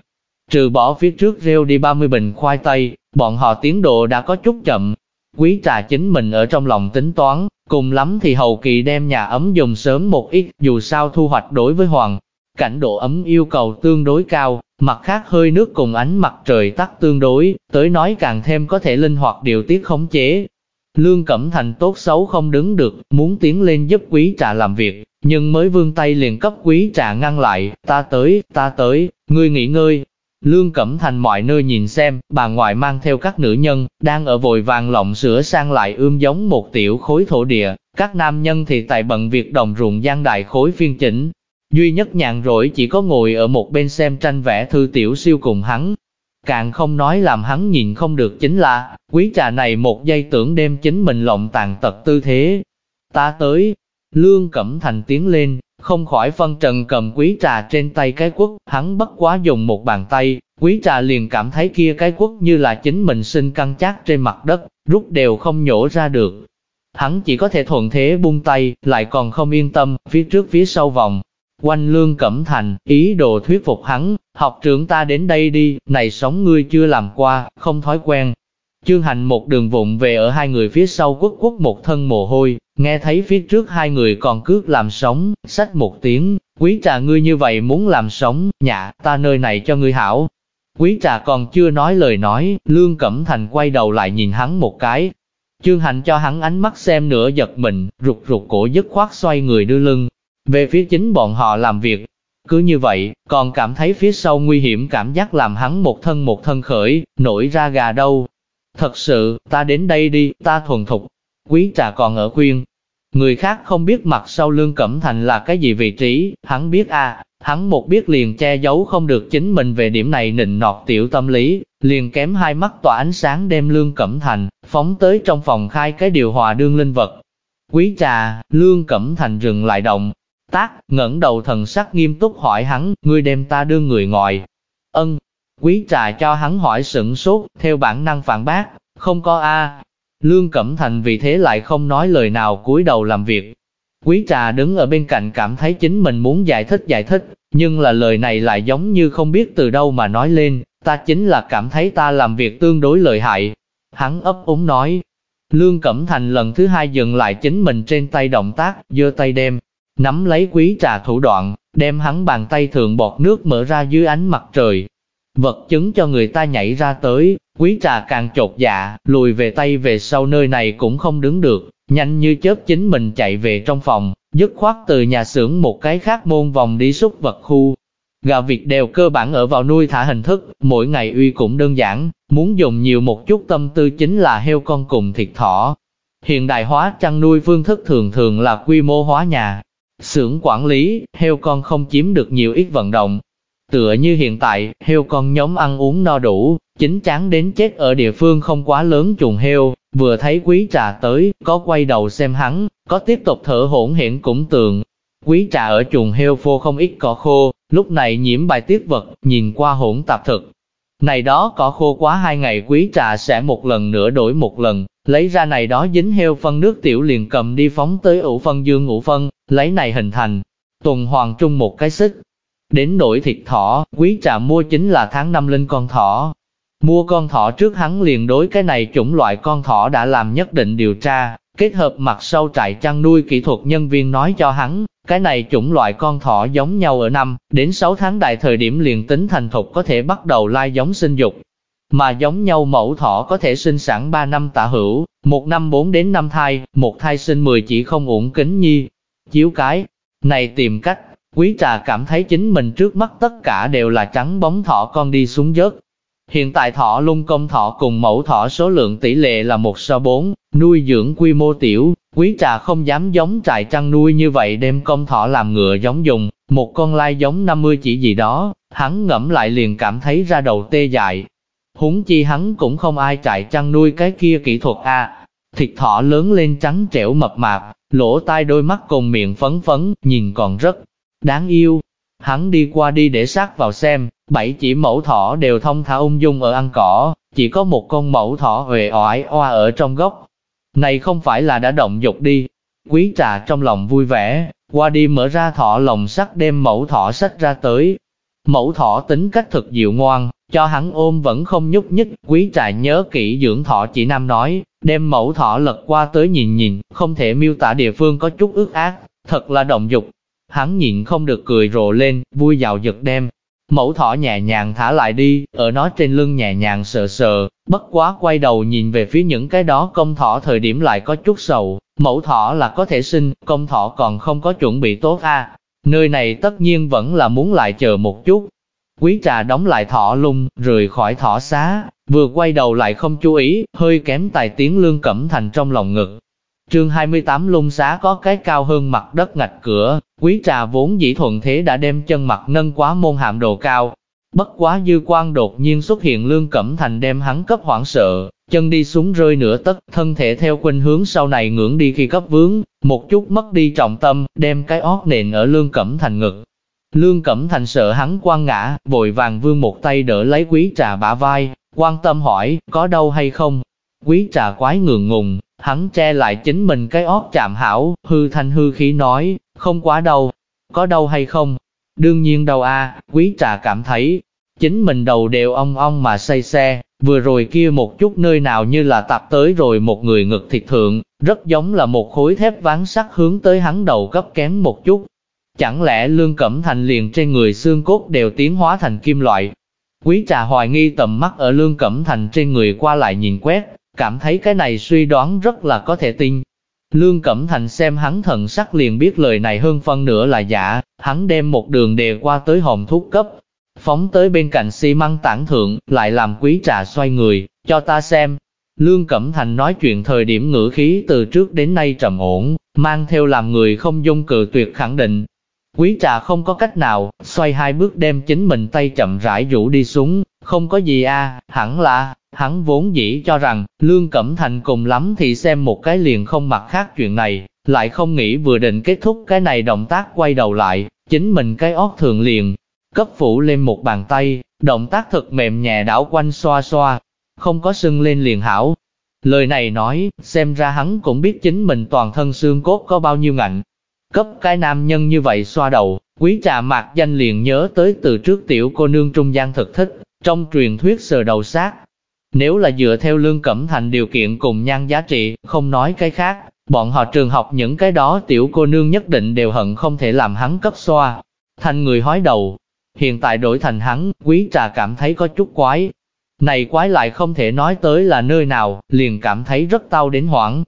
Trừ bỏ phía trước rêu đi 30 bình khoai tây, bọn họ tiến độ đã có chút chậm. Quý trà chính mình ở trong lòng tính toán, cùng lắm thì hậu kỳ đem nhà ấm dùng sớm một ít, dù sao thu hoạch đối với hoàng. Cảnh độ ấm yêu cầu tương đối cao, mặt khác hơi nước cùng ánh mặt trời tắt tương đối, tới nói càng thêm có thể linh hoạt điều tiết khống chế. Lương Cẩm Thành tốt xấu không đứng được, muốn tiến lên giúp quý trà làm việc, nhưng mới vương tay liền cấp quý trà ngăn lại, ta tới, ta tới, ngươi nghỉ ngơi, Lương Cẩm Thành mọi nơi nhìn xem, bà ngoại mang theo các nữ nhân, đang ở vội vàng lộng sữa sang lại ươm giống một tiểu khối thổ địa, các nam nhân thì tại bận việc đồng ruộng gian đại khối phiên chỉnh. Duy nhất nhàn rỗi chỉ có ngồi ở một bên xem tranh vẽ thư tiểu siêu cùng hắn. Càng không nói làm hắn nhìn không được chính là, quý trà này một giây tưởng đem chính mình lộng tàn tật tư thế. Ta tới, lương cẩm thành tiến lên, không khỏi phân trần cầm quý trà trên tay cái quốc, hắn bất quá dùng một bàn tay, quý trà liền cảm thấy kia cái quốc như là chính mình sinh căng chát trên mặt đất, rút đều không nhổ ra được. Hắn chỉ có thể thuận thế buông tay, lại còn không yên tâm, phía trước phía sau vòng. Quanh lương cẩm thành, ý đồ thuyết phục hắn, học trưởng ta đến đây đi, này sống ngươi chưa làm qua, không thói quen. Chương hành một đường vụng về ở hai người phía sau quất quất một thân mồ hôi, nghe thấy phía trước hai người còn cước làm sống, sách một tiếng, quý trà ngươi như vậy muốn làm sống, nhạ, ta nơi này cho ngươi hảo. Quý trà còn chưa nói lời nói, Lương Cẩm Thành quay đầu lại nhìn hắn một cái. Chương hành cho hắn ánh mắt xem nửa giật mình, rụt rụt cổ dứt khoát xoay người đưa lưng, về phía chính bọn họ làm việc. Cứ như vậy, còn cảm thấy phía sau nguy hiểm cảm giác làm hắn một thân một thân khởi, nổi ra gà đâu. Thật sự, ta đến đây đi, ta thuần thục. Quý trà còn ở khuyên. Người khác không biết mặt sau lương cẩm thành là cái gì vị trí, hắn biết à, hắn một biết liền che giấu không được chính mình về điểm này nịnh nọt tiểu tâm lý, liền kém hai mắt tỏa ánh sáng đem lương cẩm thành, phóng tới trong phòng khai cái điều hòa đương linh vật. Quý trà, lương cẩm thành dừng lại động, tác, ngẩng đầu thần sắc nghiêm túc hỏi hắn, ngươi đem ta đưa người ngoài. Ân, quý trà cho hắn hỏi sửng sốt, theo bản năng phản bác, không có a. Lương Cẩm Thành vì thế lại không nói lời nào cúi đầu làm việc. Quý trà đứng ở bên cạnh cảm thấy chính mình muốn giải thích giải thích, nhưng là lời này lại giống như không biết từ đâu mà nói lên, ta chính là cảm thấy ta làm việc tương đối lợi hại. Hắn ấp úng nói, Lương Cẩm Thành lần thứ hai dừng lại chính mình trên tay động tác, giơ tay đem, nắm lấy quý trà thủ đoạn, đem hắn bàn tay thường bọt nước mở ra dưới ánh mặt trời. Vật chứng cho người ta nhảy ra tới, quý trà càng chột dạ, lùi về tay về sau nơi này cũng không đứng được, nhanh như chớp chính mình chạy về trong phòng, dứt khoát từ nhà xưởng một cái khác môn vòng đi xúc vật khu. Gà vịt đều cơ bản ở vào nuôi thả hình thức, mỗi ngày uy cũng đơn giản, muốn dùng nhiều một chút tâm tư chính là heo con cùng thịt thỏ. Hiện đại hóa chăn nuôi phương thức thường thường là quy mô hóa nhà, Xưởng quản lý, heo con không chiếm được nhiều ít vận động. Tựa như hiện tại, heo con nhóm ăn uống no đủ, chính chán đến chết ở địa phương không quá lớn chuồng heo, vừa thấy quý trà tới, có quay đầu xem hắn, có tiếp tục thở hỗn hển cũng tường. Quý trà ở chuồng heo phô không ít cỏ khô, lúc này nhiễm bài tiết vật, nhìn qua hỗn tạp thực. Này đó cỏ khô quá hai ngày quý trà sẽ một lần nữa đổi một lần, lấy ra này đó dính heo phân nước tiểu liền cầm đi phóng tới ủ phân dương ủ phân, lấy này hình thành tuần hoàn trung một cái xích. Đến nổi thịt thỏ, quý trà mua chính là tháng năm linh con thỏ. Mua con thỏ trước hắn liền đối cái này chủng loại con thỏ đã làm nhất định điều tra, kết hợp mặt sau trại chăn nuôi kỹ thuật nhân viên nói cho hắn, cái này chủng loại con thỏ giống nhau ở năm, đến 6 tháng đại thời điểm liền tính thành thục có thể bắt đầu lai giống sinh dục, mà giống nhau mẫu thỏ có thể sinh sản 3 năm tả hữu, một năm 4 đến 5 thai, một thai sinh 10 chỉ không ổn kính nhi. Chiếu cái, này tìm cách, quý trà cảm thấy chính mình trước mắt tất cả đều là trắng bóng thỏ con đi xuống dớt. Hiện tại thỏ lung công thỏ cùng mẫu thỏ số lượng tỷ lệ là 1 so 4, nuôi dưỡng quy mô tiểu, quý trà không dám giống trại chăn nuôi như vậy đem công thỏ làm ngựa giống dùng, một con lai giống 50 chỉ gì đó, hắn ngẫm lại liền cảm thấy ra đầu tê dại, Húng chi hắn cũng không ai trại chăn nuôi cái kia kỹ thuật a. Thịt thỏ lớn lên trắng trẻo mập mạp, lỗ tai đôi mắt cùng miệng phấn phấn, nhìn còn rất đáng yêu. Hắn đi qua đi để sát vào xem, bảy chỉ mẫu thỏ đều thông thả ung dung ở ăn cỏ, chỉ có một con mẫu thỏ huệ oải oa ở trong góc. Này không phải là đã động dục đi. Quý trà trong lòng vui vẻ, qua đi mở ra thỏ lồng sắt đem mẫu thỏ sách ra tới. Mẫu thỏ tính cách thực dịu ngoan, cho hắn ôm vẫn không nhúc nhích, quý trà nhớ kỹ dưỡng thọ chỉ nam nói, đem mẫu thọ lật qua tới nhìn nhìn, không thể miêu tả địa phương có chút ước ác, thật là động dục. Hắn nhịn không được cười rộ lên, vui dạo giật đem. Mẫu thỏ nhẹ nhàng thả lại đi, ở nó trên lưng nhẹ nhàng sờ sờ, bất quá quay đầu nhìn về phía những cái đó công thỏ thời điểm lại có chút sầu, mẫu thỏ là có thể sinh, công thỏ còn không có chuẩn bị tốt a. Nơi này tất nhiên vẫn là muốn lại chờ một chút, Quý trà đóng lại thỏ lung, rời khỏi thỏ xá, vừa quay đầu lại không chú ý, hơi kém tài tiếng lương cẩm thành trong lòng ngực. Chương 28 lung xá có cái cao hơn mặt đất ngạch cửa, quý trà vốn dĩ thuận thế đã đem chân mặt nâng quá môn hạm đồ cao. Bất quá dư quan đột nhiên xuất hiện Lương Cẩm Thành đem hắn cấp hoảng sợ, chân đi xuống rơi nửa tấc, thân thể theo khuynh hướng sau này ngưỡng đi khi cấp vướng, một chút mất đi trọng tâm, đem cái ót nền ở Lương Cẩm Thành ngực. Lương Cẩm Thành sợ hắn quăng ngã, vội vàng vương một tay đỡ lấy quý trà bả vai, quan tâm hỏi, có đâu hay không? Quý trà quái ngượng ngùng, hắn che lại chính mình cái ót chạm hảo, hư thanh hư khí nói, không quá đâu, có đau hay không? Đương nhiên đầu a, quý trà cảm thấy, chính mình đầu đều ong ong mà say xe, vừa rồi kia một chút nơi nào như là tập tới rồi một người ngực thịt thượng, rất giống là một khối thép ván sắt hướng tới hắn đầu cấp kém một chút. Chẳng lẽ lương cẩm thành liền trên người xương cốt đều tiến hóa thành kim loại? Quý trà hoài nghi tầm mắt ở lương cẩm thành trên người qua lại nhìn quét, cảm thấy cái này suy đoán rất là có thể tin. Lương Cẩm Thành xem hắn thần sắc liền biết lời này hơn phân nửa là giả, hắn đem một đường đề qua tới hòm thuốc cấp, phóng tới bên cạnh xi măng tảng thượng, lại làm quý trà xoay người, cho ta xem. Lương Cẩm Thành nói chuyện thời điểm ngữ khí từ trước đến nay trầm ổn, mang theo làm người không dung cự tuyệt khẳng định. Quý trà không có cách nào, xoay hai bước đem chính mình tay chậm rãi rũ đi xuống, không có gì a, hẳn là, hắn vốn dĩ cho rằng, Lương Cẩm Thành cùng lắm thì xem một cái liền không mặt khác chuyện này, lại không nghĩ vừa định kết thúc cái này động tác quay đầu lại, chính mình cái ót thường liền, cấp phủ lên một bàn tay, động tác thật mềm nhẹ đảo quanh xoa xoa, không có sưng lên liền hảo. Lời này nói, xem ra hắn cũng biết chính mình toàn thân xương cốt có bao nhiêu ngạnh. Cấp cái nam nhân như vậy xoa đầu, quý trà mạc danh liền nhớ tới từ trước tiểu cô nương trung gian thực thích, trong truyền thuyết sờ đầu sát. Nếu là dựa theo lương cẩm thành điều kiện cùng nhan giá trị, không nói cái khác, bọn họ trường học những cái đó tiểu cô nương nhất định đều hận không thể làm hắn cấp xoa. Thành người hói đầu, hiện tại đổi thành hắn, quý trà cảm thấy có chút quái. Này quái lại không thể nói tới là nơi nào, liền cảm thấy rất tao đến hoảng.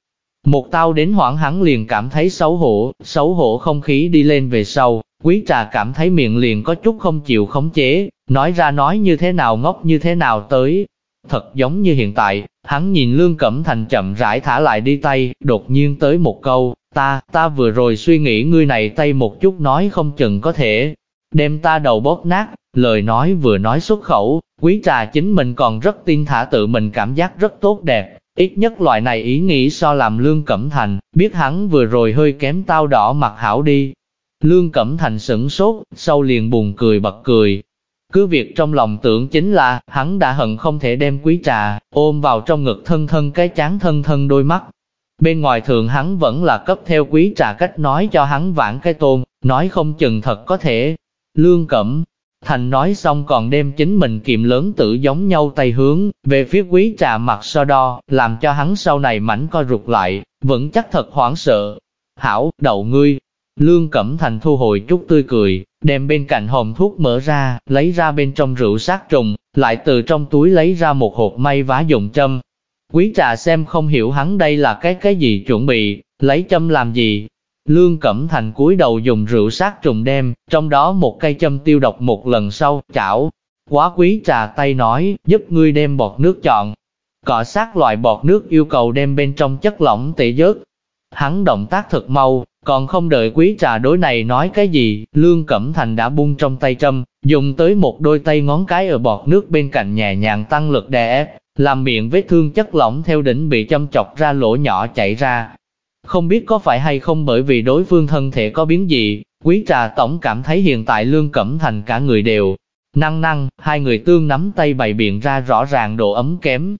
Một tao đến hoảng hắn liền cảm thấy xấu hổ, xấu hổ không khí đi lên về sau, quý trà cảm thấy miệng liền có chút không chịu khống chế, nói ra nói như thế nào ngốc như thế nào tới. Thật giống như hiện tại, hắn nhìn Lương Cẩm Thành chậm rãi thả lại đi tay, đột nhiên tới một câu, ta, ta vừa rồi suy nghĩ ngươi này tay một chút nói không chừng có thể, đem ta đầu bóp nát, lời nói vừa nói xuất khẩu, quý trà chính mình còn rất tin thả tự mình cảm giác rất tốt đẹp, ít nhất loại này ý nghĩ so làm Lương Cẩm Thành, biết hắn vừa rồi hơi kém tao đỏ mặt hảo đi. Lương Cẩm Thành sửng sốt, sau liền buồn cười bật cười. Cứ việc trong lòng tưởng chính là, hắn đã hận không thể đem quý trà, ôm vào trong ngực thân thân cái chán thân thân đôi mắt. Bên ngoài thường hắn vẫn là cấp theo quý trà cách nói cho hắn vãn cái tôn, nói không chừng thật có thể, Lương Cẩm Thành nói xong còn đem chính mình kiệm lớn tự giống nhau tay hướng, về phía quý trà mặt so đo, làm cho hắn sau này mảnh co rụt lại, vẫn chắc thật hoảng sợ. Hảo, đậu ngươi. Lương Cẩm Thành thu hồi chút tươi cười, đem bên cạnh hòm thuốc mở ra, lấy ra bên trong rượu sát trùng, lại từ trong túi lấy ra một hộp may vá dùng châm. Quý trà xem không hiểu hắn đây là cái cái gì chuẩn bị, lấy châm làm gì, Lương Cẩm Thành cúi đầu dùng rượu sát trùng đem, trong đó một cây châm tiêu độc một lần sau, chảo. Quá quý trà tay nói, giúp ngươi đem bọt nước chọn. Cọ sát loại bọt nước yêu cầu đem bên trong chất lỏng tỉ dớt. Hắn động tác thật mau, còn không đợi quý trà đối này nói cái gì, Lương Cẩm Thành đã bung trong tay châm, dùng tới một đôi tay ngón cái ở bọt nước bên cạnh nhẹ nhàng tăng lực đè ép, làm miệng vết thương chất lỏng theo đỉnh bị châm chọc ra lỗ nhỏ chảy ra, không biết có phải hay không bởi vì đối phương thân thể có biến gì, quý trà tổng cảm thấy hiện tại Lương Cẩm Thành cả người đều năng năng, hai người tương nắm tay bày biện ra rõ ràng độ ấm kém.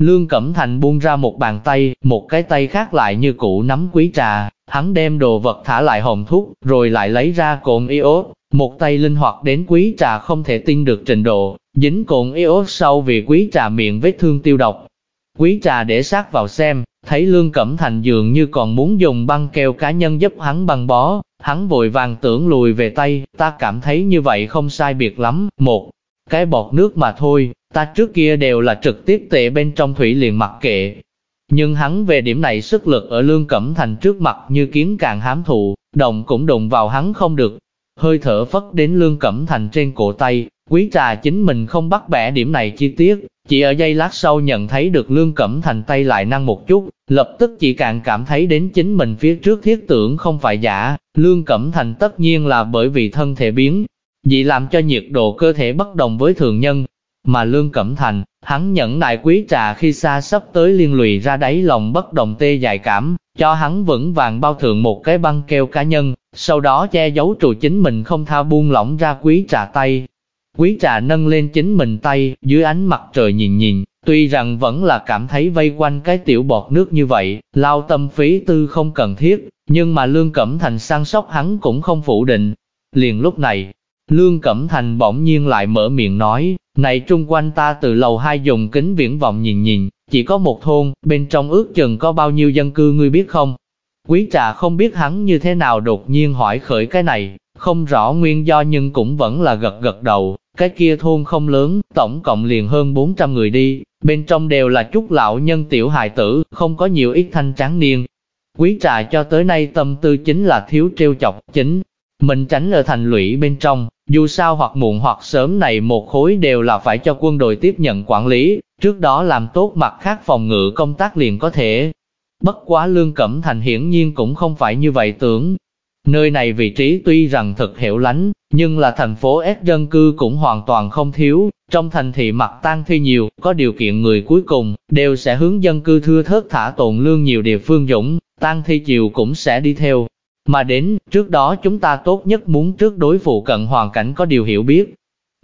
Lương Cẩm Thành buông ra một bàn tay, một cái tay khác lại như cũ nắm quý trà, hắn đem đồ vật thả lại hồng thuốc, rồi lại lấy ra cồn iốt, một tay linh hoạt đến quý trà không thể tin được trình độ, dính cồn iốt sau vì quý trà miệng vết thương tiêu độc. Quý trà để sát vào xem, Thấy Lương Cẩm Thành dường như còn muốn dùng băng keo cá nhân giúp hắn băng bó, hắn vội vàng tưởng lùi về tay, ta cảm thấy như vậy không sai biệt lắm, một cái bọt nước mà thôi, ta trước kia đều là trực tiếp tệ bên trong thủy liền mặc kệ. Nhưng hắn về điểm này sức lực ở Lương Cẩm Thành trước mặt như kiến càng hám thụ, động cũng đụng vào hắn không được. Hơi thở phất đến Lương Cẩm Thành trên cổ tay, quý trà chính mình không bắt bẻ điểm này chi tiết, chỉ ở giây lát sau nhận thấy được Lương Cẩm Thành tay lại năng một chút, lập tức chỉ càng cảm thấy đến chính mình phía trước thiết tưởng không phải giả, Lương Cẩm Thành tất nhiên là bởi vì thân thể biến. dị làm cho nhiệt độ cơ thể bất đồng với thường nhân. Mà Lương Cẩm Thành, hắn nhẫn nại quý trà khi xa sắp tới liên lụy ra đáy lòng bất đồng tê dài cảm, cho hắn vững vàng bao thượng một cái băng keo cá nhân, sau đó che giấu trụ chính mình không tha buông lỏng ra quý trà tay. Quý trà nâng lên chính mình tay, dưới ánh mặt trời nhìn nhìn, tuy rằng vẫn là cảm thấy vây quanh cái tiểu bọt nước như vậy, lao tâm phí tư không cần thiết, nhưng mà Lương Cẩm Thành sang sóc hắn cũng không phủ định. Liền lúc này, Lương Cẩm Thành bỗng nhiên lại mở miệng nói, này trung quanh ta từ lầu hai dùng kính viễn vọng nhìn nhìn, chỉ có một thôn, bên trong ước chừng có bao nhiêu dân cư ngươi biết không? Quý trà không biết hắn như thế nào đột nhiên hỏi khởi cái này, không rõ nguyên do nhưng cũng vẫn là gật gật đầu, cái kia thôn không lớn, tổng cộng liền hơn 400 người đi, bên trong đều là chút lão nhân tiểu hài tử, không có nhiều ít thanh tráng niên. Quý trà cho tới nay tâm tư chính là thiếu trêu chọc, chính mình tránh ở thành lũy bên trong, dù sao hoặc muộn hoặc sớm này một khối đều là phải cho quân đội tiếp nhận quản lý, trước đó làm tốt mặt khác phòng ngự công tác liền có thể. Bất quá Lương Cẩm Thành hiển nhiên cũng không phải như vậy tưởng. Nơi này vị trí tuy rằng thật hiểu lánh, nhưng là thành phố S dân cư cũng hoàn toàn không thiếu, trong thành thị mặt tan thi nhiều, có điều kiện người cuối cùng, đều sẽ hướng dân cư thưa thớt thả tồn lương nhiều địa phương dũng, tan thi chiều cũng sẽ đi theo, mà đến, trước đó chúng ta tốt nhất muốn trước đối phụ cận hoàn cảnh có điều hiểu biết.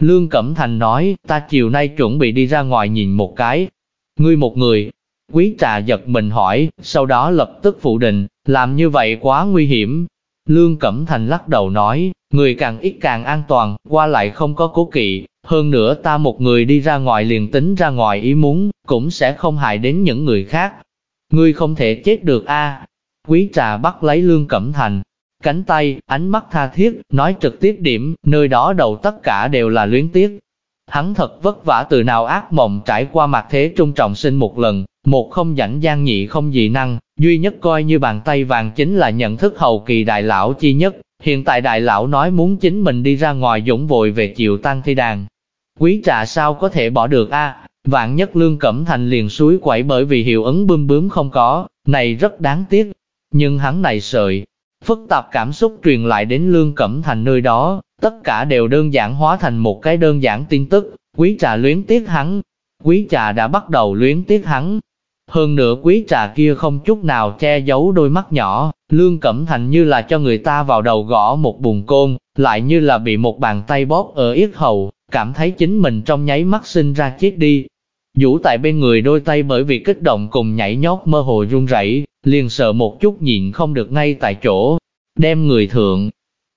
Lương Cẩm Thành nói, ta chiều nay chuẩn bị đi ra ngoài nhìn một cái. Ngươi một người, quý trà giật mình hỏi, sau đó lập tức phụ định, làm như vậy quá nguy hiểm. Lương Cẩm Thành lắc đầu nói, người càng ít càng an toàn, qua lại không có cố kỵ, hơn nữa ta một người đi ra ngoài liền tính ra ngoài ý muốn, cũng sẽ không hại đến những người khác. Ngươi không thể chết được a Quý trà bắt lấy Lương Cẩm Thành, cánh tay, ánh mắt tha thiết, nói trực tiếp điểm, nơi đó đầu tất cả đều là luyến tiếc. Hắn thật vất vả từ nào ác mộng trải qua mặt thế trung trọng sinh một lần, một không rảnh gian nhị không dị năng, duy nhất coi như bàn tay vàng chính là nhận thức hầu kỳ đại lão chi nhất. Hiện tại đại lão nói muốn chính mình đi ra ngoài dũng vội về chịu tăng thi đàn. Quý trà sao có thể bỏ được a Vạn nhất lương cẩm thành liền suối quẩy bởi vì hiệu ứng bươm bướm không có, này rất đáng tiếc. Nhưng hắn này sợi, phức tạp cảm xúc truyền lại đến Lương Cẩm Thành nơi đó, tất cả đều đơn giản hóa thành một cái đơn giản tin tức, quý trà luyến tiếc hắn, quý trà đã bắt đầu luyến tiếc hắn. Hơn nữa quý trà kia không chút nào che giấu đôi mắt nhỏ, Lương Cẩm Thành như là cho người ta vào đầu gõ một bùn côn, lại như là bị một bàn tay bóp ở yết hầu, cảm thấy chính mình trong nháy mắt sinh ra chết đi, Vũ tại bên người đôi tay bởi vì kích động cùng nhảy nhót mơ hồ run rẩy, liền sợ một chút nhịn không được ngay tại chỗ, đem người thượng.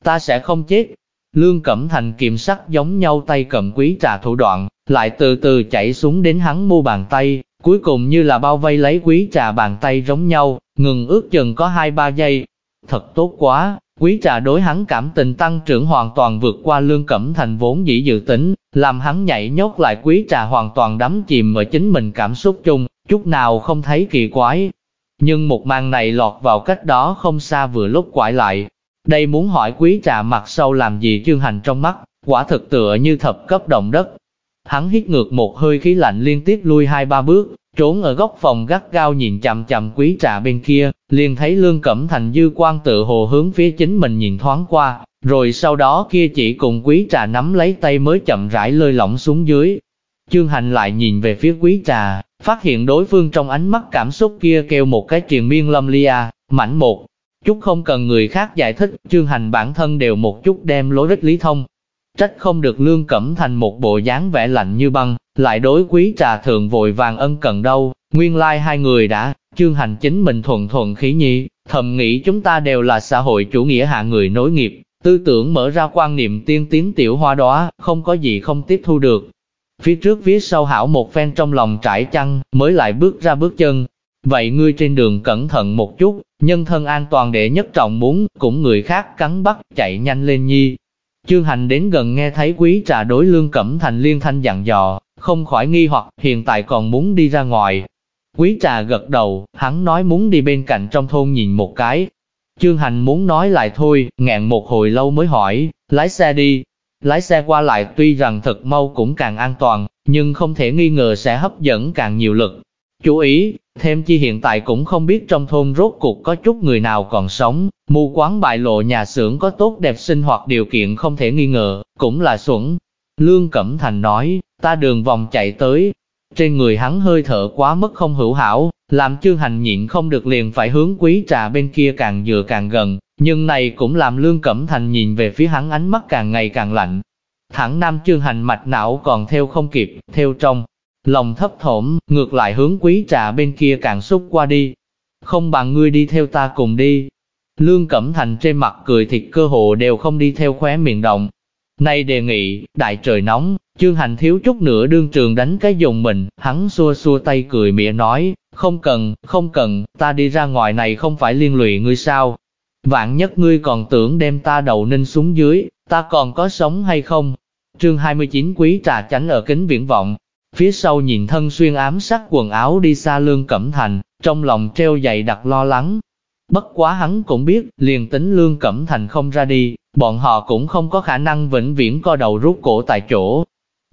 Ta sẽ không chết. Lương Cẩm Thành kiểm sắc giống nhau tay cầm quý trà thủ đoạn, lại từ từ chảy xuống đến hắn mu bàn tay, cuối cùng như là bao vây lấy quý trà bàn tay giống nhau, ngừng ước chừng có 2-3 giây. Thật tốt quá, Quý trà đối hắn cảm tình tăng trưởng hoàn toàn vượt qua lương cẩm thành vốn dĩ dự tính, làm hắn nhảy nhót lại quý trà hoàn toàn đắm chìm ở chính mình cảm xúc chung, chút nào không thấy kỳ quái. Nhưng một màn này lọt vào cách đó không xa vừa lúc quải lại. Đây muốn hỏi quý trà mặt sâu làm gì chương hành trong mắt, quả thực tựa như thập cấp động đất. Hắn hít ngược một hơi khí lạnh liên tiếp lui hai ba bước, Trốn ở góc phòng gắt gao nhìn chằm chằm quý trà bên kia, liền thấy Lương Cẩm Thành dư quan tự hồ hướng phía chính mình nhìn thoáng qua, rồi sau đó kia chỉ cùng quý trà nắm lấy tay mới chậm rãi lơi lỏng xuống dưới. Chương Hành lại nhìn về phía quý trà, phát hiện đối phương trong ánh mắt cảm xúc kia kêu một cái triền miên lâm lia, mảnh một. Chút không cần người khác giải thích, Chương Hành bản thân đều một chút đem lối rích lý thông, Trách không được lương cẩm thành một bộ dáng vẻ lạnh như băng, lại đối quý trà thượng vội vàng ân cần đâu, nguyên lai like hai người đã, chương hành chính mình thuận thuận khí nhi, thầm nghĩ chúng ta đều là xã hội chủ nghĩa hạ người nối nghiệp, tư tưởng mở ra quan niệm tiên tiến tiểu hoa đó, không có gì không tiếp thu được. Phía trước phía sau hảo một phen trong lòng trải chăn, mới lại bước ra bước chân. Vậy ngươi trên đường cẩn thận một chút, nhân thân an toàn để nhất trọng muốn, cũng người khác cắn bắt, chạy nhanh lên nhi, Chương hành đến gần nghe thấy quý trà đối lương cẩm thành liên thanh dặn dò, không khỏi nghi hoặc hiện tại còn muốn đi ra ngoài. Quý trà gật đầu, hắn nói muốn đi bên cạnh trong thôn nhìn một cái. Chương hành muốn nói lại thôi, ngẹn một hồi lâu mới hỏi, lái xe đi. Lái xe qua lại tuy rằng thật mau cũng càng an toàn, nhưng không thể nghi ngờ sẽ hấp dẫn càng nhiều lực. Chú ý, Thêm chi hiện tại cũng không biết trong thôn rốt cuộc có chút người nào còn sống, mù quán bại lộ nhà xưởng có tốt đẹp sinh hoạt điều kiện không thể nghi ngờ, cũng là xuẩn. Lương Cẩm Thành nói, ta đường vòng chạy tới, trên người hắn hơi thở quá mức không hữu hảo, làm chương hành nhịn không được liền phải hướng quý trà bên kia càng dựa càng gần, nhưng này cũng làm Lương Cẩm Thành nhìn về phía hắn ánh mắt càng ngày càng lạnh. Thẳng nam chương hành mạch não còn theo không kịp, theo trong. Lòng thấp thổm, ngược lại hướng quý trà bên kia càng xúc qua đi. Không bằng ngươi đi theo ta cùng đi. Lương Cẩm Thành trên mặt cười thịt cơ hồ đều không đi theo khóe miệng động. Nay đề nghị, đại trời nóng, chương hành thiếu chút nữa đương trường đánh cái dùng mình, hắn xua xua tay cười mỉa nói, không cần, không cần, ta đi ra ngoài này không phải liên lụy ngươi sao, Vạn nhất ngươi còn tưởng đem ta đầu ninh xuống dưới, ta còn có sống hay không? Chương 29 quý trà chánh ở kính viễn vọng, phía sau nhìn thân xuyên ám sắc quần áo đi xa lương cẩm thành, trong lòng treo dày đặc lo lắng. Bất quá hắn cũng biết, liền tính lương cẩm thành không ra đi, bọn họ cũng không có khả năng vĩnh viễn co đầu rút cổ tại chỗ.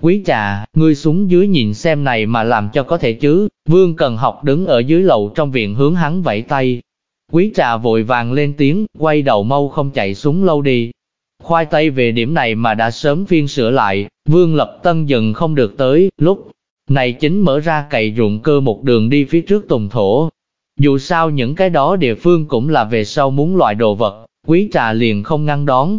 Quý trà, ngươi xuống dưới nhìn xem này mà làm cho có thể chứ, vương cần học đứng ở dưới lầu trong viện hướng hắn vẫy tay, Quý trà vội vàng lên tiếng, quay đầu mau không chạy xuống lâu đi. Khoai tây về điểm này mà đã sớm phiên sửa lại, Vương Lập Tân dừng không được tới, lúc này chính mở ra cày ruộng cơ một đường đi phía trước tùng thổ. Dù sao những cái đó địa phương cũng là về sau muốn loại đồ vật, quý trà liền không ngăn đón,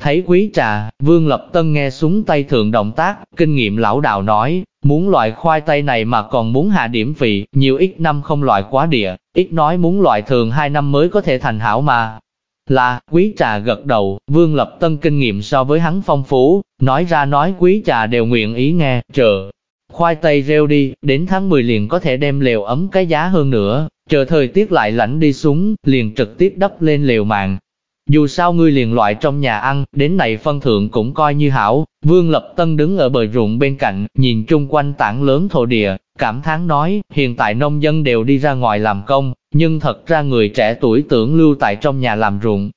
Thấy quý trà, Vương Lập Tân nghe súng tay thượng động tác, kinh nghiệm lão đạo nói, muốn loại khoai tây này mà còn muốn hạ điểm vị, nhiều ít năm không loại quá địa, ít nói muốn loại thường hai năm mới có thể thành hảo mà. Là, quý trà gật đầu, Vương Lập Tân kinh nghiệm so với hắn phong phú, nói ra nói quý trà đều nguyện ý nghe, chờ. Khoai tây rêu đi, đến tháng 10 liền có thể đem lều ấm cái giá hơn nữa, chờ thời tiết lại lạnh đi xuống, liền trực tiếp đắp lên lều mạng, dù sao ngươi liền loại trong nhà ăn, đến này phân thượng cũng coi như hảo. Vương Lập Tân đứng ở bờ ruộng bên cạnh, nhìn chung quanh tảng lớn thổ địa, cảm thán nói, hiện tại nông dân đều đi ra ngoài làm công, nhưng thật ra người trẻ tuổi tưởng lưu tại trong nhà làm ruộng.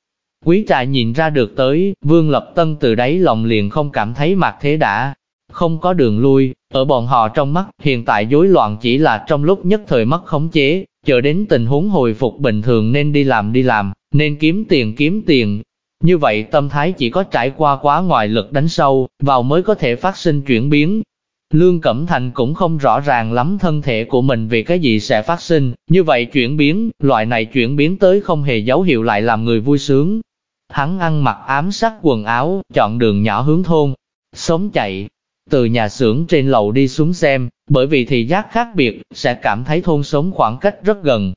Quý trại nhìn ra được tới, Vương Lập Tân từ đấy lòng liền không cảm thấy mặt thế đã, không có đường lui, ở bọn họ trong mắt, hiện tại rối loạn chỉ là trong lúc nhất thời mất khống chế, chờ đến tình huống hồi phục bình thường nên đi làm đi làm, nên kiếm tiền kiếm tiền. Như vậy tâm thái chỉ có trải qua quá ngoài lực đánh sâu, vào mới có thể phát sinh chuyển biến. Lương Cẩm Thành cũng không rõ ràng lắm thân thể của mình vì cái gì sẽ phát sinh, như vậy chuyển biến, loại này chuyển biến tới không hề dấu hiệu lại làm người vui sướng. Hắn ăn mặc ám sắc quần áo, chọn đường nhỏ hướng thôn, sống chạy, từ nhà xưởng trên lầu đi xuống xem, bởi vì thị giác khác biệt, sẽ cảm thấy thôn sống khoảng cách rất gần,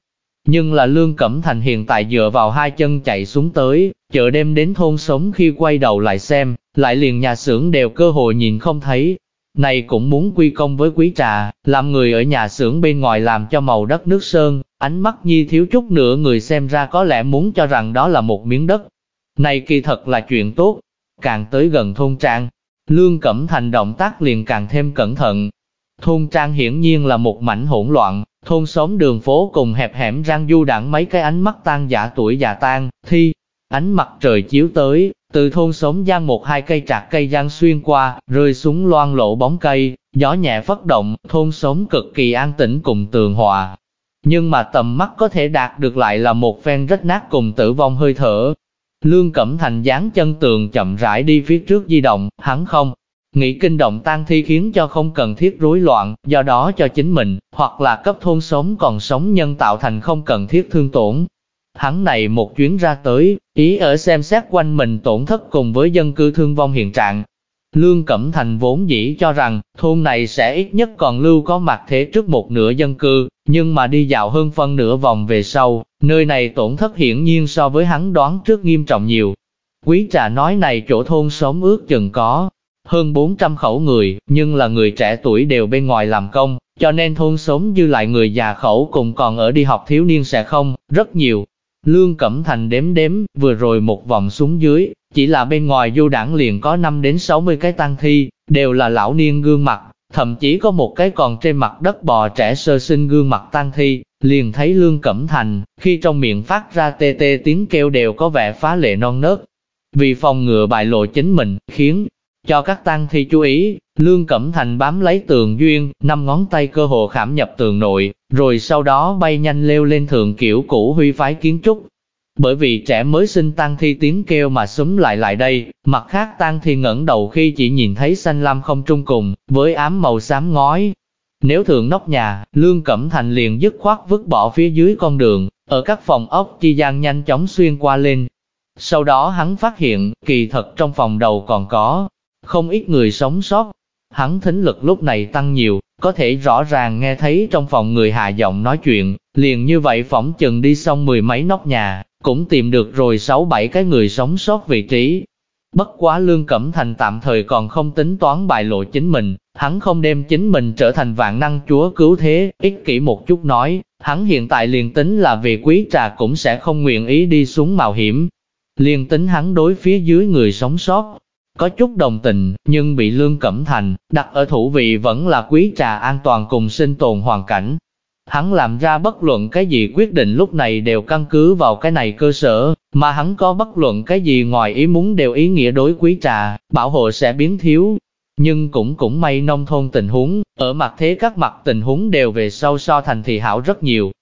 nhưng là Lương Cẩm Thành hiện tại dựa vào hai chân chạy xuống tới, chợ đêm đến thôn sống khi quay đầu lại xem, lại liền nhà xưởng đều cơ hội nhìn không thấy. Này cũng muốn quy công với quý trà, làm người ở nhà xưởng bên ngoài làm cho màu đất nước sơn, ánh mắt nhi thiếu chút nữa người xem ra có lẽ muốn cho rằng đó là một miếng đất. Này kỳ thật là chuyện tốt, càng tới gần thôn trang, Lương Cẩm Thành động tác liền càng thêm cẩn thận. Thôn trang hiển nhiên là một mảnh hỗn loạn, Thôn xóm đường phố cùng hẹp hẻm răng du đẳng mấy cái ánh mắt tan giả tuổi già tan, thi, ánh mặt trời chiếu tới, từ thôn xóm giang một hai cây trạc cây giang xuyên qua, rơi xuống loan lộ bóng cây, gió nhẹ phất động, thôn xóm cực kỳ an tĩnh cùng tường hòa. Nhưng mà tầm mắt có thể đạt được lại là một phen rách nát cùng tử vong hơi thở. Lương Cẩm Thành dán chân tường chậm rãi đi phía trước di động, hắn không Nghĩ kinh động tan thi khiến cho không cần thiết rối loạn, do đó cho chính mình, hoặc là cấp thôn sống còn sống nhân tạo thành không cần thiết thương tổn. Hắn này một chuyến ra tới, ý ở xem xét quanh mình tổn thất cùng với dân cư thương vong hiện trạng. Lương Cẩm Thành vốn dĩ cho rằng, thôn này sẽ ít nhất còn lưu có mặt thế trước một nửa dân cư, nhưng mà đi dạo hơn phân nửa vòng về sau, nơi này tổn thất hiển nhiên so với hắn đoán trước nghiêm trọng nhiều. Quý trà nói này chỗ thôn sống ước chừng có, hơn 400 khẩu người, nhưng là người trẻ tuổi đều bên ngoài làm công, cho nên thôn sống dư lại người già khẩu cùng còn ở đi học thiếu niên sẽ không, rất nhiều. Lương Cẩm Thành đếm đếm, vừa rồi một vòng xuống dưới, chỉ là bên ngoài du đảng liền có 5 đến 60 cái tăng thi, đều là lão niên gương mặt, thậm chí có một cái còn trên mặt đất bò trẻ sơ sinh gương mặt tăng thi, liền thấy Lương Cẩm Thành, khi trong miệng phát ra tê tê tiếng kêu đều có vẻ phá lệ non nớt. Vì phòng ngừa bại lộ chính mình, khiến cho các tang thi chú ý, Lương Cẩm Thành bám lấy tường duyên, năm ngón tay cơ hồ khảm nhập tường nội, rồi sau đó bay nhanh leo lên thượng kiểu cũ huy phái kiến trúc. Bởi vì trẻ mới sinh tang thi tiếng kêu mà súng lại lại đây, mặt khác tang thi ngẩng đầu khi chỉ nhìn thấy xanh lam không trung cùng, với ám màu xám ngói. Nếu thượng nóc nhà, Lương Cẩm Thành liền dứt khoát vứt bỏ phía dưới con đường, ở các phòng ốc chi gian nhanh chóng xuyên qua lên. Sau đó hắn phát hiện, kỳ thật trong phòng đầu còn có không ít người sống sót. Hắn thính lực lúc này tăng nhiều, có thể rõ ràng nghe thấy trong phòng người hạ giọng nói chuyện, liền như vậy phỏng chừng đi xong mười mấy nóc nhà, cũng tìm được rồi sáu bảy cái người sống sót vị trí. Bất quá Lương Cẩm Thành tạm thời còn không tính toán bại lộ chính mình, hắn không đem chính mình trở thành vạn năng chúa cứu thế, ích kỷ một chút nói, hắn hiện tại liền tính là về quý trà cũng sẽ không nguyện ý đi xuống mạo hiểm. Liền tính hắn đối phía dưới người sống sót, có chút đồng tình, nhưng bị Lương Cẩm Thành đặt ở thủ vị vẫn là quý trà an toàn cùng sinh tồn hoàn cảnh. Hắn làm ra bất luận cái gì quyết định lúc này đều căn cứ vào cái này cơ sở, mà hắn có bất luận cái gì ngoài ý muốn đều ý nghĩa đối quý trà, bảo hộ sẽ biến thiếu. Nhưng cũng cũng may nông thôn tình huống, ở mặt thế các mặt tình huống đều về sau so thành thì hảo rất nhiều.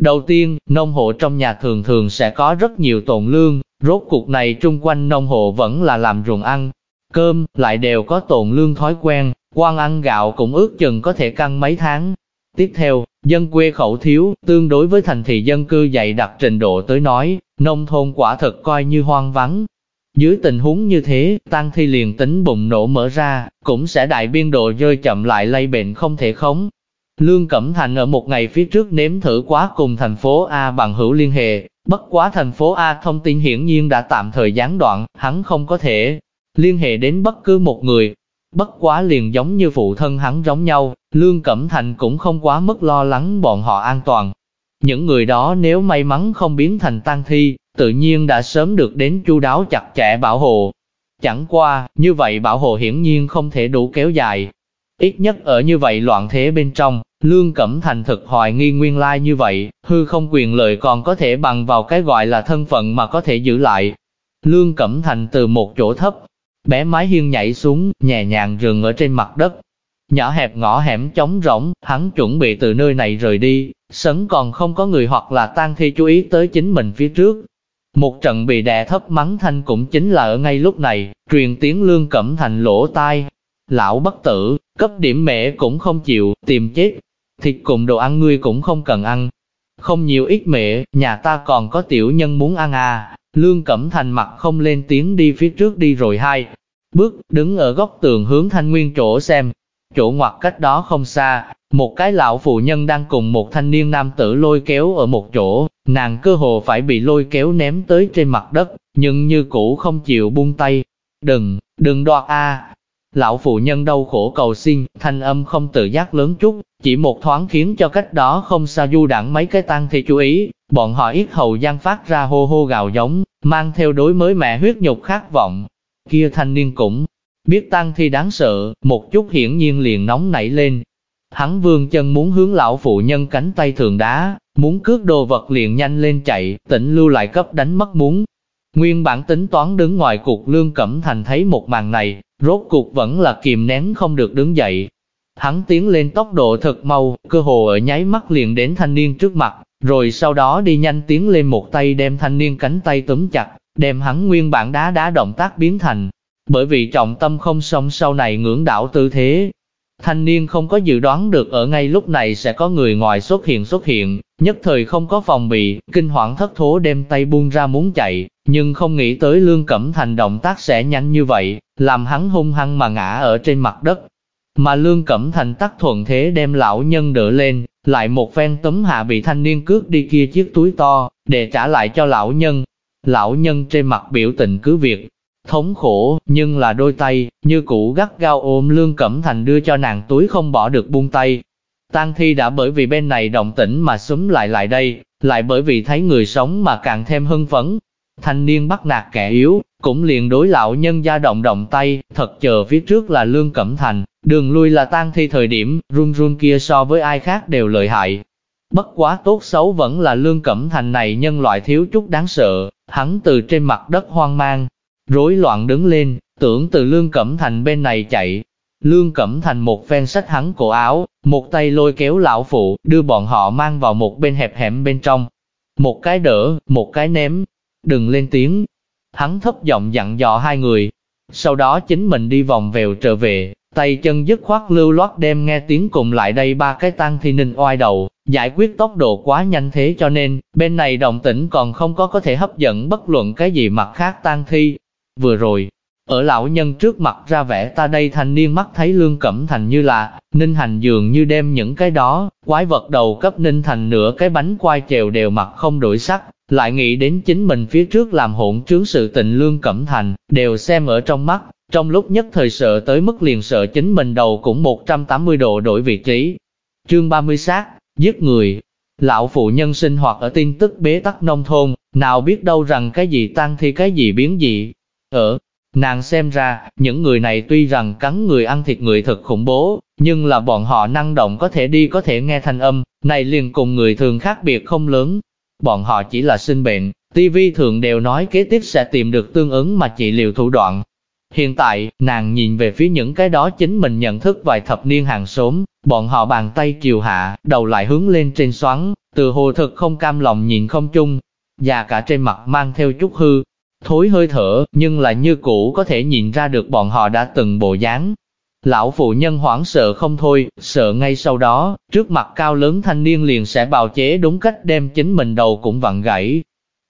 Đầu tiên, nông hộ trong nhà thường thường sẽ có rất nhiều tồn lương, rốt cuộc này trung quanh nông hộ vẫn là làm ruộng ăn, cơm, lại đều có tồn lương thói quen, quan ăn gạo cũng ước chừng có thể căng mấy tháng. Tiếp theo, dân quê khẩu thiếu, tương đối với thành thị dân cư dày đặc trình độ tới nói, nông thôn quả thật coi như hoang vắng. Dưới tình huống như thế, tăng thi liền tính bùng nổ mở ra, cũng sẽ đại biên độ rơi chậm lại lây bệnh không thể khống. Lương Cẩm Thành ở một ngày phía trước nếm thử quá cùng thành phố A bằng hữu liên hệ, bất quá thành phố A thông tin hiển nhiên đã tạm thời gián đoạn, hắn không có thể liên hệ đến bất cứ một người. Bất quá liền giống như phụ thân hắn giống nhau, Lương Cẩm Thành cũng không quá mức lo lắng bọn họ an toàn. Những người đó nếu may mắn không biến thành tang thi, tự nhiên đã sớm được đến chu đáo chặt chẽ bảo hộ. Chẳng qua, như vậy bảo hộ hiển nhiên không thể đủ kéo dài. Ít nhất ở như vậy loạn thế bên trong, Lương Cẩm Thành thực hoài nghi nguyên lai như vậy, hư không quyền lợi còn có thể bằng vào cái gọi là thân phận mà có thể giữ lại. Lương Cẩm Thành từ một chỗ thấp, Bé mái hiên nhảy xuống, nhẹ nhàng rừng ở trên mặt đất. Nhỏ hẹp ngõ hẻm trống rỗng, hắn chuẩn bị từ nơi này rời đi, sấn còn không có người hoặc là tan thi chú ý tới chính mình phía trước. Một trận bị đè thấp mắng thanh cũng chính là ở ngay lúc này, truyền tiếng lương cẩm thành lỗ tai. Lão bất tử, cấp điểm mẹ cũng không chịu, tìm chết. Thịt cùng đồ ăn ngươi cũng không cần ăn. Không nhiều ít mẹ, nhà ta còn có tiểu nhân muốn ăn à, Lương Cẩm Thành mặt không lên tiếng đi phía trước đi rồi hai. Bước, đứng ở góc tường hướng thanh nguyên chỗ xem. Chỗ ngoặt cách đó không xa, một cái lão phụ nhân đang cùng một thanh niên nam tử lôi kéo ở một chỗ, nàng cơ hồ phải bị lôi kéo ném tới trên mặt đất, nhưng như cũ không chịu buông tay. Đừng, đừng đoạt a Lão phụ nhân đau khổ cầu xin, thanh âm không tự giác lớn chút, chỉ một thoáng khiến cho cách đó không xa du đẳng mấy cái tăng thì chú ý, bọn họ ít hầu gian phát ra hô hô gào giống, mang theo đối mới mẹ huyết nhục khát vọng. Kia thanh niên cũng biết tăng thi đáng sợ, một chút hiển nhiên liền nóng nảy lên. Hắn vương chân muốn hướng lão phụ nhân cánh tay thường đá, muốn cướp đồ vật liền nhanh lên chạy, tỉnh lưu lại cấp đánh mất muốn. Nguyên bản tính toán đứng ngoài cuộc lương cẩm thành thấy một màn này, rốt cục vẫn là kìm nén không được đứng dậy. Hắn tiến lên tốc độ thật mau, cơ hồ ở nháy mắt liền đến thanh niên trước mặt, rồi sau đó đi nhanh tiến lên một tay đem thanh niên cánh tay túm chặt, đem hắn nguyên bản đá đá động tác biến thành. Bởi vì trọng tâm không xong sau này ngưỡng đảo tư thế. Thanh niên không có dự đoán được ở ngay lúc này sẽ có người ngoài xuất hiện xuất hiện, nhất thời không có phòng bị, kinh hoảng thất thố đem tay buông ra muốn chạy, nhưng không nghĩ tới Lương Cẩm Thành động tác sẽ nhanh như vậy, làm hắn hung hăng mà ngã ở trên mặt đất. Mà Lương Cẩm Thành tắc thuận thế đem lão nhân đỡ lên, lại một phen tấm hạ bị thanh niên cướp đi kia chiếc túi to, để trả lại cho lão nhân. Lão nhân trên mặt biểu tình cứ việc, thống khổ, nhưng là đôi tay, như cũ gắt gao ôm Lương Cẩm Thành đưa cho nàng túi không bỏ được buông tay. Tang thi đã bởi vì bên này động tĩnh mà súng lại lại đây, lại bởi vì thấy người sống mà càng thêm hưng phấn. Thanh niên bắt nạt kẻ yếu, cũng liền đối lão nhân gia động động tay, thật chờ phía trước là Lương Cẩm Thành, đường lui là tan thi thời điểm, run run kia so với ai khác đều lợi hại. Bất quá tốt xấu vẫn là Lương Cẩm Thành này nhân loại thiếu chút đáng sợ, hắn từ trên mặt đất hoang mang, rối loạn đứng lên, tưởng từ Lương Cẩm Thành bên này chạy. Lương Cẩm Thành một phen sách hắn cổ áo, một tay lôi kéo lão phụ, đưa bọn họ mang vào một bên hẹp hẻm bên trong. Một cái đỡ, một cái ném, đừng lên tiếng. Hắn thấp giọng dặn dò hai người. Sau đó chính mình đi vòng vèo trở về, tay chân dứt khoát lưu loát đem nghe tiếng cùng lại đây ba cái tăng thi ninh oai đầu, giải quyết tốc độ quá nhanh thế cho nên, bên này động tĩnh còn không có có thể hấp dẫn bất luận cái gì mặt khác tăng thi. Vừa rồi, ở lão nhân trước mặt ra vẻ ta đây thanh niên mắt thấy lương cẩm thành như là, ninh hành dường như đem những cái đó, quái vật đầu cấp ninh thành nửa cái bánh quai chèo đều mặt không đổi sắc, lại nghĩ đến chính mình phía trước làm hỗn trướng sự tình lương cẩm thành, đều xem ở trong mắt, trong lúc nhất thời sợ tới mức liền sợ chính mình đầu cũng 180 độ đổi vị trí. Chương 30 sát, giết người. Lão phụ nhân sinh hoạt ở tin tức bế tắc nông thôn, nào biết đâu rằng cái gì tăng thì cái gì biến dị. Ở, nàng xem ra, những người này tuy rằng cắn người ăn thịt người thật khủng bố, nhưng là bọn họ năng động có thể đi có thể nghe thanh âm, này liền cùng người thường khác biệt không lớn. Bọn họ chỉ là sinh bệnh, TV thường đều nói kế tiếp sẽ tìm được tương ứng mà trị liệu thủ đoạn, Hiện tại, nàng nhìn về phía những cái đó chính mình nhận thức vài thập niên hàng xóm, bọn họ bàn tay chiều hạ, đầu lại hướng lên trên xoắn, từ hồ thực không cam lòng nhìn không chung, và cả trên mặt mang theo chút hư, thối hơi thở, nhưng là như cũ có thể nhìn ra được bọn họ đã từng bộ dáng. Lão phụ nhân hoảng sợ không thôi, sợ ngay sau đó, trước mặt cao lớn thanh niên liền sẽ bào chế đúng cách đem chính mình đầu cũng vặn gãy,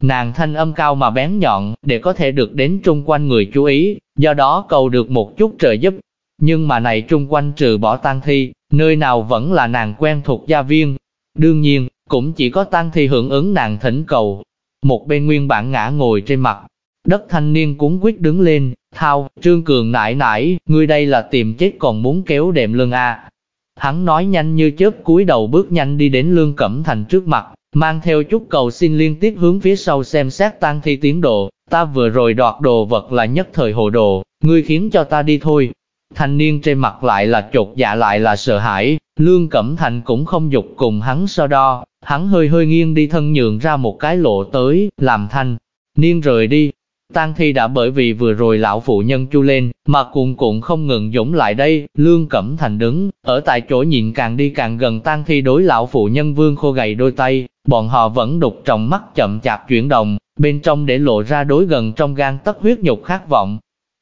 Nàng thanh âm cao mà bén nhọn, để có thể được đến trung quanh người chú ý, do đó cầu được một chút trợ giúp. Nhưng mà này trung quanh trừ bỏ tang thi, nơi nào vẫn là nàng quen thuộc gia viên. Đương nhiên, cũng chỉ có tang thi hưởng ứng nàng thỉnh cầu. Một bên nguyên bản ngã ngồi trên mặt, đất thanh niên cuốn quyết đứng lên, thao, trương cường nải nải, ngươi đây là tìm chết còn muốn kéo đệm lưng a Hắn nói nhanh như chớp cúi đầu bước nhanh đi đến lương cẩm thành trước mặt, mang theo chút cầu xin liên tiếp hướng phía sau xem xét tăng thi tiến độ, ta vừa rồi đoạt đồ vật là nhất thời hồ đồ, ngươi khiến cho ta đi thôi. Thanh niên trên mặt lại là chột dạ lại là sợ hãi, Lương Cẩm Thành cũng không dục cùng hắn so đo, hắn hơi hơi nghiêng đi thân nhượng ra một cái lộ tới, làm thanh. Niên rời đi, Tang thi đã bởi vì vừa rồi lão phụ nhân chu lên, mà cuồn cuộn không ngừng dũng lại đây, Lương Cẩm Thành đứng, ở tại chỗ nhìn càng đi càng gần Tang thi đối lão phụ nhân vương khô gầy đôi tay, bọn họ vẫn đục trong mắt chậm chạp chuyển động, bên trong để lộ ra đối gần trong gan tất huyết nhục khát vọng.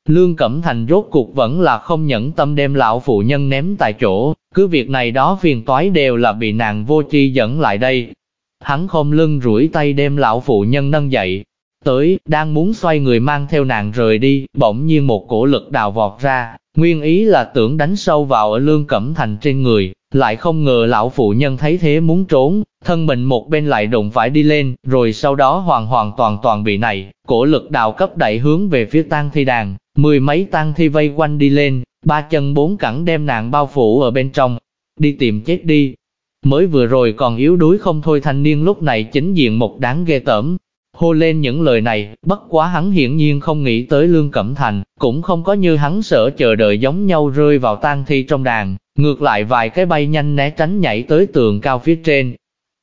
Lương Cẩm Thành rốt cuộc vẫn là không nhẫn tâm đem lão phụ nhân ném tại chỗ, cứ việc này đó phiền toái đều là bị nàng vô tri dẫn lại đây. Hắn không lưng rủi tay đem lão phụ nhân nâng dậy, Tới, đang muốn xoay người mang theo nàng rời đi, bỗng nhiên một cổ lực đào vọt ra, nguyên ý là tưởng đánh sâu vào ở lương cẩm thành trên người, lại không ngờ lão phụ nhân thấy thế muốn trốn, thân mình một bên lại đụng phải đi lên, rồi sau đó hoàn hoàn toàn toàn bị này, cổ lực đào cấp đẩy hướng về phía tang thi đàn, mười mấy tang thi vây quanh đi lên, ba chân bốn cẳng đem nàng bao phủ ở bên trong, đi tìm chết đi. Mới vừa rồi còn yếu đuối không thôi thanh niên lúc này chính diện một đáng ghê tởm, hô lên những lời này, bất quá hắn hiển nhiên không nghĩ tới Lương Cẩm Thành, cũng không có như hắn sợ chờ đợi giống nhau rơi vào tang thi trong đàn, ngược lại vài cái bay nhanh né tránh nhảy tới tường cao phía trên.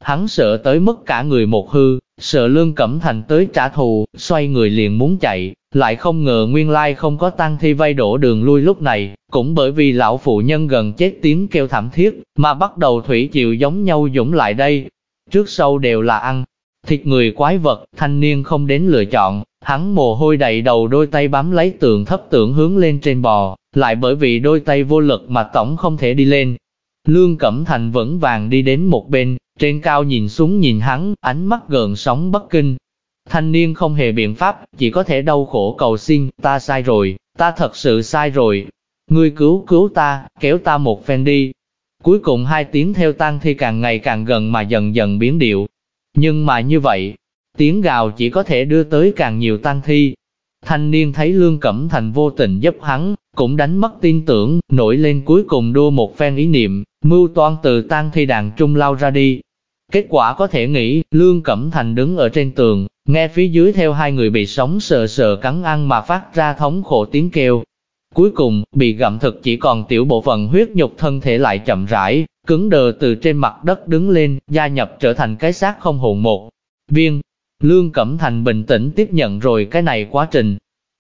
Hắn sợ tới mức cả người một hư, sợ Lương Cẩm Thành tới trả thù, xoay người liền muốn chạy, lại không ngờ nguyên lai không có tang thi vây đổ đường lui lúc này, cũng bởi vì lão phụ nhân gần chết tiếng kêu thảm thiết, mà bắt đầu thủy chịu giống nhau dũng lại đây. Trước sau đều là ăn, Thịt người quái vật, thanh niên không đến lựa chọn, hắn mồ hôi đầy đầu đôi tay bám lấy tường thấp tưởng hướng lên trên bò, lại bởi vì đôi tay vô lực mà tổng không thể đi lên. Lương Cẩm Thành vẫn vàng đi đến một bên, trên cao nhìn xuống nhìn hắn, ánh mắt gợn sóng bất kinh. Thanh niên không hề biện pháp, chỉ có thể đau khổ cầu xin, ta sai rồi, ta thật sự sai rồi. Ngươi cứu cứu ta, kéo ta một phen đi. Cuối cùng hai tiếng theo tang thi càng ngày càng gần mà dần dần biến điệu, nhưng mà như vậy, tiếng gào chỉ có thể đưa tới càng nhiều tăng thi. Thanh niên thấy Lương Cẩm Thành vô tình giúp hắn, cũng đánh mất tin tưởng, nổi lên cuối cùng đua một phen ý niệm, mưu toan từ tăng thi đàn trung lao ra đi. Kết quả có thể nghĩ, Lương Cẩm Thành đứng ở trên tường, nghe phía dưới theo hai người bị sóng sờ sờ cắn ăn mà phát ra thống khổ tiếng kêu. Cuối cùng, bị gặm thực chỉ còn tiểu bộ phận huyết nhục thân thể lại chậm rãi, cứng đờ từ trên mặt đất đứng lên, gia nhập trở thành cái xác không hồn một. Viên, Lương Cẩm Thành bình tĩnh tiếp nhận rồi cái này quá trình.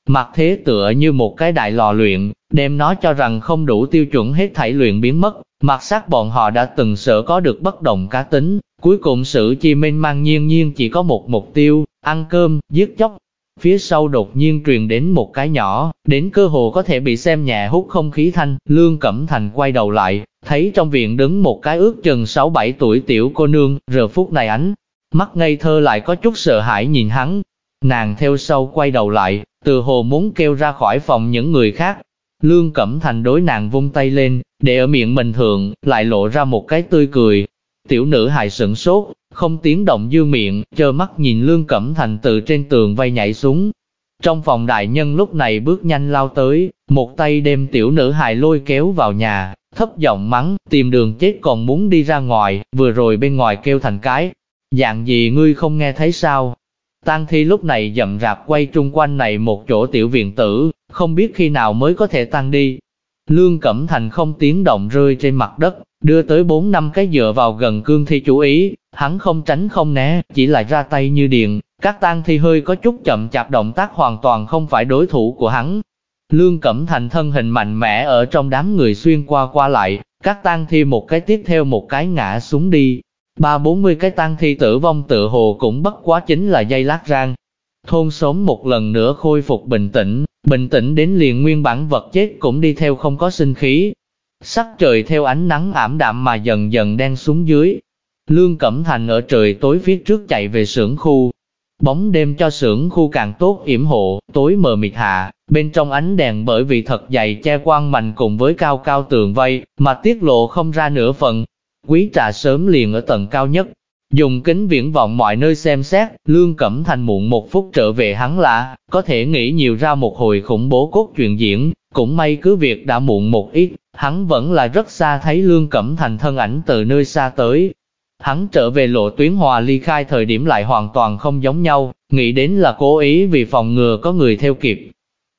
mặt thế tựa như một cái đại lò luyện, đem nó cho rằng không đủ tiêu chuẩn hết thảy luyện biến mất, mặt sắc bọn họ đã từng sợ có được bất đồng cá tính, cuối cùng sự chi minh mang nhiên nhiên chỉ có một mục tiêu, ăn cơm, giết chóc. Phía sau đột nhiên truyền đến một cái nhỏ, đến cơ hồ có thể bị xem nhẹ hút không khí thanh, Lương Cẩm Thành quay đầu lại, thấy trong viện đứng một cái ước chừng 6-7 tuổi tiểu cô nương, giờ phút này ánh, mắt ngây thơ lại có chút sợ hãi nhìn hắn. Nàng theo sau quay đầu lại, từ hồ muốn kêu ra khỏi phòng những người khác. Lương Cẩm Thành đối nàng vung tay lên, để ở miệng mình thượng, lại lộ ra một cái tươi cười. Tiểu nữ hài sửng sốt, không tiếng động dư miệng, chờ mắt nhìn Lương Cẩm Thành từ trên tường vây nhảy xuống. Trong phòng đại nhân lúc này bước nhanh lao tới, một tay đem tiểu nữ hài lôi kéo vào nhà, thấp giọng mắng, tìm đường chết còn muốn đi ra ngoài, vừa rồi bên ngoài kêu thành cái. Dạng gì ngươi không nghe thấy sao? Tang thi lúc này dậm rạp quay trung quanh này một chỗ tiểu viện tử, không biết khi nào mới có thể tăng đi. Lương Cẩm Thành không tiếng động rơi trên mặt đất, đưa tới bốn năm cái dựa vào gần cương thi chú ý, hắn không tránh không né, chỉ là ra tay như điện, các tang thi hơi có chút chậm chạp động tác hoàn toàn không phải đối thủ của hắn. Lương Cẩm Thành thân hình mạnh mẽ ở trong đám người xuyên qua qua lại, các tang thi một cái tiếp theo một cái ngã xuống đi, ba bốn mươi cái tang thi tử vong tự hồ cũng bất quá chính là dây lát rang. Thôn xóm một lần nữa khôi phục bình tĩnh, bình tĩnh đến liền nguyên bản vật chết cũng đi theo không có sinh khí. Sắc trời theo ánh nắng ảm đạm mà dần dần đen xuống dưới. Lương Cẩm Thành ở trời tối phía trước chạy về xưởng khu. Bóng đêm cho xưởng khu càng tốt yểm hộ, tối mờ mịt hạ, bên trong ánh đèn bởi vì thật dày che quang mạnh cùng với cao cao tường vây, mà tiết lộ không ra nửa phần, Quý trà sớm liền ở tầng cao nhất, dùng kính viễn vọng mọi nơi xem xét, Lương Cẩm Thành muộn một phút trở về hắn là, có thể nghĩ nhiều ra một hồi khủng bố cốt truyện diễn, cũng may cứ việc đã muộn một ít, hắn vẫn là rất xa thấy Lương Cẩm Thành thân ảnh từ nơi xa tới. Hắn trở về lộ tuyến hòa ly khai thời điểm lại hoàn toàn không giống nhau, nghĩ đến là cố ý vì phòng ngừa có người theo kịp.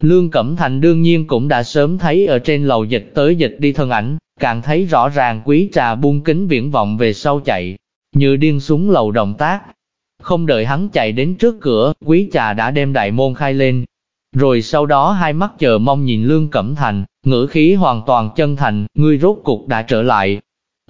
Lương Cẩm Thành đương nhiên cũng đã sớm thấy ở trên lầu dịch tới dịch đi thân ảnh, càng thấy rõ ràng quý trà buông kính viễn vọng về sau chạy, như điên xuống lầu động tác. Không đợi hắn chạy đến trước cửa, quý trà đã đem đại môn khai lên. Rồi sau đó hai mắt chờ mong nhìn Lương Cẩm Thành, ngữ khí hoàn toàn chân thành, ngươi rốt cục đã trở lại.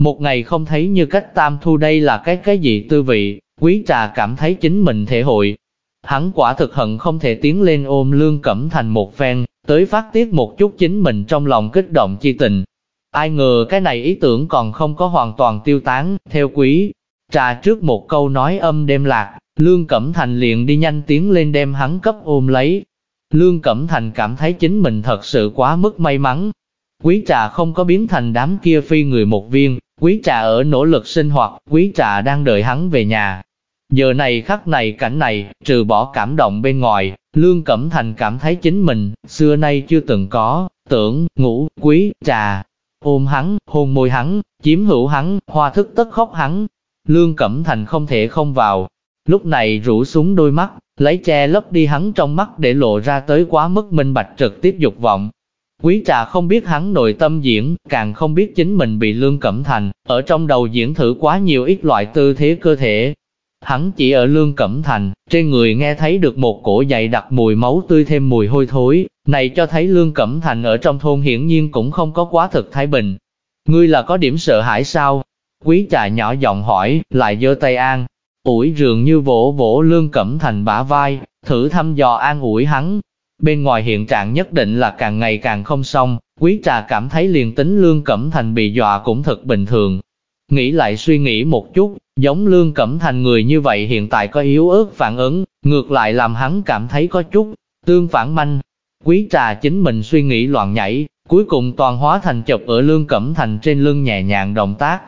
Một ngày không thấy như cách tam thu đây là cái cái gì tư vị, quý trà cảm thấy chính mình thể hội. Hắn quả thực hận không thể tiến lên ôm Lương Cẩm Thành một phen, tới phát tiết một chút chính mình trong lòng kích động chi tình. Ai ngờ cái này ý tưởng còn không có hoàn toàn tiêu tán, theo quý. Trà trước một câu nói âm đêm lạc, Lương Cẩm Thành liền đi nhanh tiến lên đem hắn cấp ôm lấy. Lương Cẩm Thành cảm thấy chính mình thật sự quá mức may mắn. Quý trà không có biến thành đám kia phi người một viên, quý trà ở nỗ lực sinh hoạt, quý trà đang đợi hắn về nhà. Giờ này khắc này cảnh này, trừ bỏ cảm động bên ngoài, Lương Cẩm Thành cảm thấy chính mình, xưa nay chưa từng có, tưởng, ngủ, quý, trà, ôm hắn, hôn môi hắn, chiếm hữu hắn, hoa thức tất khóc hắn. Lương Cẩm Thành không thể không vào. Lúc này rủ xuống đôi mắt, lấy che lấp đi hắn trong mắt để lộ ra tới quá mức minh bạch trực tiếp dục vọng. Quý trà không biết hắn nội tâm diễn, càng không biết chính mình bị Lương Cẩm Thành, ở trong đầu diễn thử quá nhiều ít loại tư thế cơ thể. Hắn chỉ ở Lương Cẩm Thành, trên người nghe thấy được một cổ dày đặc mùi máu tươi thêm mùi hôi thối, này cho thấy Lương Cẩm Thành ở trong thôn hiển nhiên cũng không có quá thực thái bình. Ngươi là có điểm sợ hãi sao? Quý trà nhỏ giọng hỏi, lại giơ tay an ủi dường như vỗ vỗ Lương Cẩm Thành bả vai, thử thăm dò an ủi hắn. Bên ngoài hiện trạng nhất định là càng ngày càng không xong, quý trà cảm thấy liền tính Lương Cẩm Thành bị dọa cũng thật bình thường. Nghĩ lại suy nghĩ một chút, giống Lương Cẩm Thành người như vậy hiện tại có yếu ớt phản ứng, ngược lại làm hắn cảm thấy có chút tương phản manh, Quý trà chính mình suy nghĩ loạn nhảy, cuối cùng toàn hóa thành chụp ở lương cẩm thành trên lưng nhẹ nhàng động tác.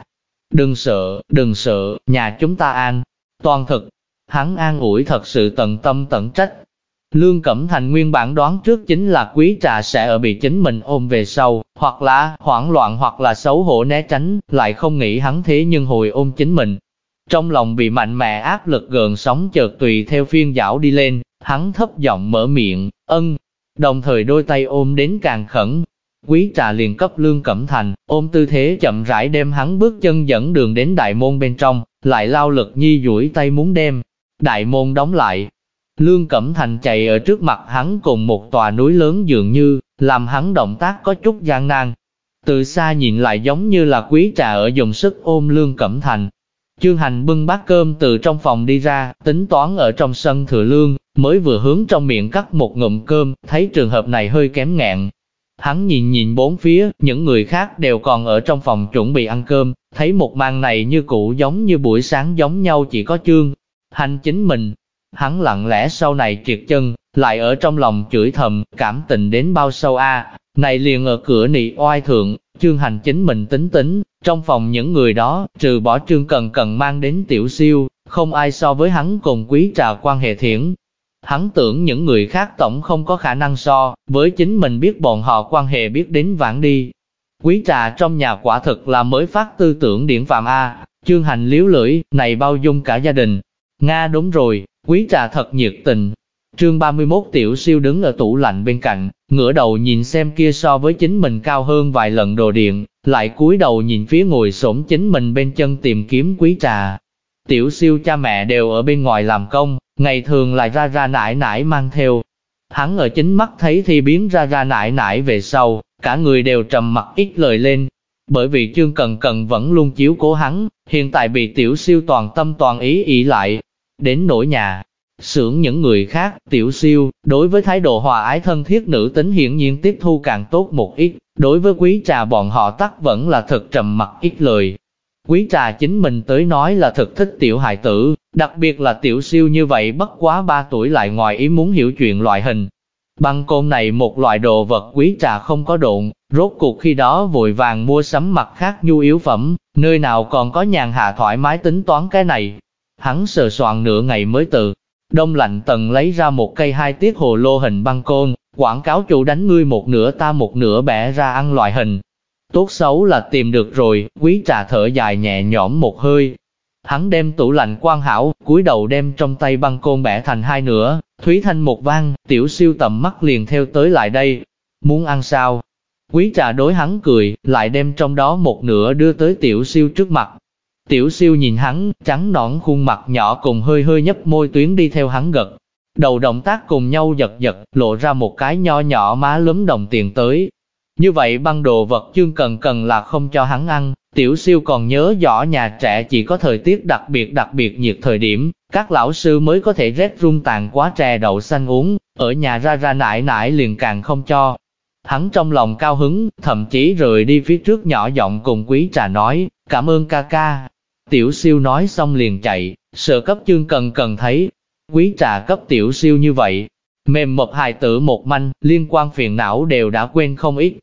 Đừng sợ, đừng sợ, nhà chúng ta an. Toàn thực, hắn an ủi thật sự tận tâm tận trách. Lương Cẩm Thành nguyên bản đoán trước chính là quý trà sẽ ở bị chính mình ôm về sau, hoặc là hoảng loạn hoặc là xấu hổ né tránh, lại không nghĩ hắn thế nhưng hồi ôm chính mình. Trong lòng bị mạnh mẽ áp lực gần sóng chợt tùy theo phiên dảo đi lên, hắn thấp giọng mở miệng, ân, đồng thời đôi tay ôm đến càng khẩn. Quý trà liền cấp lương cẩm thành, ôm tư thế chậm rãi đem hắn bước chân dẫn đường đến đại môn bên trong, lại lao lực nhi duỗi tay muốn đem. Đại môn đóng lại. Lương Cẩm Thành chạy ở trước mặt hắn cùng một tòa núi lớn dường như, làm hắn động tác có chút gian nan. Từ xa nhìn lại giống như là quý trà ở dùng sức ôm Lương Cẩm Thành. Chương hành bưng bát cơm từ trong phòng đi ra, tính toán ở trong sân thừa lương, mới vừa hướng trong miệng cắt một ngụm cơm, thấy trường hợp này hơi kém ngẹn. Hắn nhìn nhìn bốn phía, những người khác đều còn ở trong phòng chuẩn bị ăn cơm, thấy một màn này như cũ giống như buổi sáng giống nhau chỉ có chương. Hành chính mình, hắn lặng lẽ sau này triệt chân, lại ở trong lòng chửi thầm, cảm tình đến bao sâu a này liền ở cửa nị oai thượng, chương hành chính mình tính tính, trong phòng những người đó, trừ bỏ trương cần cần mang đến tiểu siêu, không ai so với hắn cùng quý trà quan hệ thiển. Hắn tưởng những người khác tổng không có khả năng so, với chính mình biết bọn họ quan hệ biết đến vãng đi. Quý trà trong nhà quả thực là mới phát tư tưởng điển phạm A, chương hành liếu lưỡi, này bao dung cả gia đình. Nga đúng rồi, quý trà thật nhiệt tình, Trương 31 tiểu siêu đứng ở tủ lạnh bên cạnh, ngửa đầu nhìn xem kia so với chính mình cao hơn vài lần đồ điện, lại cúi đầu nhìn phía ngồi xổm chính mình bên chân tìm kiếm quý trà. Tiểu siêu cha mẹ đều ở bên ngoài làm công, ngày thường lại ra ra nải nải mang theo. Hắn ở chính mắt thấy thì biến ra ra nải nải về sau, cả người đều trầm mặt ít lời lên. Bởi vì chương cần cần vẫn luôn chiếu cố hắn, hiện tại bị tiểu siêu toàn tâm toàn ý ý lại. Đến nỗi nhà, Sưởng những người khác, tiểu siêu, đối với thái độ hòa ái thân thiết nữ tính hiển nhiên tiếp thu càng tốt một ít, đối với quý trà bọn họ tắc vẫn là thật trầm mặc ít lời. Quý trà chính mình tới nói là thật thích tiểu hài tử, đặc biệt là tiểu siêu như vậy bất quá 3 tuổi lại ngoài ý muốn hiểu chuyện loại hình. Băng côn này một loại đồ vật quý trà không có độn, rốt cuộc khi đó vội vàng mua sắm mặt khác nhu yếu phẩm, nơi nào còn có nhàn hạ thoải mái tính toán cái này. Hắn sờ soạn nửa ngày mới từ Đông lạnh tần lấy ra một cây hai tiết hồ lô hình băng côn, quảng cáo chủ đánh ngươi một nửa ta một nửa bẻ ra ăn loại hình. Tốt xấu là tìm được rồi, quý trà thở dài nhẹ nhõm một hơi. Hắn đem tủ lạnh quan hảo, cúi đầu đem trong tay băng côn bẻ thành hai nửa, thúy thanh một vang, tiểu siêu tầm mắt liền theo tới lại đây. Muốn ăn sao? Quý trà đối hắn cười, lại đem trong đó một nửa đưa tới tiểu siêu trước mặt, Tiểu siêu nhìn hắn, trắng nõn khuôn mặt nhỏ cùng hơi hơi nhấp môi tuyến đi theo hắn gật. Đầu động tác cùng nhau giật giật, lộ ra một cái nho nhỏ má lấm đồng tiền tới. Như vậy băng đồ vật chương cần cần là không cho hắn ăn, tiểu siêu còn nhớ rõ nhà trẻ chỉ có thời tiết đặc biệt đặc biệt nhiệt thời điểm, các lão sư mới có thể rét run tàn quá trà đậu xanh uống, ở nhà ra ra nải nải liền càng không cho. Hắn trong lòng cao hứng, thậm chí rời đi phía trước nhỏ giọng cùng quý trà nói, cảm ơn ca ca, Tiểu siêu nói xong liền chạy, sợ cấp chương cần cần thấy. Quý trà cấp tiểu siêu như vậy, mềm mập hài tử một manh, liên quan phiền não đều đã quên không ít.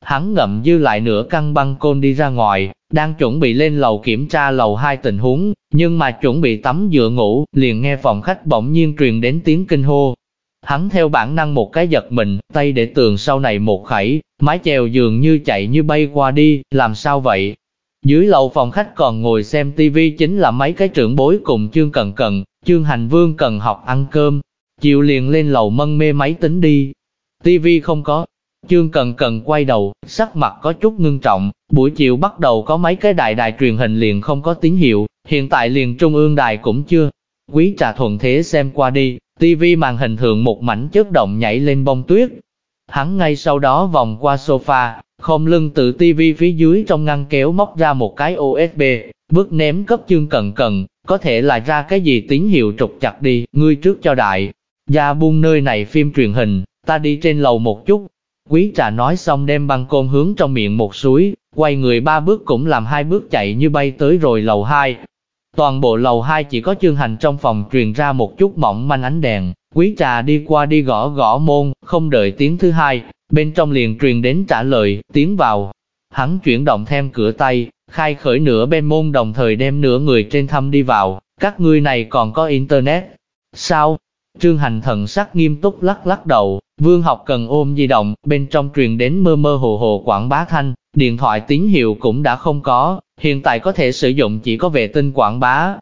Hắn ngậm dư lại nửa căn băng côn đi ra ngoài, đang chuẩn bị lên lầu kiểm tra lầu hai tình huống, nhưng mà chuẩn bị tắm dựa ngủ, liền nghe phòng khách bỗng nhiên truyền đến tiếng kinh hô. Hắn theo bản năng một cái giật mình, tay để tường sau này một khẩy, mái chèo dường như chạy như bay qua đi, làm sao vậy? Dưới lầu phòng khách còn ngồi xem tivi chính là mấy cái trưởng bối cùng chương cần cần, chương hành vương cần học ăn cơm. Chiều liền lên lầu mân mê máy tính đi. Tivi không có. Chương cần cần quay đầu, sắc mặt có chút ngưng trọng, buổi chiều bắt đầu có mấy cái đại đài truyền hình liền không có tín hiệu, hiện tại liền trung ương đài cũng chưa. Quý trà thuận thế xem qua đi, TV màn hình thường một mảnh chớp động nhảy lên bông tuyết. Hắn ngay sau đó vòng qua sofa, không lưng từ TV phía dưới trong ngăn kéo móc ra một cái USB, bước ném cấp chương cần cần, có thể là ra cái gì tín hiệu trục chặt đi, ngươi trước cho đại. Gia buông nơi này phim truyền hình, ta đi trên lầu một chút. Quý trà nói xong đem băng côn hướng trong miệng một suối, quay người ba bước cũng làm hai bước chạy như bay tới rồi lầu hai. Toàn bộ lầu hai chỉ có chương hành trong phòng truyền ra một chút mỏng manh ánh đèn, quý trà đi qua đi gõ gõ môn, không đợi tiếng thứ hai, Bên trong liền truyền đến trả lời, tiến vào. Hắn chuyển động thêm cửa tay, khai khởi nửa bên môn đồng thời đem nửa người trên thăm đi vào, các ngươi này còn có internet. Sao? Trương Hành thần sắc nghiêm túc lắc lắc đầu, vương học cần ôm di động, bên trong truyền đến mơ mơ hồ hồ quảng bá thanh, điện thoại tín hiệu cũng đã không có, hiện tại có thể sử dụng chỉ có vệ tinh quảng bá.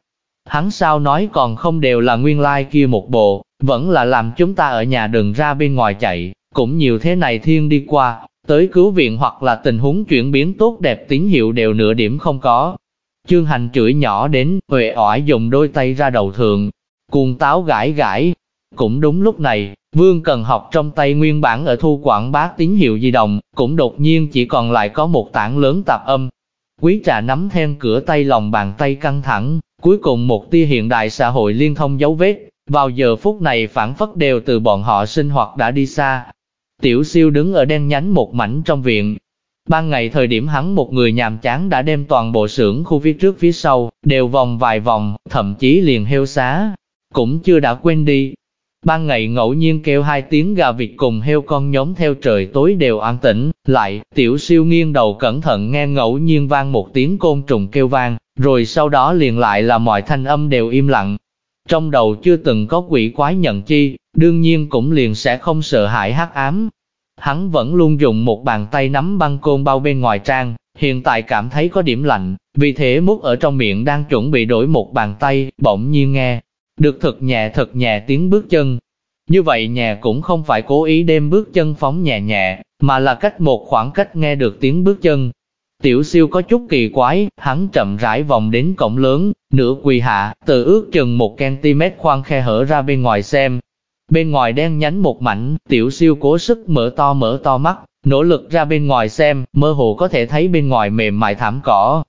Hắn sao nói còn không đều là nguyên lai like kia một bộ, vẫn là làm chúng ta ở nhà đừng ra bên ngoài chạy, cũng nhiều thế này thiên đi qua, tới cứu viện hoặc là tình huống chuyển biến tốt đẹp tín hiệu đều nửa điểm không có. Chương hành chửi nhỏ đến, huệ oải dùng đôi tay ra đầu thượng, cuồng táo gãi gãi. Cũng đúng lúc này, Vương Cần học trong tay nguyên bản ở thu quảng bá tín hiệu di động, cũng đột nhiên chỉ còn lại có một tảng lớn tạp âm. Quý trà nắm then cửa tay lòng bàn tay căng thẳng, cuối cùng một tia hiện đại xã hội liên thông dấu vết, vào giờ phút này phản phất đều từ bọn họ sinh hoạt đã đi xa. Tiểu siêu đứng ở đen nhánh một mảnh trong viện. Ban ngày thời điểm hắn một người nhàm chán đã đem toàn bộ xưởng khu phía trước phía sau, đều vòng vài vòng, thậm chí liền heo xá. Cũng chưa đã quên đi, Ban ngày ngẫu nhiên kêu hai tiếng gà vịt cùng heo con nhóm theo trời tối đều an tĩnh, lại, tiểu siêu nghiêng đầu cẩn thận nghe ngẫu nhiên vang một tiếng côn trùng kêu vang, rồi sau đó liền lại là mọi thanh âm đều im lặng. Trong đầu chưa từng có quỷ quái nhận chi, đương nhiên cũng liền sẽ không sợ hãi hắc ám. Hắn vẫn luôn dùng một bàn tay nắm băng côn bao bên ngoài trang, hiện tại cảm thấy có điểm lạnh, vì thế mút ở trong miệng đang chuẩn bị đổi một bàn tay, bỗng nhiên nghe, được thật nhẹ thật nhẹ tiếng bước chân. Như vậy nhẹ cũng không phải cố ý đem bước chân phóng nhẹ nhẹ, mà là cách một khoảng cách nghe được tiếng bước chân. Tiểu siêu có chút kỳ quái, hắn chậm rãi vòng đến cổng lớn, nửa quỳ hạ, từ ước chừng một cm khoan khe hở ra bên ngoài xem. Bên ngoài đen nhánh một mảnh, tiểu siêu cố sức mở to mở to mắt, nỗ lực ra bên ngoài xem, mơ hồ có thể thấy bên ngoài mềm mại thảm cỏ.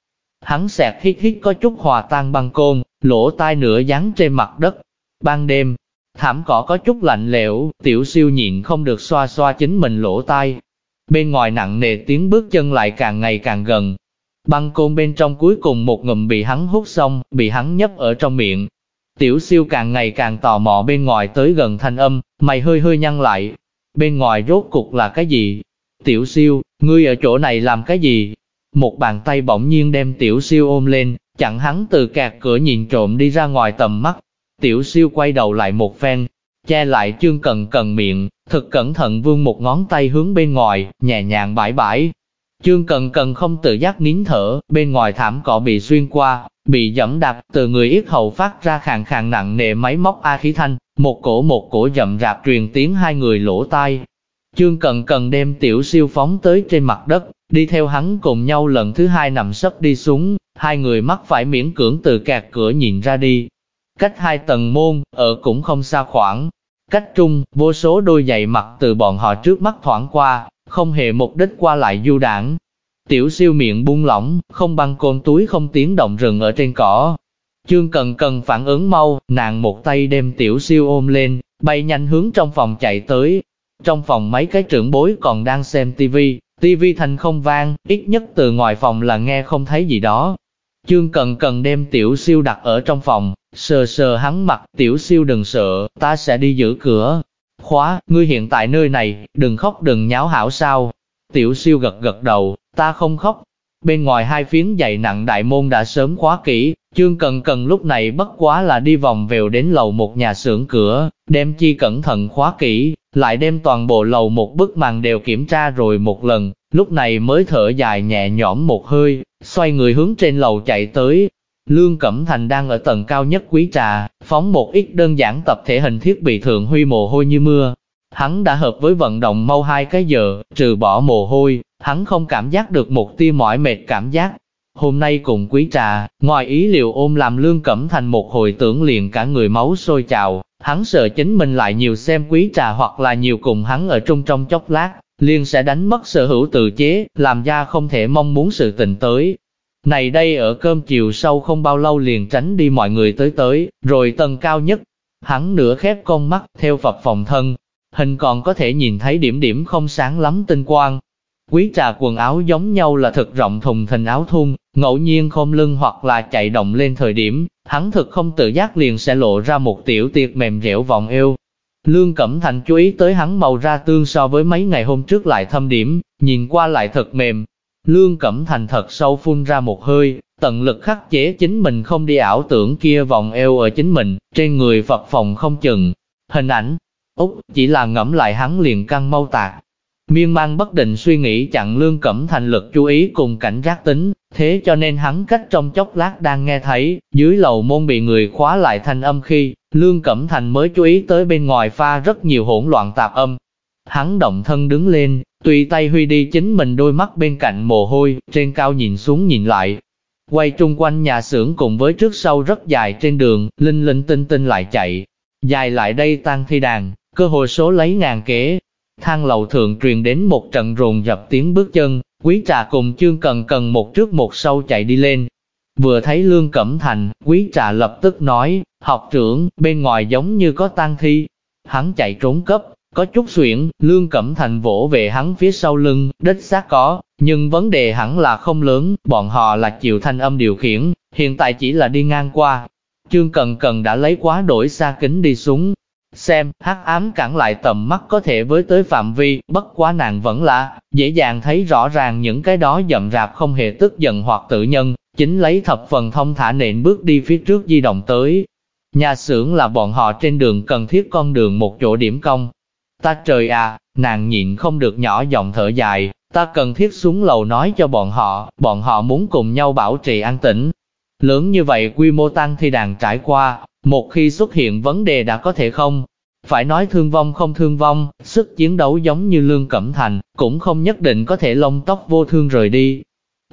Hắn sẹt hít hít có chút hòa tan băng côn, lỗ tai nửa dán trên mặt đất. Ban đêm, thảm cỏ có chút lạnh lẽo, tiểu siêu nhịn không được xoa xoa chính mình lỗ tai. Bên ngoài nặng nề tiếng bước chân lại càng ngày càng gần. Băng côn bên trong cuối cùng một ngụm bị hắn hút xong, bị hắn nhấp ở trong miệng. Tiểu siêu càng ngày càng tò mò bên ngoài tới gần thanh âm, mày hơi hơi nhăn lại. Bên ngoài rốt cục là cái gì? Tiểu siêu, ngươi ở chỗ này làm cái gì? Một bàn tay bỗng nhiên đem tiểu siêu ôm lên, chặn hắn từ kẹt cửa nhìn trộm đi ra ngoài tầm mắt. Tiểu siêu quay đầu lại một phen, che lại chương cần cần miệng, thật cẩn thận vươn một ngón tay hướng bên ngoài, nhẹ nhàng bãi bãi. Chương cần cần không tự giác nín thở, bên ngoài thảm cỏ bị xuyên qua, bị dẫm đạp, từ người yết hầu phát ra khàn khàn nặng nề máy móc A khí thanh, một cổ một cổ dậm rạp truyền tiếng hai người lỗ tai. Chương cần cần đem tiểu siêu phóng tới trên mặt đất, đi theo hắn cùng nhau lần thứ hai nằm sấp đi xuống, hai người mắc phải miễn cưỡng từ kẹt cửa nhìn ra đi. Cách hai tầng môn, ở cũng không xa khoảng. Cách trung, vô số đôi giày mặt từ bọn họ trước mắt thoảng qua, không hề mục đích qua lại du đảng. Tiểu siêu miệng buông lỏng, không băng côn túi không tiếng động rừng ở trên cỏ. Chương cần cần phản ứng mau, nàng một tay đem tiểu siêu ôm lên, bay nhanh hướng trong phòng chạy tới. Trong phòng mấy cái trưởng bối còn đang xem tivi, tivi thành không vang, ít nhất từ ngoài phòng là nghe không thấy gì đó. Chương cần cần đem tiểu siêu đặt ở trong phòng, sờ sờ hắn mặt, tiểu siêu đừng sợ, ta sẽ đi giữ cửa. Khóa, ngươi hiện tại nơi này, đừng khóc đừng nháo hảo sao. Tiểu siêu gật gật đầu, ta không khóc. Bên ngoài hai phiến dày nặng đại môn đã sớm khóa kỹ, chương cần cần lúc này bất quá là đi vòng vèo đến lầu một nhà xưởng cửa, đem chi cẩn thận khóa kỹ, lại đem toàn bộ lầu một bức màn đều kiểm tra rồi một lần, lúc này mới thở dài nhẹ nhõm một hơi, xoay người hướng trên lầu chạy tới. Lương Cẩm Thành đang ở tầng cao nhất quý trà, phóng một ít đơn giản tập thể hình thiết bị thượng huy mồ hôi như mưa. Hắn đã hợp với vận động mau hai cái giờ, trừ bỏ mồ hôi, hắn không cảm giác được một tia mỏi mệt cảm giác. Hôm nay cùng quý trà, ngoài ý liệu ôm làm Lương Cẩm Thành một hồi tưởng liền cả người máu sôi trào, hắn sợ chính mình lại nhiều xem quý trà hoặc là nhiều cùng hắn ở trung trong chốc lát, liền sẽ đánh mất sở hữu tự chế, làm ra không thể mong muốn sự tình tới. Này đây ở cơm chiều sau không bao lâu liền tránh đi mọi người tới tới, rồi tầng cao nhất, hắn nửa khép con mắt, theo Phật phòng thân, hình còn có thể nhìn thấy điểm điểm không sáng lắm tinh quang. Quý trà quần áo giống nhau là thực rộng thùng thình áo thun, ngẫu nhiên khom lưng hoặc là chạy động lên thời điểm, hắn thực không tự giác liền sẽ lộ ra một tiểu tiệc mềm dẻo vòng eo, Lương Cẩm Thành chú ý tới hắn màu ra tương so với mấy ngày hôm trước lại thâm điểm, nhìn qua lại thật mềm. Lương Cẩm Thành thật sâu phun ra một hơi, tận lực khắc chế chính mình không đi ảo tưởng kia vòng eo ở chính mình, trên người Phật phòng không chừng. Hình ảnh, Úc chỉ là ngẫm lại hắn liền căng mau tạc. Miên man bất định suy nghĩ chặn Lương Cẩm Thành lực chú ý cùng cảnh giác tính, thế cho nên hắn cách trong chốc lát đang nghe thấy, dưới lầu môn bị người khóa lại thanh âm khi, Lương Cẩm Thành mới chú ý tới bên ngoài pha rất nhiều hỗn loạn tạp âm. Hắn động thân đứng lên, tùy tay huy đi chính mình đôi mắt bên cạnh mồ hôi, trên cao nhìn xuống nhìn lại. Quay trung quanh nhà xưởng cùng với trước sau rất dài trên đường, linh linh tinh tinh lại chạy. dài lại đây tăng thi đàn, cơ hội số lấy ngàn kế. Thang lầu thượng truyền đến một trận rồn dập tiếng bước chân, quý trà cùng chương cần cần một trước một sau chạy đi lên. Vừa thấy Lương Cẩm Thành, quý trà lập tức nói, học trưởng, bên ngoài giống như có tang thi. Hắn chạy trốn cấp, có chút xuyển, Lương Cẩm Thành vỗ về hắn phía sau lưng, đích xác có, nhưng vấn đề hẳn là không lớn, bọn họ là chịu thanh âm điều khiển, hiện tại chỉ là đi ngang qua. Trương Cần Cần đã lấy quá đổi xa kính đi xuống, xem, hắc ám cản lại tầm mắt có thể với tới phạm vi, bất quá nàng vẫn là, dễ dàng thấy rõ ràng những cái đó dậm rạp không hề tức giận hoặc tự nhân, chính lấy thập phần thông thả nện bước đi phía trước di động tới. Nhà xưởng là bọn họ trên đường cần thiết con đường một chỗ điểm công, Ta trời à, nàng nhịn không được nhỏ giọng thở dài, ta cần thiết xuống lầu nói cho bọn họ, bọn họ muốn cùng nhau bảo trì an tĩnh. Lớn như vậy quy mô tăng thi đàn trải qua, một khi xuất hiện vấn đề đã có thể không. Phải nói thương vong không thương vong, sức chiến đấu giống như Lương Cẩm Thành, cũng không nhất định có thể lông tóc vô thương rời đi.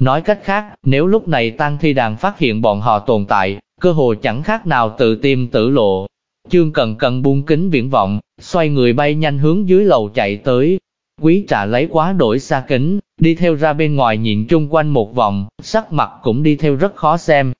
Nói cách khác, nếu lúc này tăng thi đàn phát hiện bọn họ tồn tại, cơ hồ chẳng khác nào tự tìm tử lộ, Chương Cần Cần buông kính viễn vọng, xoay người bay nhanh hướng dưới lầu chạy tới. Quý trà lấy quá đổi xa kính, đi theo ra bên ngoài nhìn chung quanh một vòng, sắc mặt cũng đi theo rất khó xem.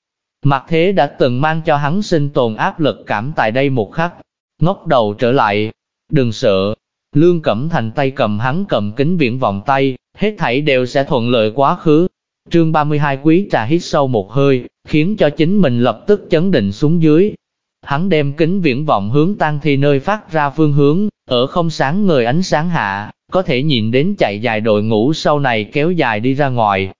Mặt thế đã từng mang cho hắn sinh tồn áp lực cảm tại đây một khắc. Ngóc đầu trở lại, đừng sợ. Lương Cẩm Thành tay cầm hắn cầm kính viễn vọng tay, hết thảy đều sẽ thuận lợi quá khứ. Trương 32 quý trà hít sâu một hơi, khiến cho chính mình lập tức chấn định xuống dưới, Hắn đem kính viễn vọng hướng tăng thi nơi phát ra phương hướng, ở không sáng người ánh sáng hạ, có thể nhìn đến chạy dài đội ngũ sau này kéo dài đi ra ngoài.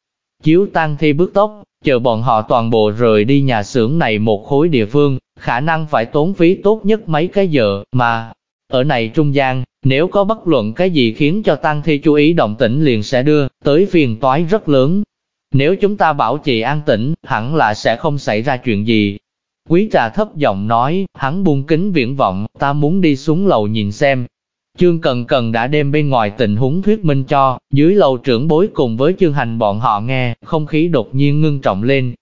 Chiếu tăng thi bước tốc, chờ bọn họ toàn bộ rời đi nhà xưởng này một khối địa phương, khả năng phải tốn phí tốt nhất mấy cái giờ, mà ở này trung gian, nếu có bất luận cái gì khiến cho tăng thi chú ý động tĩnh liền sẽ đưa tới phiền toái rất lớn. Nếu chúng ta bảo trì an tĩnh, hẳn là sẽ không xảy ra chuyện gì, Quý trà thấp giọng nói, hắn buông kính viễn vọng, ta muốn đi xuống lầu nhìn xem. Chương Cần Cần đã đem bên ngoài tình huống thuyết minh cho, dưới lầu trưởng bối cùng với chương hành bọn họ nghe, không khí đột nhiên ngưng trọng lên.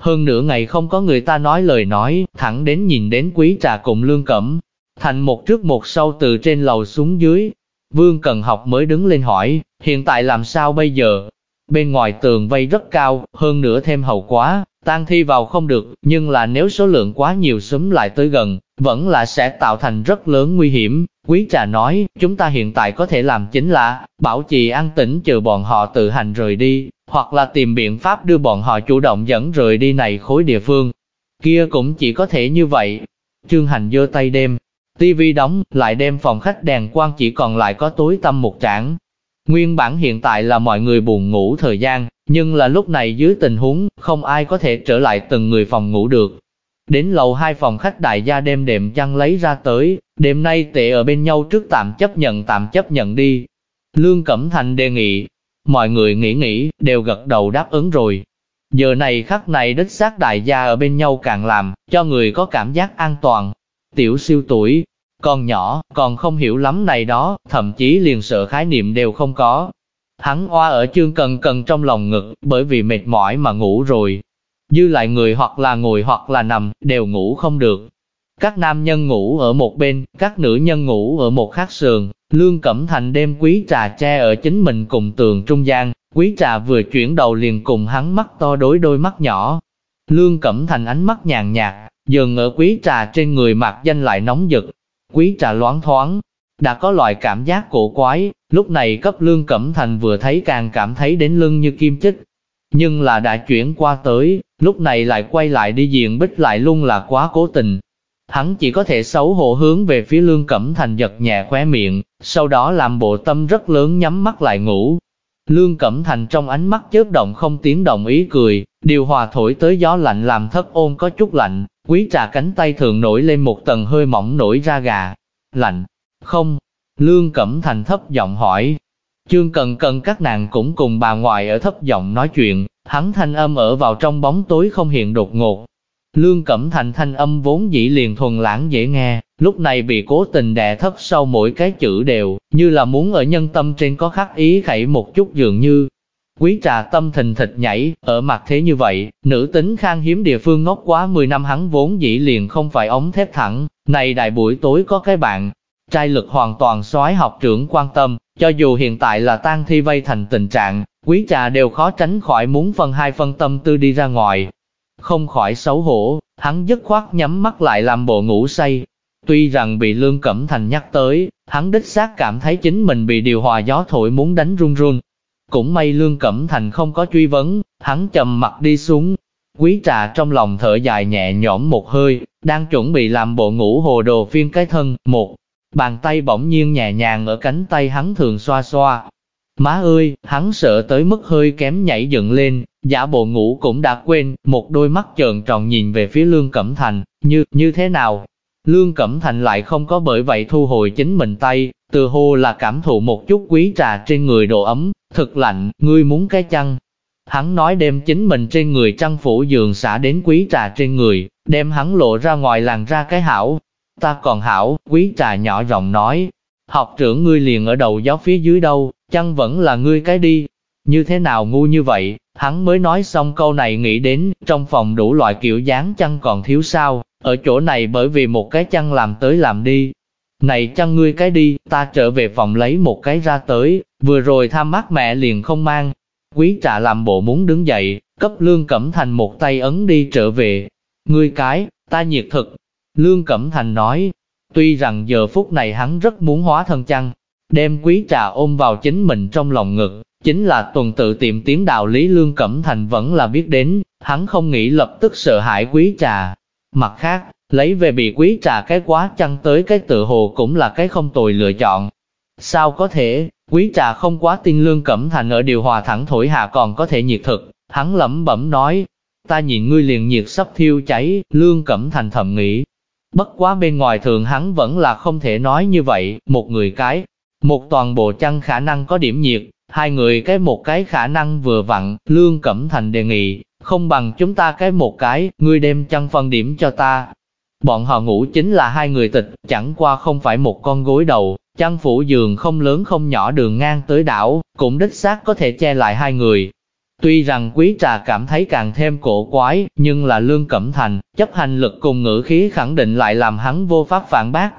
Hơn nửa ngày không có người ta nói lời nói, thẳng đến nhìn đến quý trà cùng lương cẩm. Thành một trước một sau từ trên lầu xuống dưới. Vương Cần học mới đứng lên hỏi, hiện tại làm sao bây giờ? Bên ngoài tường vây rất cao, hơn nữa thêm hậu quá, Tan thi vào không được, nhưng là nếu số lượng quá nhiều sớm lại tới gần, vẫn là sẽ tạo thành rất lớn nguy hiểm. Quý trà nói, chúng ta hiện tại có thể làm chính là, bảo trì an tĩnh chờ bọn họ tự hành rời đi, hoặc là tìm biện pháp đưa bọn họ chủ động dẫn rời đi này khối địa phương. Kia cũng chỉ có thể như vậy. Trương Hành giơ tay đem, tivi đóng, lại đem phòng khách đèn quang chỉ còn lại có tối tăm một trảng. Nguyên bản hiện tại là mọi người buồn ngủ thời gian, nhưng là lúc này dưới tình huống, không ai có thể trở lại từng người phòng ngủ được. Đến lầu hai phòng khách đại gia đem đệm chăn lấy ra tới, đêm nay tệ ở bên nhau trước tạm chấp nhận tạm chấp nhận đi. Lương Cẩm Thành đề nghị, mọi người nghĩ nghĩ, đều gật đầu đáp ứng rồi. Giờ này khắc này đích xác đại gia ở bên nhau càng làm, cho người có cảm giác an toàn. Tiểu siêu tuổi, còn nhỏ, còn không hiểu lắm này đó, thậm chí liền sợ khái niệm đều không có. Hắn oa ở chương cần cần trong lòng ngực, bởi vì mệt mỏi mà ngủ rồi. Dư lại người hoặc là ngồi hoặc là nằm, đều ngủ không được. Các nam nhân ngủ ở một bên, các nữ nhân ngủ ở một khác sườn. Lương Cẩm Thành đem quý trà che ở chính mình cùng tường trung gian. Quý trà vừa chuyển đầu liền cùng hắn mắt to đối đôi mắt nhỏ. Lương Cẩm Thành ánh mắt nhàn nhạt, dừng ở quý trà trên người mặt danh lại nóng giật. Quý trà loáng thoáng, đã có loại cảm giác cổ quái, lúc này cấp lương cẩm thành vừa thấy càng cảm thấy đến lưng như kim chích. Nhưng là đã chuyển qua tới, lúc này lại quay lại đi diện bích lại luôn là quá cố tình. Hắn chỉ có thể xấu hổ hướng về phía lương cẩm thành giật nhẹ khóe miệng, sau đó làm bộ tâm rất lớn nhắm mắt lại ngủ. Lương Cẩm Thành trong ánh mắt chớp động không tiếng động ý cười, điều hòa thổi tới gió lạnh làm thất ôn có chút lạnh, quý trà cánh tay thường nổi lên một tầng hơi mỏng nổi ra gà. Lạnh, không, Lương Cẩm Thành thấp giọng hỏi. trương cần cần các nàng cũng cùng bà ngoại ở thấp giọng nói chuyện, hắn thanh âm ở vào trong bóng tối không hiện đột ngột. Lương Cẩm Thành thanh âm vốn dĩ liền thuần lãng dễ nghe, lúc này bị cố tình đè thấp sau mỗi cái chữ đều, như là muốn ở nhân tâm trên có khắc ý khẩy một chút dường như. Quý trà tâm thình thịch nhảy, ở mặt thế như vậy, nữ tính khang hiếm địa phương ngốc quá 10 năm hắn vốn dĩ liền không phải ống thép thẳng, này đại buổi tối có cái bạn, trai lực hoàn toàn soái học trưởng quan tâm, cho dù hiện tại là tan thi vây thành tình trạng, quý trà đều khó tránh khỏi muốn phân hai phân tâm tư đi ra ngoài. Không khỏi xấu hổ, hắn dứt khoát nhắm mắt lại làm bộ ngủ say. Tuy rằng bị Lương Cẩm Thành nhắc tới, hắn đích xác cảm thấy chính mình bị điều hòa gió thổi muốn đánh run run. Cũng may Lương Cẩm Thành không có truy vấn, hắn trầm mặt đi xuống. Quý trà trong lòng thở dài nhẹ nhõm một hơi, đang chuẩn bị làm bộ ngủ hồ đồ phiên cái thân, một Bàn tay bỗng nhiên nhẹ nhàng ở cánh tay hắn thường xoa xoa. Má ơi, hắn sợ tới mức hơi kém nhảy dựng lên, giả bộ ngủ cũng đã quên, một đôi mắt trợn tròn nhìn về phía Lương Cẩm Thành, như, như thế nào? Lương Cẩm Thành lại không có bởi vậy thu hồi chính mình tay, từ hồ là cảm thụ một chút quý trà trên người độ ấm, thực lạnh, ngươi muốn cái chăn. Hắn nói đem chính mình trên người trăng phủ giường xả đến quý trà trên người, đem hắn lộ ra ngoài làng ra cái hảo, Ta còn hảo, quý trà nhỏ giọng nói, học trưởng ngươi liền ở đầu giáo phía dưới đâu, chăng vẫn là ngươi cái đi. Như thế nào ngu như vậy, hắn mới nói xong câu này nghĩ đến, trong phòng đủ loại kiểu dáng chăng còn thiếu sao, ở chỗ này bởi vì một cái chăng làm tới làm đi. Này chăng ngươi cái đi, ta trở về phòng lấy một cái ra tới, vừa rồi tham mắt mẹ liền không mang. Quý trà làm bộ muốn đứng dậy, cấp lương cẩm thành một tay ấn đi trở về. Ngươi cái, ta nhiệt thực, Lương Cẩm Thành nói, tuy rằng giờ phút này hắn rất muốn hóa thân chăng, đem quý trà ôm vào chính mình trong lòng ngực, chính là tuần tự tìm tiếng đạo lý Lương Cẩm Thành vẫn là biết đến, hắn không nghĩ lập tức sợ hãi quý trà. Mặt khác, lấy về bị quý trà cái quá chăng tới cái tự hồ cũng là cái không tồi lựa chọn. Sao có thể, quý trà không quá tin Lương Cẩm Thành ở điều hòa thẳng thổi hạ còn có thể nhiệt thực, hắn lẩm bẩm nói, ta nhìn ngươi liền nhiệt sắp thiêu cháy, Lương Cẩm Thành thầm nghĩ, Bất quá bên ngoài thường hắn vẫn là không thể nói như vậy, một người cái, một toàn bộ chăn khả năng có điểm nhiệt, hai người cái một cái khả năng vừa vặn, Lương Cẩm Thành đề nghị, không bằng chúng ta cái một cái, ngươi đem chăn phân điểm cho ta. Bọn họ ngủ chính là hai người tịch, chẳng qua không phải một con gối đầu, chăn phủ giường không lớn không nhỏ đường ngang tới đảo, cũng đích xác có thể che lại hai người, Tuy rằng quý trà cảm thấy càng thêm cổ quái, nhưng là Lương Cẩm Thành, chấp hành lực cùng ngữ khí khẳng định lại làm hắn vô pháp phản bác.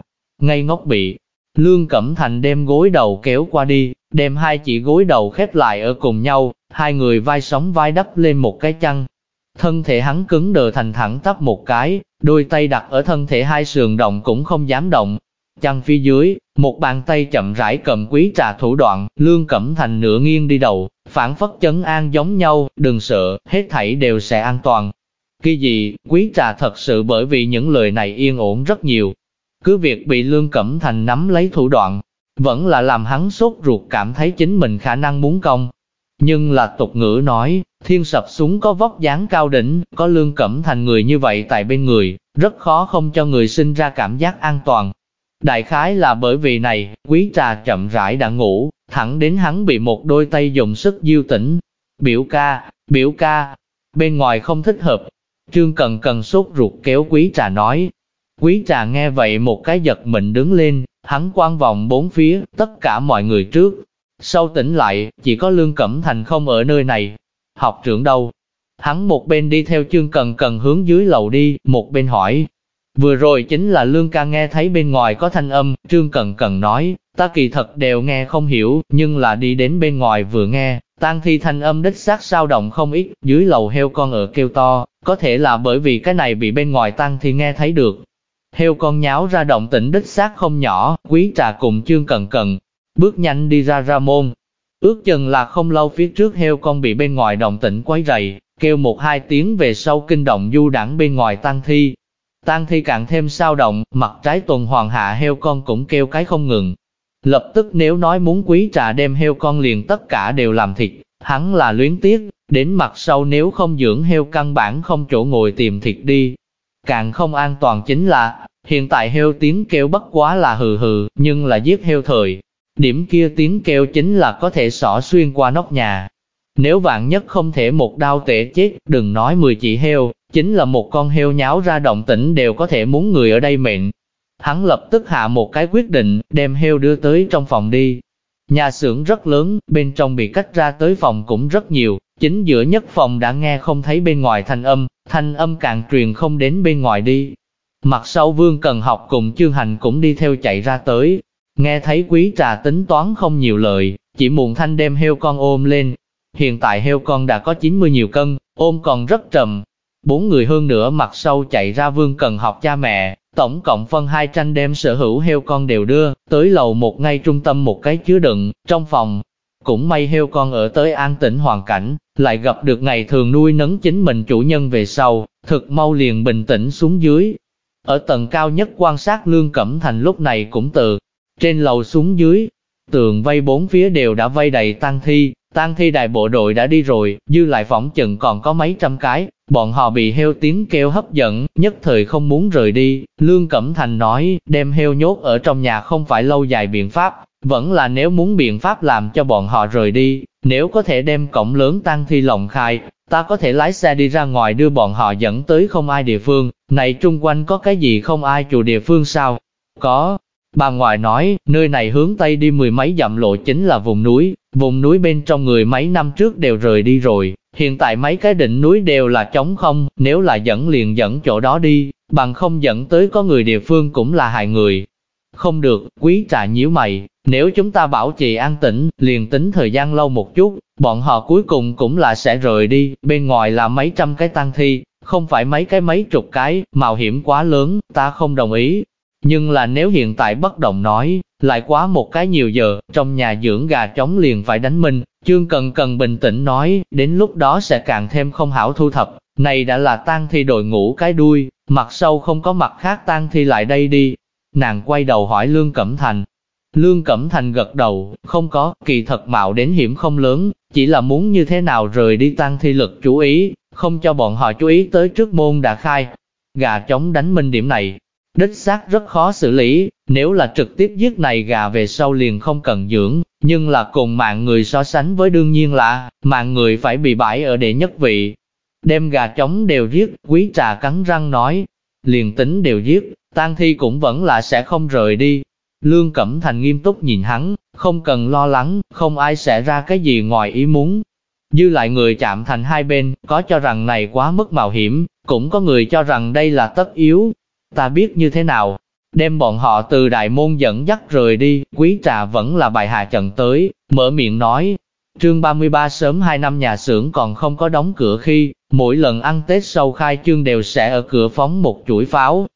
Ngay ngốc bị, Lương Cẩm Thành đem gối đầu kéo qua đi, đem hai chỉ gối đầu khép lại ở cùng nhau, hai người vai sóng vai đắp lên một cái chăn. Thân thể hắn cứng đờ thành thẳng tắp một cái, đôi tay đặt ở thân thể hai sườn động cũng không dám động, Chăn phía dưới, một bàn tay chậm rãi cầm quý trà thủ đoạn, lương cẩm thành nửa nghiêng đi đầu, phản phất chấn an giống nhau, đừng sợ, hết thảy đều sẽ an toàn. Khi gì, quý trà thật sự bởi vì những lời này yên ổn rất nhiều. Cứ việc bị lương cẩm thành nắm lấy thủ đoạn, vẫn là làm hắn sốt ruột cảm thấy chính mình khả năng muốn công. Nhưng là tục ngữ nói, thiên sập súng có vóc dáng cao đỉnh, có lương cẩm thành người như vậy tại bên người, rất khó không cho người sinh ra cảm giác an toàn. Đại khái là bởi vì này, quý trà chậm rãi đã ngủ, thẳng đến hắn bị một đôi tay dùng sức diêu tỉnh. Biểu ca, biểu ca, bên ngoài không thích hợp. Trương Cần Cần sốt ruột kéo quý trà nói. Quý trà nghe vậy một cái giật mình đứng lên, hắn quan vòng bốn phía, tất cả mọi người trước. Sau tỉnh lại, chỉ có Lương Cẩm Thành không ở nơi này. Học trưởng đâu? Hắn một bên đi theo Trương Cần Cần hướng dưới lầu đi, một bên hỏi, Vừa rồi chính là Lương ca nghe thấy bên ngoài có thanh âm, Trương Cần Cần nói, ta kỳ thật đều nghe không hiểu, nhưng là đi đến bên ngoài vừa nghe, tang thi thanh âm đích xác sao động không ít, dưới lầu heo con ở kêu to, có thể là bởi vì cái này bị bên ngoài tang thi nghe thấy được. Heo con nháo ra động tĩnh đích xác không nhỏ, quý trà cùng Trương Cần Cần, bước nhanh đi ra ra môn. Ước chừng là không lâu phía trước heo con bị bên ngoài động tĩnh quấy rầy, kêu một hai tiếng về sau kinh động du đẳng bên ngoài tang thi, Tang thi càng thêm sao động, mặt trái tuần hoàng hạ heo con cũng kêu cái không ngừng. Lập tức nếu nói muốn quý trà đem heo con liền tất cả đều làm thịt, hắn là luyến tiếc, đến mặt sau nếu không dưỡng heo căn bản không chỗ ngồi tìm thịt đi. Càng không an toàn chính là, hiện tại heo tiếng kêu bất quá là hừ hừ, nhưng là giết heo thời. Điểm kia tiếng kêu chính là có thể xỏ xuyên qua nóc nhà. Nếu vạn nhất không thể một đao tể chết, đừng nói 10 chỉ heo, chính là một con heo nháo ra động tĩnh đều có thể muốn người ở đây mệnh. Hắn lập tức hạ một cái quyết định, đem heo đưa tới trong phòng đi. Nhà xưởng rất lớn, bên trong bị cách ra tới phòng cũng rất nhiều, chính giữa nhất phòng đã nghe không thấy bên ngoài thanh âm, thanh âm càng truyền không đến bên ngoài đi. Mặt sau vương cần học cùng chương hành cũng đi theo chạy ra tới, nghe thấy quý trà tính toán không nhiều lời, chỉ muộn thanh đem heo con ôm lên. Hiện tại heo con đã có 90 nhiều cân, ôm còn rất trầm. Bốn người hơn nữa mặt sau chạy ra vương cần học cha mẹ, tổng cộng phân hai tranh đem sở hữu heo con đều đưa, tới lầu một ngay trung tâm một cái chứa đựng, trong phòng. Cũng may heo con ở tới an tĩnh hoàn cảnh, lại gặp được ngày thường nuôi nấng chính mình chủ nhân về sau, thực mau liền bình tĩnh xuống dưới. Ở tầng cao nhất quan sát Lương Cẩm Thành lúc này cũng từ trên lầu xuống dưới, tường vây bốn phía đều đã vây đầy tang thi, tang thi đại bộ đội đã đi rồi, dư lại phỏng chừng còn có mấy trăm cái, bọn họ bị heo tiếng kêu hấp dẫn, nhất thời không muốn rời đi. Lương Cẩm Thành nói, đem heo nhốt ở trong nhà không phải lâu dài biện pháp, vẫn là nếu muốn biện pháp làm cho bọn họ rời đi, nếu có thể đem cổng lớn tăng thi lộng khai, ta có thể lái xe đi ra ngoài đưa bọn họ dẫn tới không ai địa phương, này trung quanh có cái gì không ai chủ địa phương sao? Có, Bà ngoại nói, nơi này hướng Tây đi mười mấy dặm lộ chính là vùng núi, vùng núi bên trong người mấy năm trước đều rời đi rồi, hiện tại mấy cái đỉnh núi đều là trống không, nếu là dẫn liền dẫn chỗ đó đi, bằng không dẫn tới có người địa phương cũng là hại người. Không được, quý trà nhíu mày, nếu chúng ta bảo trì an tĩnh, liền tính thời gian lâu một chút, bọn họ cuối cùng cũng là sẽ rời đi, bên ngoài là mấy trăm cái tăng thi, không phải mấy cái mấy chục cái, mạo hiểm quá lớn, ta không đồng ý, nhưng là nếu hiện tại bất động nói, lại quá một cái nhiều giờ, trong nhà dưỡng gà trống liền phải đánh minh, chương cần cần bình tĩnh nói, đến lúc đó sẽ càng thêm không hảo thu thập, này đã là tang thi đội ngũ cái đuôi, mặt sau không có mặt khác tang thi lại đây đi. Nàng quay đầu hỏi Lương Cẩm Thành. Lương Cẩm Thành gật đầu, không có, kỳ thật mạo đến hiểm không lớn, chỉ là muốn như thế nào rời đi tăng thi lực chú ý, không cho bọn họ chú ý tới trước môn đã khai. Gà trống đánh minh điểm này, Đích xác rất khó xử lý, nếu là trực tiếp giết này gà về sau liền không cần dưỡng, nhưng là cùng mạng người so sánh với đương nhiên là, mạng người phải bị bãi ở đệ nhất vị. Đem gà trống đều giết, quý trà cắn răng nói, liền tính đều giết, tang thi cũng vẫn là sẽ không rời đi. Lương Cẩm Thành nghiêm túc nhìn hắn, không cần lo lắng, không ai sẽ ra cái gì ngoài ý muốn. Dư lại người chạm thành hai bên, có cho rằng này quá mức mạo hiểm, cũng có người cho rằng đây là tất yếu, ta biết như thế nào, đem bọn họ từ đại môn dẫn dắt rời đi, quý trà vẫn là bài hạ trận tới, mở miệng nói. Trương 33 sớm 2 năm nhà xưởng còn không có đóng cửa khi, mỗi lần ăn Tết sâu khai trương đều sẽ ở cửa phóng một chuỗi pháo.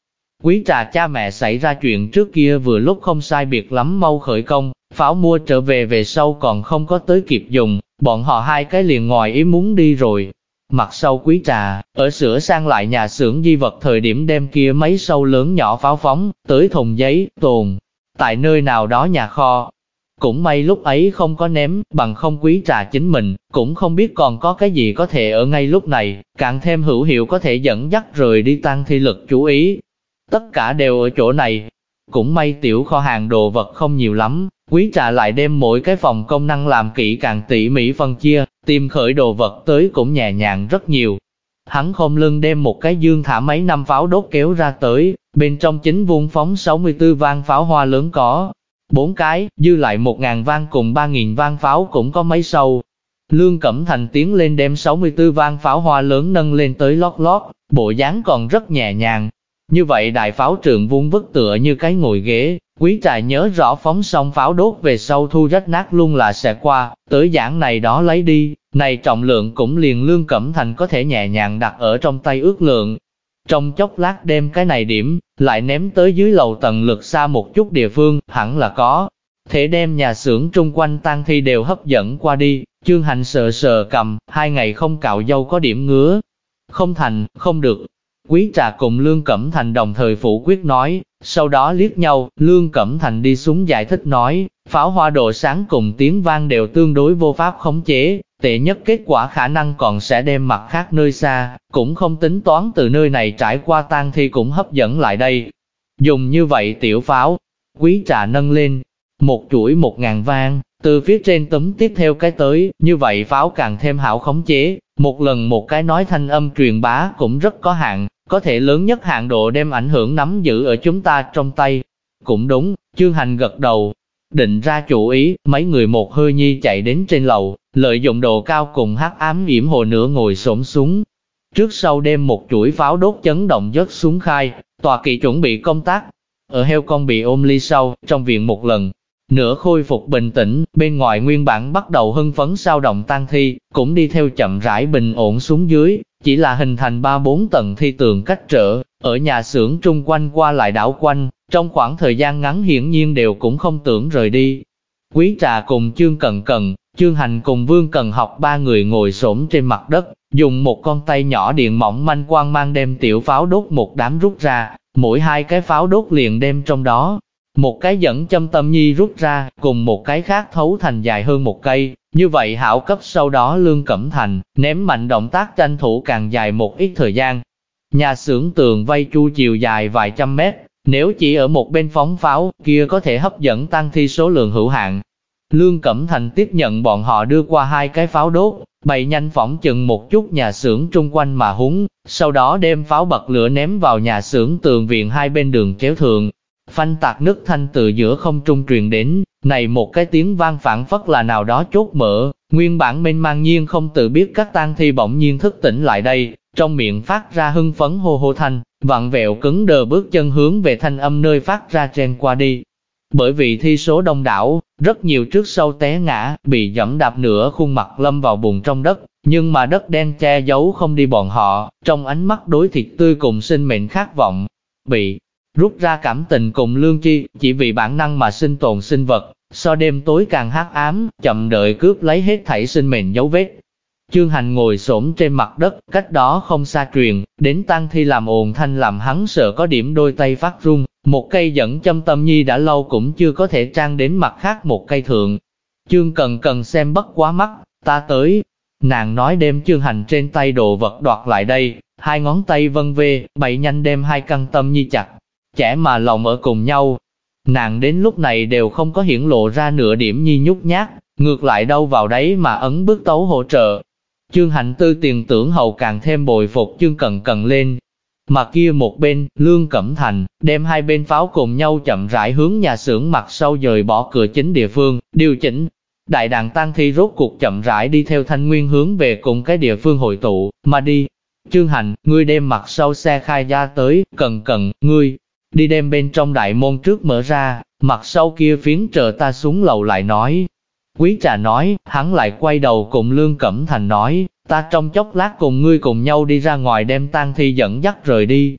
Quý trà cha mẹ xảy ra chuyện trước kia vừa lúc không sai biệt lắm mau khởi công, pháo mua trở về về sau còn không có tới kịp dùng, bọn họ hai cái liền ngoài ý muốn đi rồi, Mặt sau quý trà, ở sửa sang lại nhà xưởng di vật thời điểm đem kia mấy sâu lớn nhỏ pháo phóng, tới thùng giấy, tồn, tại nơi nào đó nhà kho. Cũng may lúc ấy không có ném, bằng không quý trà chính mình, cũng không biết còn có cái gì có thể ở ngay lúc này, càng thêm hữu hiệu có thể dẫn dắt rời đi tăng thi lực chú ý. Tất cả đều ở chỗ này. Cũng may tiểu kho hàng đồ vật không nhiều lắm, Quý trà lại đem mỗi cái phòng công năng làm kỹ càng tỉ mỉ phân chia, tìm khởi đồ vật tới cũng nhẹ nhàng rất nhiều. Hắn khom lưng đem một cái dương thả mấy năm pháo đốt kéo ra tới, bên trong chính vuông phóng 64 vang pháo hoa lớn có. Bốn cái, dư lại một ngàn vang cùng ba nghìn vang pháo cũng có mấy sâu. Lương Cẩm Thành tiến lên đem 64 vang pháo hoa lớn nâng lên tới lót lót, bộ dáng còn rất nhẹ nhàng. Như vậy đại pháo trường vuông vức tựa như cái ngồi ghế, Quý trà nhớ rõ phóng xong pháo đốt về sau thu rách nát luôn là sẽ qua, tới giảng này đó lấy đi, này trọng lượng cũng liền lương cẩm thành có thể nhẹ nhàng đặt ở trong tay ước lượng. Trong chốc lát đem cái này điểm, lại ném tới dưới lầu tầng lực xa một chút địa phương, hẳn là có. Thể đem nhà xưởng trung quanh tan thi đều hấp dẫn qua đi, chương hành sờ sờ cầm, hai ngày không cạo dâu có điểm ngứa. Không thành, không được, Quý trà cùng Lương Cẩm Thành đồng thời phủ quyết nói, sau đó liếc nhau, Lương Cẩm Thành đi xuống giải thích nói, pháo hoa độ sáng cùng tiếng vang đều tương đối vô pháp khống chế, tệ nhất kết quả khả năng còn sẽ đem mặt khác nơi xa, cũng không tính toán từ nơi này trải qua tang thi cũng hấp dẫn lại đây. Dùng như vậy tiểu pháo, quý trà nâng lên, một chuỗi một ngàn vang, từ phía trên tấm tiếp theo cái tới, như vậy pháo càng thêm hảo khống chế, một lần một cái nói thanh âm truyền bá cũng rất có hạn, có thể lớn nhất hạn độ đem ảnh hưởng nắm giữ ở chúng ta trong tay. Cũng đúng, chương hành gật đầu. định ra chủ ý, mấy người một hơi nhi chạy đến trên lầu, lợi dụng độ cao cùng hắc ám yểm hồ nửa ngồi xổm xuống. Trước sau đem một chuỗi pháo đốt chấn động dứt xuống khai, tòa kỵ chuẩn bị công tác. Ở heo con bị ôm ly sau, trong viện một lần, Nửa khôi phục bình tĩnh, bên ngoài nguyên bản bắt đầu hưng phấn sao động tan thi, cũng đi theo chậm rãi bình ổn xuống dưới, chỉ là hình thành ba bốn tầng thi tường cách trở, ở nhà xưởng trung quanh qua lại đảo quanh, trong khoảng thời gian ngắn hiển nhiên đều cũng không tưởng rời đi. Quý trà cùng chương cần cần, chương hành cùng vương cần học ba người ngồi xổm trên mặt đất, dùng một con tay nhỏ điện mỏng manh quang mang đem tiểu pháo đốt một đám rút ra, mỗi hai cái pháo đốt liền đem trong đó, một cái dẫn châm tâm nhi rút ra, cùng một cái khác thấu thành dài hơn một cây, như vậy hảo cấp sau đó lương cẩm thành, ném mạnh động tác tranh thủ càng dài một ít thời gian. Nhà xưởng tường vây chu chiều dài vài trăm mét, nếu chỉ ở một bên phóng pháo, kia có thể hấp dẫn tăng thi số lượng hữu hạn. Lương Cẩm Thành tiếp nhận bọn họ đưa qua hai cái pháo đốt, bày nhanh phỏng chừng một chút nhà xưởng trung quanh mà húng, sau đó đem pháo bật lửa ném vào nhà xưởng tường viện hai bên đường chéo thượng, Phanh tạc nước thanh từ giữa không trung truyền đến, này một cái tiếng vang phản phất là nào đó chốt mở, nguyên bản mênh mang nhiên không tự biết các tang thi bỗng nhiên thức tỉnh lại đây, trong miệng phát ra hưng phấn hô hô thanh, vặn vẹo cứng đờ bước chân hướng về thanh âm nơi phát ra trên qua đi. Bởi vì thi số đông đảo, rất nhiều trước sau té ngã, bị dẫm đạp nửa khuôn mặt lâm vào bùn trong đất, nhưng mà đất đen che giấu không đi bọn họ, trong ánh mắt đối thịt tươi cùng sinh mệnh khát vọng, bị rút ra cảm tình cùng lương chi, chỉ vì bản năng mà sinh tồn sinh vật, so đêm tối càng hắc ám, chậm đợi cướp lấy hết thảy sinh mệnh dấu vết. Chương hành ngồi xổm trên mặt đất, cách đó không xa truyền, đến tăng thi làm ồn thanh làm hắn sợ có điểm đôi tay phát run, một cây dẫn châm tâm nhi đã lâu cũng chưa có thể trang đến mặt khác một cây thượng. Chương cần cần xem bất quá mắt, ta tới. Nàng nói đem chương hành trên tay đồ vật đoạt lại đây, hai ngón tay vân vê, bậy nhanh đem hai căn tâm nhi chặt, chẽ mà lòng ở cùng nhau. Nàng đến lúc này đều không có hiển lộ ra nửa điểm nhi nhút nhát, ngược lại đâu vào đấy mà ấn bước tấu hỗ trợ. Chương hạnh tư tiền tưởng hậu càng thêm bồi phục chương cần cần lên. Mà kia một bên, Lương Cẩm Thành, đem hai bên pháo cùng nhau chậm rãi hướng nhà xưởng mặt sau dời bỏ cửa chính địa phương, điều chỉnh. Đại đàn tăng thi rốt cuộc chậm rãi đi theo thanh nguyên hướng về cùng cái địa phương hội tụ, mà đi. Trương hành, ngươi đem mặt sau xe khai ra tới, cần cần, ngươi, đi đem bên trong đại môn trước mở ra, mặt sau kia phiến chờ ta xuống lầu lại nói. Quý trà nói, hắn lại quay đầu cùng Lương Cẩm Thành nói, ta trong chốc lát cùng ngươi cùng nhau đi ra ngoài đem tang thi dẫn dắt rời đi.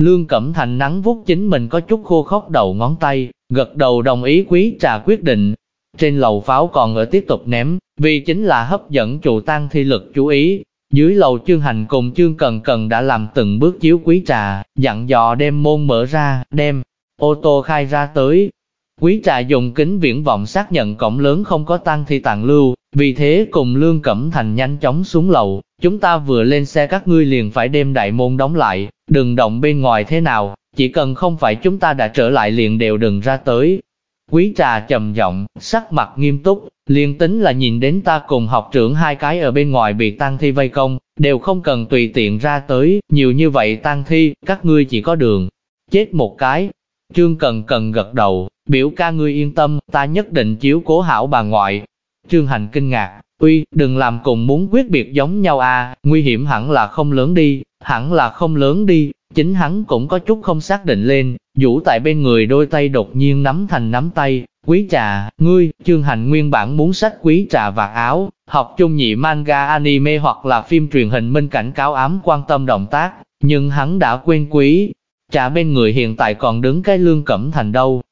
Lương Cẩm Thành nắng vuốt chính mình có chút khô khóc đầu ngón tay, gật đầu đồng ý quý trà quyết định. Trên lầu pháo còn ở tiếp tục ném, vì chính là hấp dẫn chủ tang thi lực chú ý, dưới lầu chương hành cùng chương cần cần đã làm từng bước chiếu quý trà, dặn dò đem môn mở ra, đem ô tô khai ra tới. Quý trà dùng kính viễn vọng xác nhận cổng lớn không có tăng thì tàn lưu, vì thế cùng Lương Cẩm Thành nhanh chóng xuống lầu, chúng ta vừa lên xe các ngươi liền phải đem đại môn đóng lại, đừng động bên ngoài thế nào, chỉ cần không phải chúng ta đã trở lại liền đều đừng ra tới. Quý trà trầm giọng, sắc mặt nghiêm túc, liền tính là nhìn đến ta cùng học trưởng hai cái ở bên ngoài bị tăng thi vây công, đều không cần tùy tiện ra tới, nhiều như vậy tăng thi, các ngươi chỉ có đường. Chết một cái. Trương Cần Cần gật đầu, biểu ca ngươi yên tâm, ta nhất định chiếu cố hảo bà ngoại. Trương Hành kinh ngạc, uy, đừng làm cùng muốn quyết biệt giống nhau à, nguy hiểm hẳn là không lớn đi, hẳn là không lớn đi, chính hắn cũng có chút không xác định lên, vũ tại bên người đôi tay đột nhiên nắm thành nắm tay, Quý trà, ngươi, chương hành nguyên bản muốn sách quý trà và áo, học chung nhị manga anime hoặc là phim truyền hình minh cảnh cáo ám quan tâm động tác, nhưng hắn đã quên quý. Trà bên người hiện tại còn đứng cái lương cẩm thành đâu.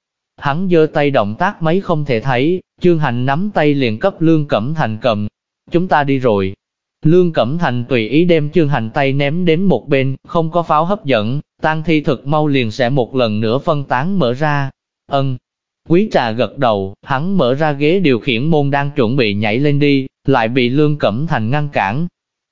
Hắn giơ tay động tác mấy không thể thấy, chương hành nắm tay liền cấp lương cẩm thành cầm. Chúng ta đi rồi. Lương Cẩm Thành tùy ý đem chương hành tay ném đến một bên, không có pháo hấp dẫn, tang thi thực mau liền sẽ một lần nữa phân tán mở ra. Ân, Quý trà gật đầu, hắn mở ra ghế điều khiển môn đang chuẩn bị nhảy lên đi, lại bị Lương Cẩm Thành ngăn cản.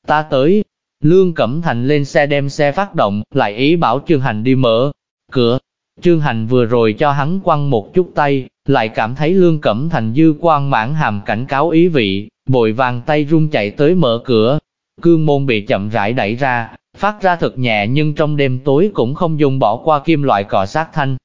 Ta tới. Lương Cẩm Thành lên xe đem xe phát động, lại ý bảo Trương Hành đi mở cửa. Trương Hành vừa rồi cho hắn quăng một chút tay, lại cảm thấy Lương Cẩm Thành dư quan mãn hàm cảnh cáo ý vị, bội vàng tay run chạy tới mở cửa. Cương môn bị chậm rãi đẩy ra, phát ra thật nhẹ nhưng trong đêm tối cũng không dùng bỏ qua kim loại cọ sát thanh.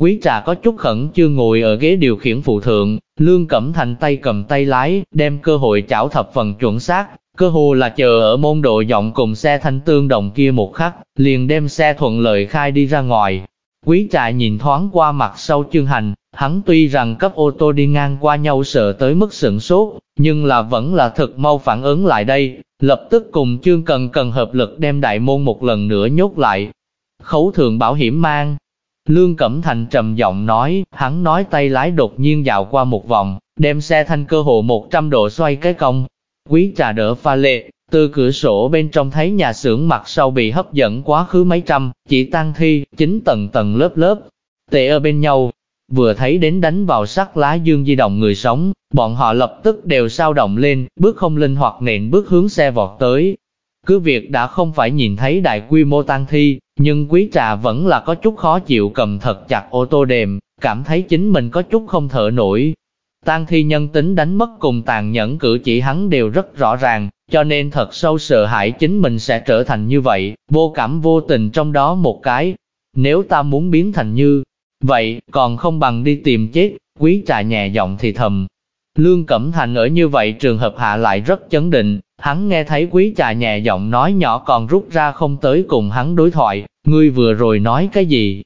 Quý trà có chút khẩn chưa ngồi ở ghế điều khiển phụ thượng, Lương Cẩm Thành tay cầm tay lái, đem cơ hội chảo thập phần chuẩn xác, cơ hồ là chờ ở môn độ giọng cùng xe thanh tương đồng kia một khắc, liền đem xe thuận lợi khai đi ra ngoài. Quý trà nhìn thoáng qua mặt sau chương hành, hắn tuy rằng cấp ô tô đi ngang qua nhau sợ tới mức sửng sốt, nhưng là vẫn là thật mau phản ứng lại đây, lập tức cùng chương cần cần hợp lực đem đại môn một lần nữa nhốt lại. Khấu thường bảo hiểm mang, Lương Cẩm Thành trầm giọng nói, hắn nói tay lái đột nhiên dạo qua một vòng, đem xe thanh cơ hồ 100 độ xoay cái cong. Quý trà đỡ pha lệ, từ cửa sổ bên trong thấy nhà xưởng mặt sau bị hấp dẫn quá khứ mấy trăm, chỉ tăng thi, chính tầng tầng lớp lớp, tệ ở bên nhau. Vừa thấy đến đánh vào sắc lá dương di động người sống, bọn họ lập tức đều sao động lên, bước không linh hoạt nện bước hướng xe vọt tới. Cứ việc đã không phải nhìn thấy đại quy mô tăng thi, nhưng quý trà vẫn là có chút khó chịu cầm thật chặt ô tô đềm, cảm thấy chính mình có chút không thở nổi. Tang thi nhân tính đánh mất cùng tàn nhẫn cử chỉ hắn đều rất rõ ràng, cho nên thật sâu sợ hãi chính mình sẽ trở thành như vậy, vô cảm vô tình trong đó một cái. Nếu ta muốn biến thành như vậy, còn không bằng đi tìm chết, quý trà nhẹ giọng thì thầm. Lương Cẩm Thành ở như vậy trường hợp hạ lại rất chấn định, Hắn nghe thấy quý trà nhẹ giọng nói nhỏ còn rút ra không tới cùng hắn đối thoại, ngươi vừa rồi nói cái gì?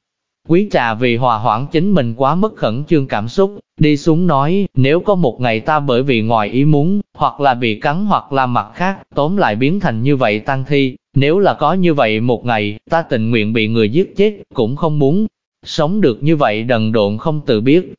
Quý trà vì hòa hoãn chính mình quá mất khẩn trương cảm xúc, đi xuống nói, nếu có một ngày ta bởi vì ngoài ý muốn, hoặc là bị cắn hoặc là mặt khác, tóm lại biến thành như vậy tăng thi, nếu là có như vậy một ngày, ta tình nguyện bị người giết chết, cũng không muốn sống được như vậy đần độn không tự biết,